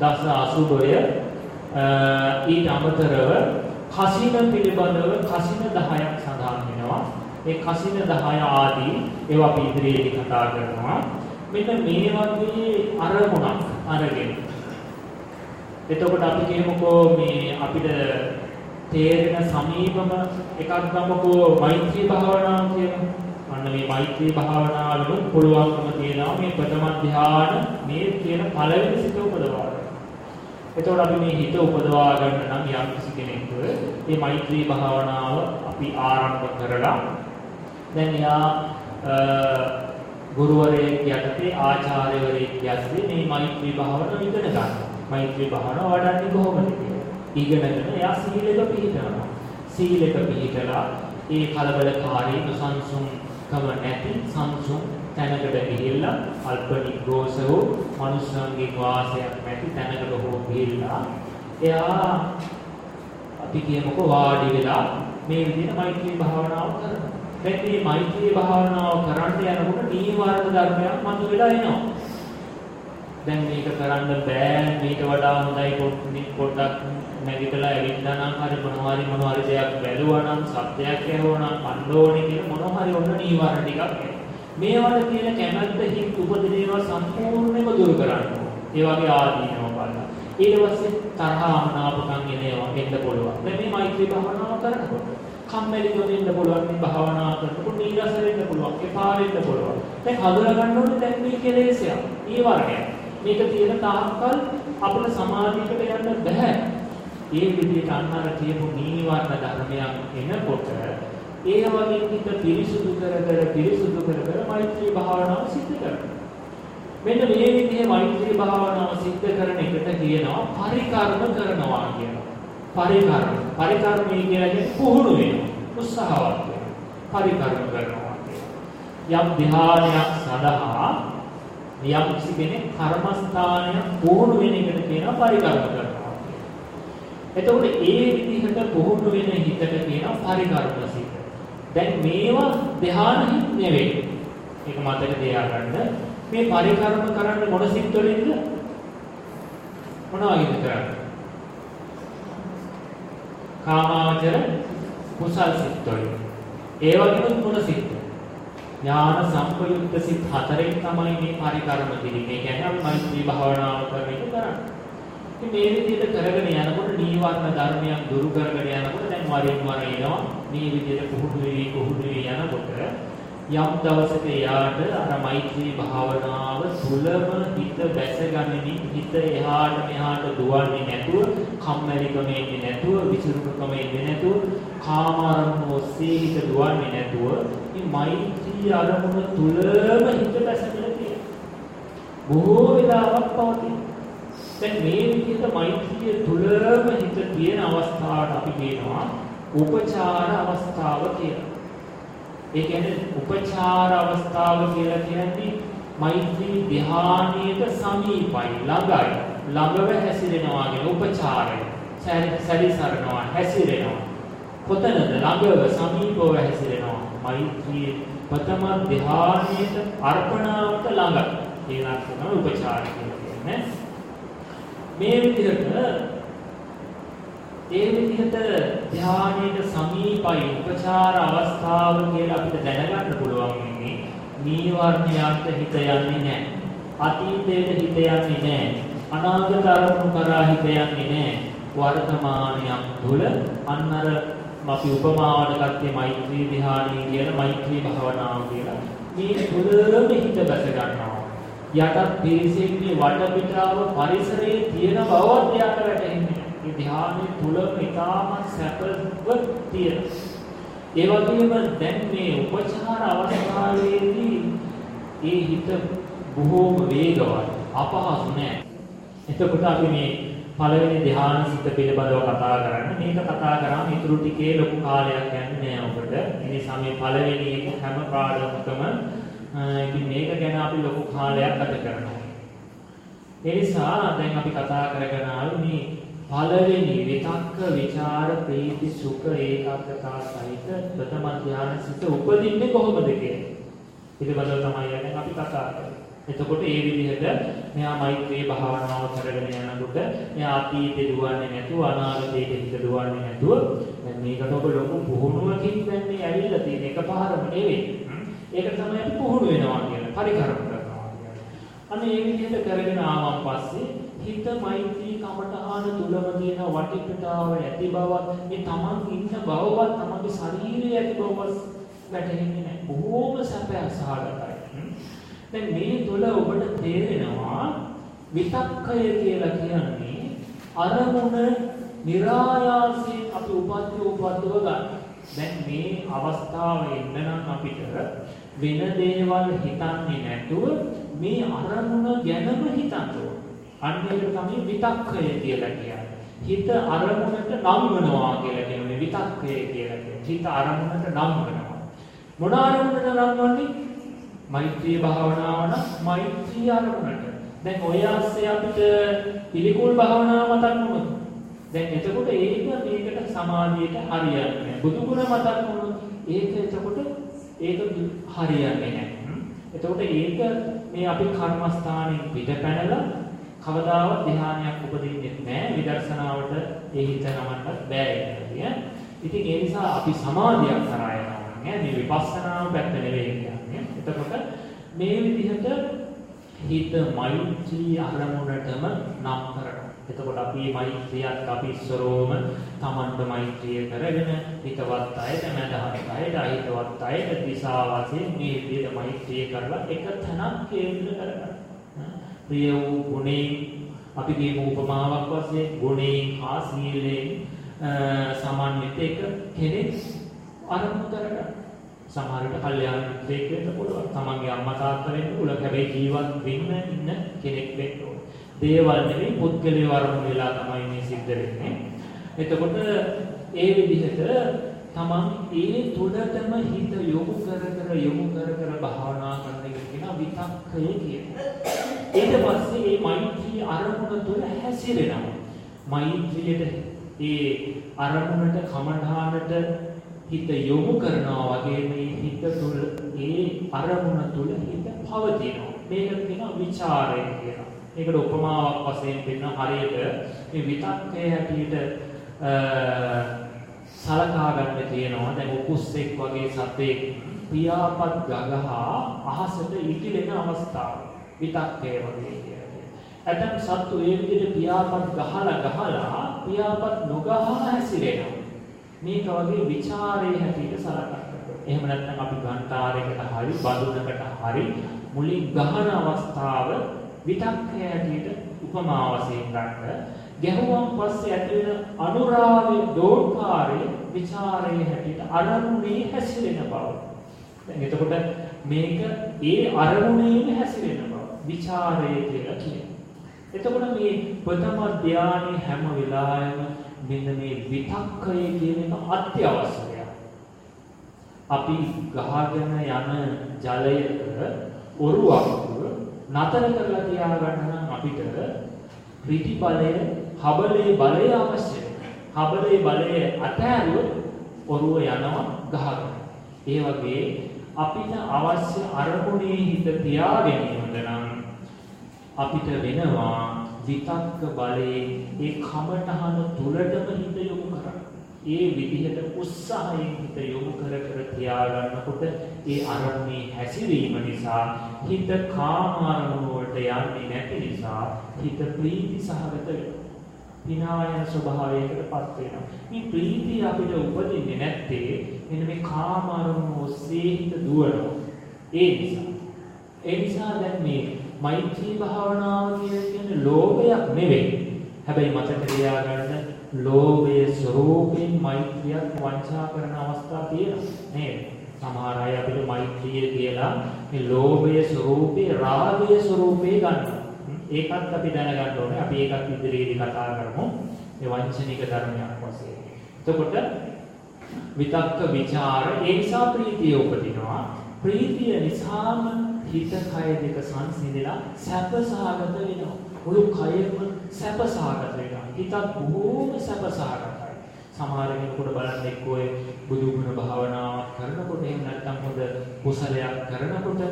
දස අසුබය ඊට අමතරව කසින පිළිබඳව කසින 10ක් සඳහන් වෙනවා. ඒ කසින 10 ආදී ඒවා අපි ඉදිරියේදී කතා කරනවා. මෙන්න මේ වගේ අරමුණක් අරගෙන එතකොට අපි කියමුකෝ මේ අපිට තේරෙන සමීපම එකක් ගමකෝ මෛත්‍රී භාවනාව කියලා. අන්න මේ මෛත්‍රී භාවනාවලුත් පුළුවන්කම තියෙනවා මේ ප්‍රථම ධ්‍යාන මේ කියන පළවෙනි සිත උපදවා ගන්න. එතකොට අපි මේ හිත උපදවා ගන්න නම් යම් කිසි කෙනෙක්ව මේ මෛත්‍රී භාවනාව අපි ආරම්භ කරලා දැන් යා ගුරුවරයෙක් යටතේ ආචාර්යවරයෙක් යටතේ මේ මෛත්‍රී භාවනාව ඉගෙන ගන්න. මෛත්‍රී භාවනාව වඩන්නේ කොහොමද කියලා. ඉගෙනගෙන එයා සීලෙක පිළිපදනවා. සීලෙක පිළිපදලා ඒ කලබලකාරී නොසන්සුන්කම නැති සංසුන් තැනකට ගිහිල්ලා අල්ප නිග්‍රෝසව මනුෂ්‍යයන්ගේ වාසයක් නැති තැනකට හෝ ගිහිල්ලා එයා අපි කියමුකෝ වාඩි වෙලා මේ විදිහට මෛත්‍රී භාවනාව කරනවා. දැන් මේ මෛත්‍රී භාවනාව කරන්න යනකොට නීවරණ ධර්මයක් මතුවලා එනවා. දැන් මේක කරන්න බෑ මේට වඩා හොඳයි පොඩ්ඩක් නැගිටලා ඇවිල්ලා නම් හරි මොනවා හරි මොනවා හරි දෙයක් බැලුවා නම් සත්‍යයක් ඇහුවා නම් මන්න ඕනේ කියලා මොනවා හරි ඔන්න නීවරණ ටිකක් එනවා. මේවට තියෙන කැමැත්ත හිත් උපදිනේවා සම්පූර්ණයෙන්ම දුරු කරන්න ඒ වගේ ආදීනව බලන්න. ඊට පස්සේ තරහ අමනාපකම් එනවා එන්න පුළුවන්. දැන් මේ මෛත්‍රී භාවනාව කරනකොට කම්මැලිකම එන්න පුළුවන් මේ භාවනාව කරනකොට නීරස වෙන්න පුළුවන්, එපා වෙන්න පුළුවන්. දැන් හඳුනා ගන්න ඕනේ දැන් මේ කෙලෙසයක්. ඊ වර්ගයක්. මේක තියෙන තාක්කල් අපිට සමාධියකට යන්න බෑ. ඒ විදිහට අන්නර කියපු නීවරණ ධර්මයන් එනකොට ඒ වගේ හිත පිරිසුදු කර කර පිරිසුදු කර කර මෛත්‍රී භාවනාව සිද්ධ කරනවා. මෙන්න මේ විදිහේ මෛත්‍රී භාවනාව සිද්ධ කරන එකට කියනවා පරිකර්ම කරනවා කියනවා. පරිකර්ම. පරිකර්ම කියන්නේ පුහුණු වෙනවා. උත්සාහවත් වෙනවා. පරිකර්ම කරනවා කියනවා. යම් ධ්‍යානයක් සඳහා යම් කිසි කෙනෙක් කර්මස්ථානයක් පුහුණු වෙන එකට කියනවා පරිකර්ම කරනවා. එතකොට ඒ විදිහට පුහුණු වෙන හිතට කියනවා පරිකර්ම සිත. දැන් මේවා ධ්‍යාන හිත් නෙවෙයි. ඒක මතක තියාගන්න. මේ පරිකර්ම කරන්න මොන සිත් වලින්ද? මොනවා වගේද කරන්නේ? කාමාවචර කුසල් සිත් වලින්. ඒ වගේම මොන සිත්? ඥාන සම්පයුක්ත සිත් හතරෙන් තමයි මේ පරිකර්ම දෙන්නේ. ඒ කියන්නේ අපි මෛත්‍රී භාවනාව කරන එක කරන්නේ. මේ විදිහට කරගෙන යනකොට නීවරණ ධර්මයන් දුරු කරගෙන යනකොට දැන් වරින් වර එනවා මේ විදිහට පුහුණු වෙවි පුහුණු වෙවි යනකොට යම් දවසක යාට අර මෛත්‍රී භාවනාව සුලම හිත බැසගනිමින් හිත එහාට මෙහාට දුවන්නේ නැතුව කම්මැලිකම එන්නේ නැතුව විසිරුකම එන්නේ නැතුව කාම අරමුණු ඔස්සේ හිත දුවන්නේ නැතුව මේ මෛත්‍රී අරමුණ තුලම හිත බැසගෙන තියෙනවා බොහෝ වෙලාවක් පවතිනවා දැන් මේ විදිහට මෛත්‍රිය තුලම හිත තියෙන අවස්ථාවට අපි කියනවා උපචාර අවස්ථාව කියලා. ඒ කියන්නේ උපචාර අවස්ථාව කියලා කියන්නේ මෛත්‍රී ධ්‍යානයට සමීපයි ළඟයි. ළඟව හැසිරෙනවා කියන උපචාරය. සැරිසරනවා හැසිරෙනවා. කොතනද? ළඟව සමීපව හැසිරෙනවා. මෛත්‍රී ප්‍රථම ධ්‍යානයට අර්පණාවට ළඟ කියන තමයි උපචාරය කියන්නේ මේ විදිහට ඒ විදිහට ධානයට සමීපයි උපචාර අවස්ථාව කියලා අපිට දැනගන්න පුළුවන් වෙන්නේ නීවරණයන්ට හිත යන්නේ නැහැ. අතීතයට හිත යන්නේ නැහැ. අනාගත අරමුණු කරා හිත යන්නේ නැහැ. වර්තමානයක් තුළ අන්න අර අපි උපමාවට ගත්තේ මෛත්‍රී ධ්‍යානය කියලා මෛත්‍රී භාවනාව කියලා. මේ තුළම හිත බැස ගන්නවා. යටත් පිරිසෙන්නේ වටපිටාව පරිසරයේ තියෙන බවත් යාට වැටහෙන්නේ. මේ ධ්‍යානයේ තුලම ඉතාමත් සැපව තියෙනවා. ඒ වගේම දැන් මේ උපචාර අවස්ථාවේදී ඒ හිත බොහෝම වේගවත් අපහසු නෑ. එතකොට අපි මේ පළවෙනි ධ්‍යාන සිත පිළිබඳව කතා කරන්නේ. මේක කතා කරාම ඊටු ටිකේ ලොකු කාලයක් යන්නේ නෑ ඔබට. ඒ නිසා මේ පළවෙනි එක හැම පාඩමකම ඉතින් මේක ගැන අපි ලොකු කාලයක් ගත කරනවා. ඒ නිසා දැන් අපි කතා කරගෙන ආවේ මේ පළවෙනි විතක්ක ਵਿਚාර ප්‍රීති සුඛ ඒකාග්‍රතාව සහිත ප්‍රථම ධ්‍යාන සිත උපදින්නේ කොහොමද කියලා. පිළිබඳව තමයි දැන් අපි කතා කරන්නේ. එතකොට ඒ විදිහට මෙයා මෛත්‍රී භාවනාව කරගෙන යනකොට මෙයා අතීතේ දුවන්නේ නැතුව අනාගතයට හිත දුවන්නේ නැතුව දැන් මේකට ඔබ ලොකු පුහුණුවකින් දැන් මේ ඇවිල්ලා තියෙන එකපාරම නෙවෙයි. ඒක තමයි අපි පුහුණු වෙනවා කියන්නේ පරිකරම කරනවා කියන්නේ. අන්න ඒ විදිහට කරගෙන ආවන් පස්සේ හිත මෛත්‍රී කමඨාන තුලම තියෙන වටිපිටාව ඇති බවත් මේ තමන් ඉන්න බවවත් තමන්ගේ ශරීරයේ ඇති බවවත් වැටහෙන්නේ නැහැ. බොහෝම සැපය සහගතයි. දැන් මේ තුල ඔබට තේරෙනවා විතක්කය කියලා කියන්නේ අරමුණ નિરાයාසයෙන් අපි උපද්ද උපද්දව ගන්න. දැන් මේ අවස්ථාව එන්න නම් අපිට වෙන දේවල් හිතන්නේ නැතුව මේ අරමුණ ගැනම හිතන්න ඕන. අන්න ඒක තමයි විතක්කය කියලා කියන්නේ. හිත අරමුණට නම් වෙනවා කියලා කියන මේ විතක්කය කියලා කියන්නේ. හිත අරමුණට නම් වෙනවා. මොන අරමුණට නම් වන්නේ? මෛත්‍රී භාවනාව නම් මෛත්‍රී අරමුණට. දැන් ඔය ASCII අපිට පිළිකුල් භාවනාව මතක් වුණොත් දැන් එතකොට ඒක මේකට සමාධියට හරියන්නේ බුදු ගුණ මතක් වුණොත් ඒක එතකොට ඒක හරියන්නේ නැහැ. එතකොට ඒක මේ අපි කර්මස්ථානෙන් පිට පැනලා කවදාවත් ධ්‍යානයක් උපදින්නේ නැහැ. විදර්ශනාවට ඒ හිත නමන්නත් බෑ කියන්නේ. ඉතින් ඒ නිසා අපි සමාධියක් කරා යනවා නෑ. මේ විපස්සනාව පැත්ත නෙවෙයි කියන්නේ. එතකොට මේ විදිහට හිත මෛත්‍රී අරමුණටම නම් කරනවා. එතකොට අපි මෛත්‍රියත් අපි ඉස්සරෝම තමන්ට මෛත්‍රිය කරගෙන හිතවත් අයට මැදහත් අයට අහිතවත් අයට දිශා වශයෙන් මේ විදිහට මෛත්‍රිය කරලා එක තැනක් කේන්ද්‍ර කරගන්න. ප්‍රිය වූ ගුණේ අපි කියමු උපමාවක් වශයෙන් ගුණේ හා සීලේ සමන්විත එක කෙනෙක් අරමුණු කරගන්න. සමහරවිට කල්යාණ මිත්‍රයෙක් වෙන්න පුළුවන්. තමන්ගේ අම්මා තාත්තා වෙන්න පුළුවන්. හැබැයි ජීවත් වෙන්න ඉන්න කෙනෙක් වෙන්න ඕන. දේවල් නෙවෙයි පුද්ගලයේ වරමුණු වෙලා තමයි මේ සිද්ධ වෙන්නේ. එතකොට ඒ විදිහට තමන් ඒ තුළටම හිත යොමු කර කර යොමු කර කර භාවනා කරන එක කියන විතක්කය කියන්නේ. ඊට පස්සේ මේ මෛත්‍රී අරමුණ තුළ හැසිරෙනවා. මෛත්‍රියට ඒ අරමුණට කමඨානට හිත යොමු කරනවා වගේ මේ හිත තුළ ඒ අරමුණ තුළ හිත පවතිනවා. මේක කියනවා ਵਿਚාරය කියලා. මේකට උපමාවක් වශයෙන් දෙන්න හරියට මේ විතක්කේ හැටියට සලකා ගන්න තියෙනවා. දැන් උකුස්සෙක් වගේ සතෙක් පියාපත් ගගහා අහසට ඉකිලෙන අවස්ථාව. විතක්කේ වගේ කියන්නේ. ඇතම් සත්තු ඒ විදිහට පියාපත් ගහලා ගහලා පියාපත් නොගහා හැසිරෙනවා. මේක වගේ ਵਿਚාරයේ හැටියට සලකන්න. එහෙම නැත්නම් අපි ඝන්ඨාරයකට හරි බඳුනකට හරි මුලින් ගහන අවස්ථාව විතක්කය හැටියට උපමා වශයෙන් ගන්න. ගැහුවම් පස්සේ ඇති වෙන අනුරාවේ දෝකාරයේ ਵਿਚාරයේ හැටියට අරමුණේ හැසිරෙන බව. දැන් එතකොට මේක ඒ අරමුණේම හැසිරෙන බව. ਵਿਚාරයේ කියලා කියනවා. එතකොට මේ ප්‍රථම ධානයේ හැම වෙලාවෙම මෙන්න මේ විතක්කය කියන එක අත්‍යවශ්‍යයි. අපි ගහගෙන යන ජලයක ඔරුවක් නතර කරලා තියාගන්න නම් අපිට ඍටි බලය, හබලේ බලය අවශ්‍යයි. හබලේ බලය අතහැරුවොත් ඔරුව යනවා ගහකට. ඒ වගේ අපිට අවශ්‍ය අරමුණේ හිත තියාගැනීමද නම් අපිට වෙනවා විතක්ක බලයේ ඒ කමඨහන තුලටම හිත යොමු කරන්න. ඒ විදිහට උත්සාහයෙන් හිත යොමු කර කර තියාගන්නකොට ඒ අරමුණේ හැසිරීම නිසා හිත කාම අරමුණ වලට යන්නේ නැති නිසා හිත ප්‍රීති සහගත වෙනවා. විනායන ස්වභාවයකටපත් වෙනවා. මේ ප්‍රීතිය අපිට උපදින්නේ නැත්තේ මෙන්න මේ කාම අරමුණ ඔස්සේ හිත දුවනවා. ඒ නිසා. ඒ නිසා දැන් මේ මෛත්‍රී භාවනාව කියන්නේ ලෝභයක් නෙවෙයි. හැබැයි මතක තියාගන්න ලෝභයේ ස්වરૂපයෙන් මෛත්‍රියක් වංචා කරන අවස්ථා තියෙනවා. නේද? සමහර අය අපිට මෛත්‍රිය කියලා මේ ලෝභයේ ස්වરૂපේ රාගයේ ස්වરૂපේ ගන්නවා. ඒකත් අපි දැනගන්න ඕනේ. අපි ඒකත් ඉදිරියේදී කතා කරමු. මේ වංචනික ධර්මයක් වශයෙන්. එතකොට විතක්ක ਵਿਚාර ඒ නිසා ප්‍රීතිය උපදිනවා. ප්‍රීතිය නිසාම හිත කය දෙක සංසිඳලා සැපසහගත වෙනවා. මුළු කයෙම සැපසහගත වෙනවා. හිතත් බොහෝම සැපසහගතයි. සමහර කෙනෙකුට බලන්න එක්කෝ බුදු ගුණ භාවනාවක් කරනකොට එහෙම නැත්නම් හොඳ කුසලයක් කරනකොට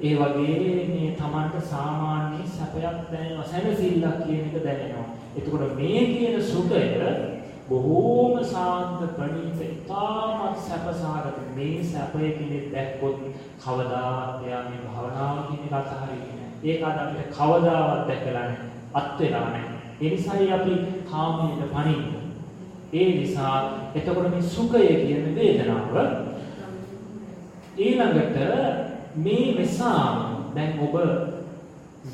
ඒ වගේ මේ Tamanට සාමාන්‍ය සැපයක් දැනෙනවා. සැනසෙල්ලක් කියන එක දැනෙනවා. එතකොට මේ කියන සුඛය බොහෝම සාන්ත ප්‍රණීත ඉතාමත් සැපසහගත මේ සැපය කෙනෙක් දැක්කොත් කවදාවත් එයා මේ භාවනාව කියන එක අතහරින්නේ නැහැ. ඒක අද අපිට කවදාවත් දැකලා නැහැ. අත් වෙලා නැහැ. ඒ නිසායි අපි කාමයට පණින්නේ. ඒ නිසා එතකොට මේ සුඛය කියන වේදනාව ඊළඟට මේ නිසා දැන් ඔබ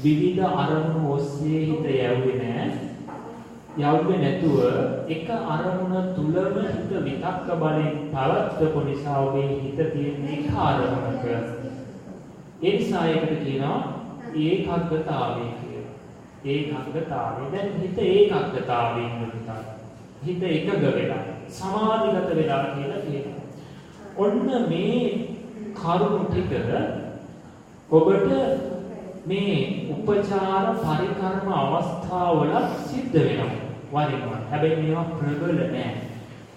විවිධ අරමුණු ඔස්සේ හිත යවුවේ නැහැ. යවුවේ නැතුව එක අරමුණ තුලම හිත විතක්ක බලෙන් පවත්වපු නිසා ඔබේ හිත තියෙන එක අරමුණක. ඒ නිසා ඒකට කියනවා ඒකාග්‍රතාවය කියලා. ඒකාග්‍රතාවය. දැන් හිත ඒකාග්‍රතාවයෙන් යුක්තයි. හිත එකග වෙලා සමාධිගත වෙලා කියලා කියනවා. ඔන්න මේ කරුණු ටික ඔබට මේ උපචාර පරිකර්ම අවස්ථාවල සිද්ධ වෙනවා වරින් වර. හැබැයි මේවා ප්‍රබල නෑ.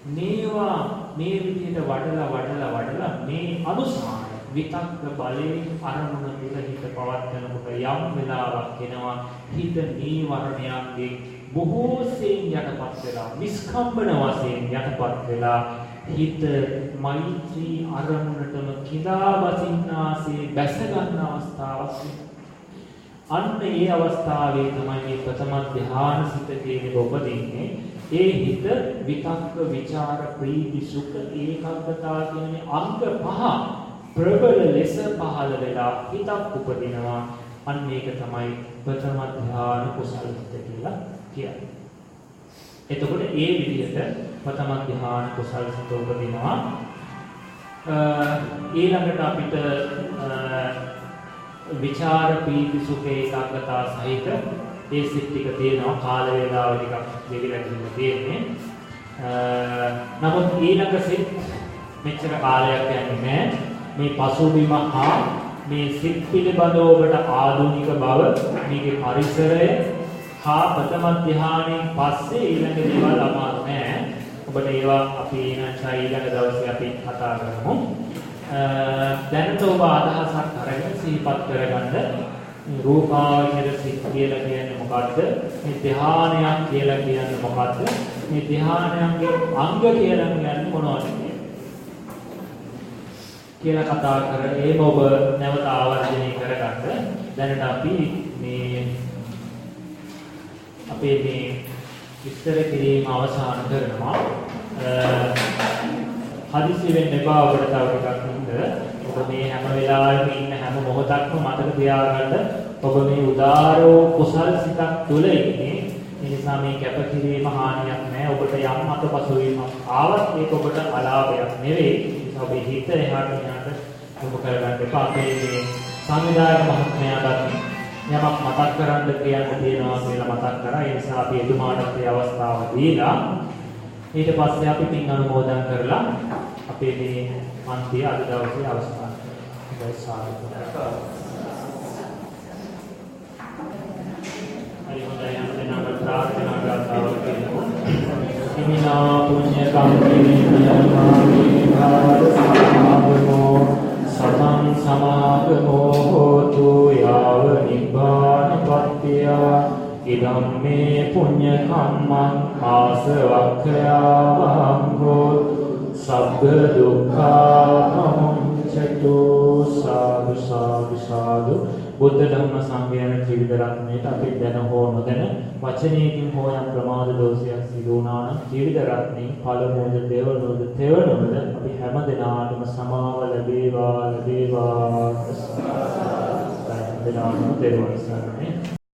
මේවා මේ විදිහට වඩලා වඩලා වඩලා මේ අනුසාර විතක්ක බලයෙන් අරමුණ තුළ හිත පවත්වනකොට යම් වෙලාවක් එනවා හිත නීවරණයන්ගේ බොහෝසෙන් යටපත් වෙලා නිස්කම්බන වශයෙන් යටපත් වෙලා හිත මෛත්‍රී අරමුණටම කිඳා බසින්නාසේ බැස ගන්න අවස්ථාවක් අන්න ඒ අවස්ථාවේ තමයි මේ ප්‍රථම ධ්‍යාන සිත කියන ඔබදින්නේ ඒ හිත විතක්ක ਵਿਚාර ප්‍රීති සුඛ ඒකාග්‍රතාව කියන අංග පහ ප්‍රබල ලෙස පහළ වෙලා හිතක් උපදිනවා අන්න ඒක තමයි ප්‍රථම ධ්‍යාන කුසල හිත කියලා කියන්නේ. එතකොට ඒ විදිහට ප්‍රථම ධ්‍යාන කුසල් සිත උපදිනවා. ඊළඟට අපිට විචාර පීති සුඛ ඒකාග්‍රතාව සහිත ඒ සිත් ටික තියෙනවා කාල වේලාව ටිකක් දෙවිලා ගිහින් තියෙන්නේ. නමුත් ඊළඟ සිත් මෙච්චර කාලයක් යන්නේ නැහැ. මේ පසුබිම හා මේ සිත් පිළිබඳව ඔබට ආධුනික බව මේකේ පරිසරය හා ප්‍රථම ධ්‍යානයෙන් පස්සේ ඊළඟ දේවල් අමාරු නෑ. ඔබට ඒවා අපි ඊළඟ ඊළඟ දවසේ අපි කතා කරමු. දැනට ඔබ අදහසක් අරගෙන සිහිපත් කරගන්න රූපාවචර සිත් කියලා කියන්නේ මොකද්ද? මේ ධ්‍යානයක් කියලා කියන්නේ මොකද්ද? මේ ධ්‍යානයන්ගේ අංග කියලා කියන්නේ මොනවද? කියලා කතා කර ඒම ඔබ නැවත ආවර්ජනය කරගන්න. දැනට අපි මේ අපේ මේ විස්තර කිරීම අවසන් කරනවා. හදිසි වෙන්න එපා ඔබට තව ටිකක් ඉන්න. ඔබ මේ හැම වෙලාවෙම ඉන්න හැම මොහොතක්ම මතක තියාගන්න ඔබ මේ උදාරෝ කුසල් සිතක් තුළ ඉන්නේ. ඒ නිසා මේ කැපකිරීම හානියක් නැහැ. ඔබට යම් අතපසුවීමක් ආවත් ඒක ඔබට අලාභයක් නෙවෙයි. ඔබේ හිත එහාට මෙහාට යොමු කරගන්න එපා. අපේ මේ සංවිධායක මහත්මයාට යමක් මතක් කරන්න කියන්න තියෙනවා කියලා මතක් කරා. ඒ නිසා අපි එතුමාට ඒ අවස්ථාව දීලා ඊට පස්සේ අපි පින් අනුමෝදන් කරලා අපේ මේ පන්තිය අද දවසේ අවසන් කරනවා. සාදු. හරි හොඳයි යන්න නම් ප්‍රාර්ථනා ගාතාවක් කියමු. හිමිනා පුඤ්ඤ කම්මේ යමා විභාග සමාගමෝ සතං සමාගමෝ හෝතු යාව නිබ්බාන පත්‍ත්‍යා ඉදම් මේ පුඤ්ඤ කම්මං ආසවක්ඛයාවහං හෝතු සබ්බ දුක්ඛා චතු සාදු සාදු සාදු බුද්ධ ධම්ම සංඝ යන ත්‍රිවිධ රත්නයට අපි දැන හෝ නොදැන වචනයකින් හෝ යම් ප්‍රමාද දෝෂයක් සිදු වුණා නම් ත්‍රිවිධ රත්නේ පළමුවද දෙවනුවද තෙවනුවද අපි හැම දිනාටම සමාව ලැබේවා ලැබේවා හැම දිනාටම දෙවන සරණේ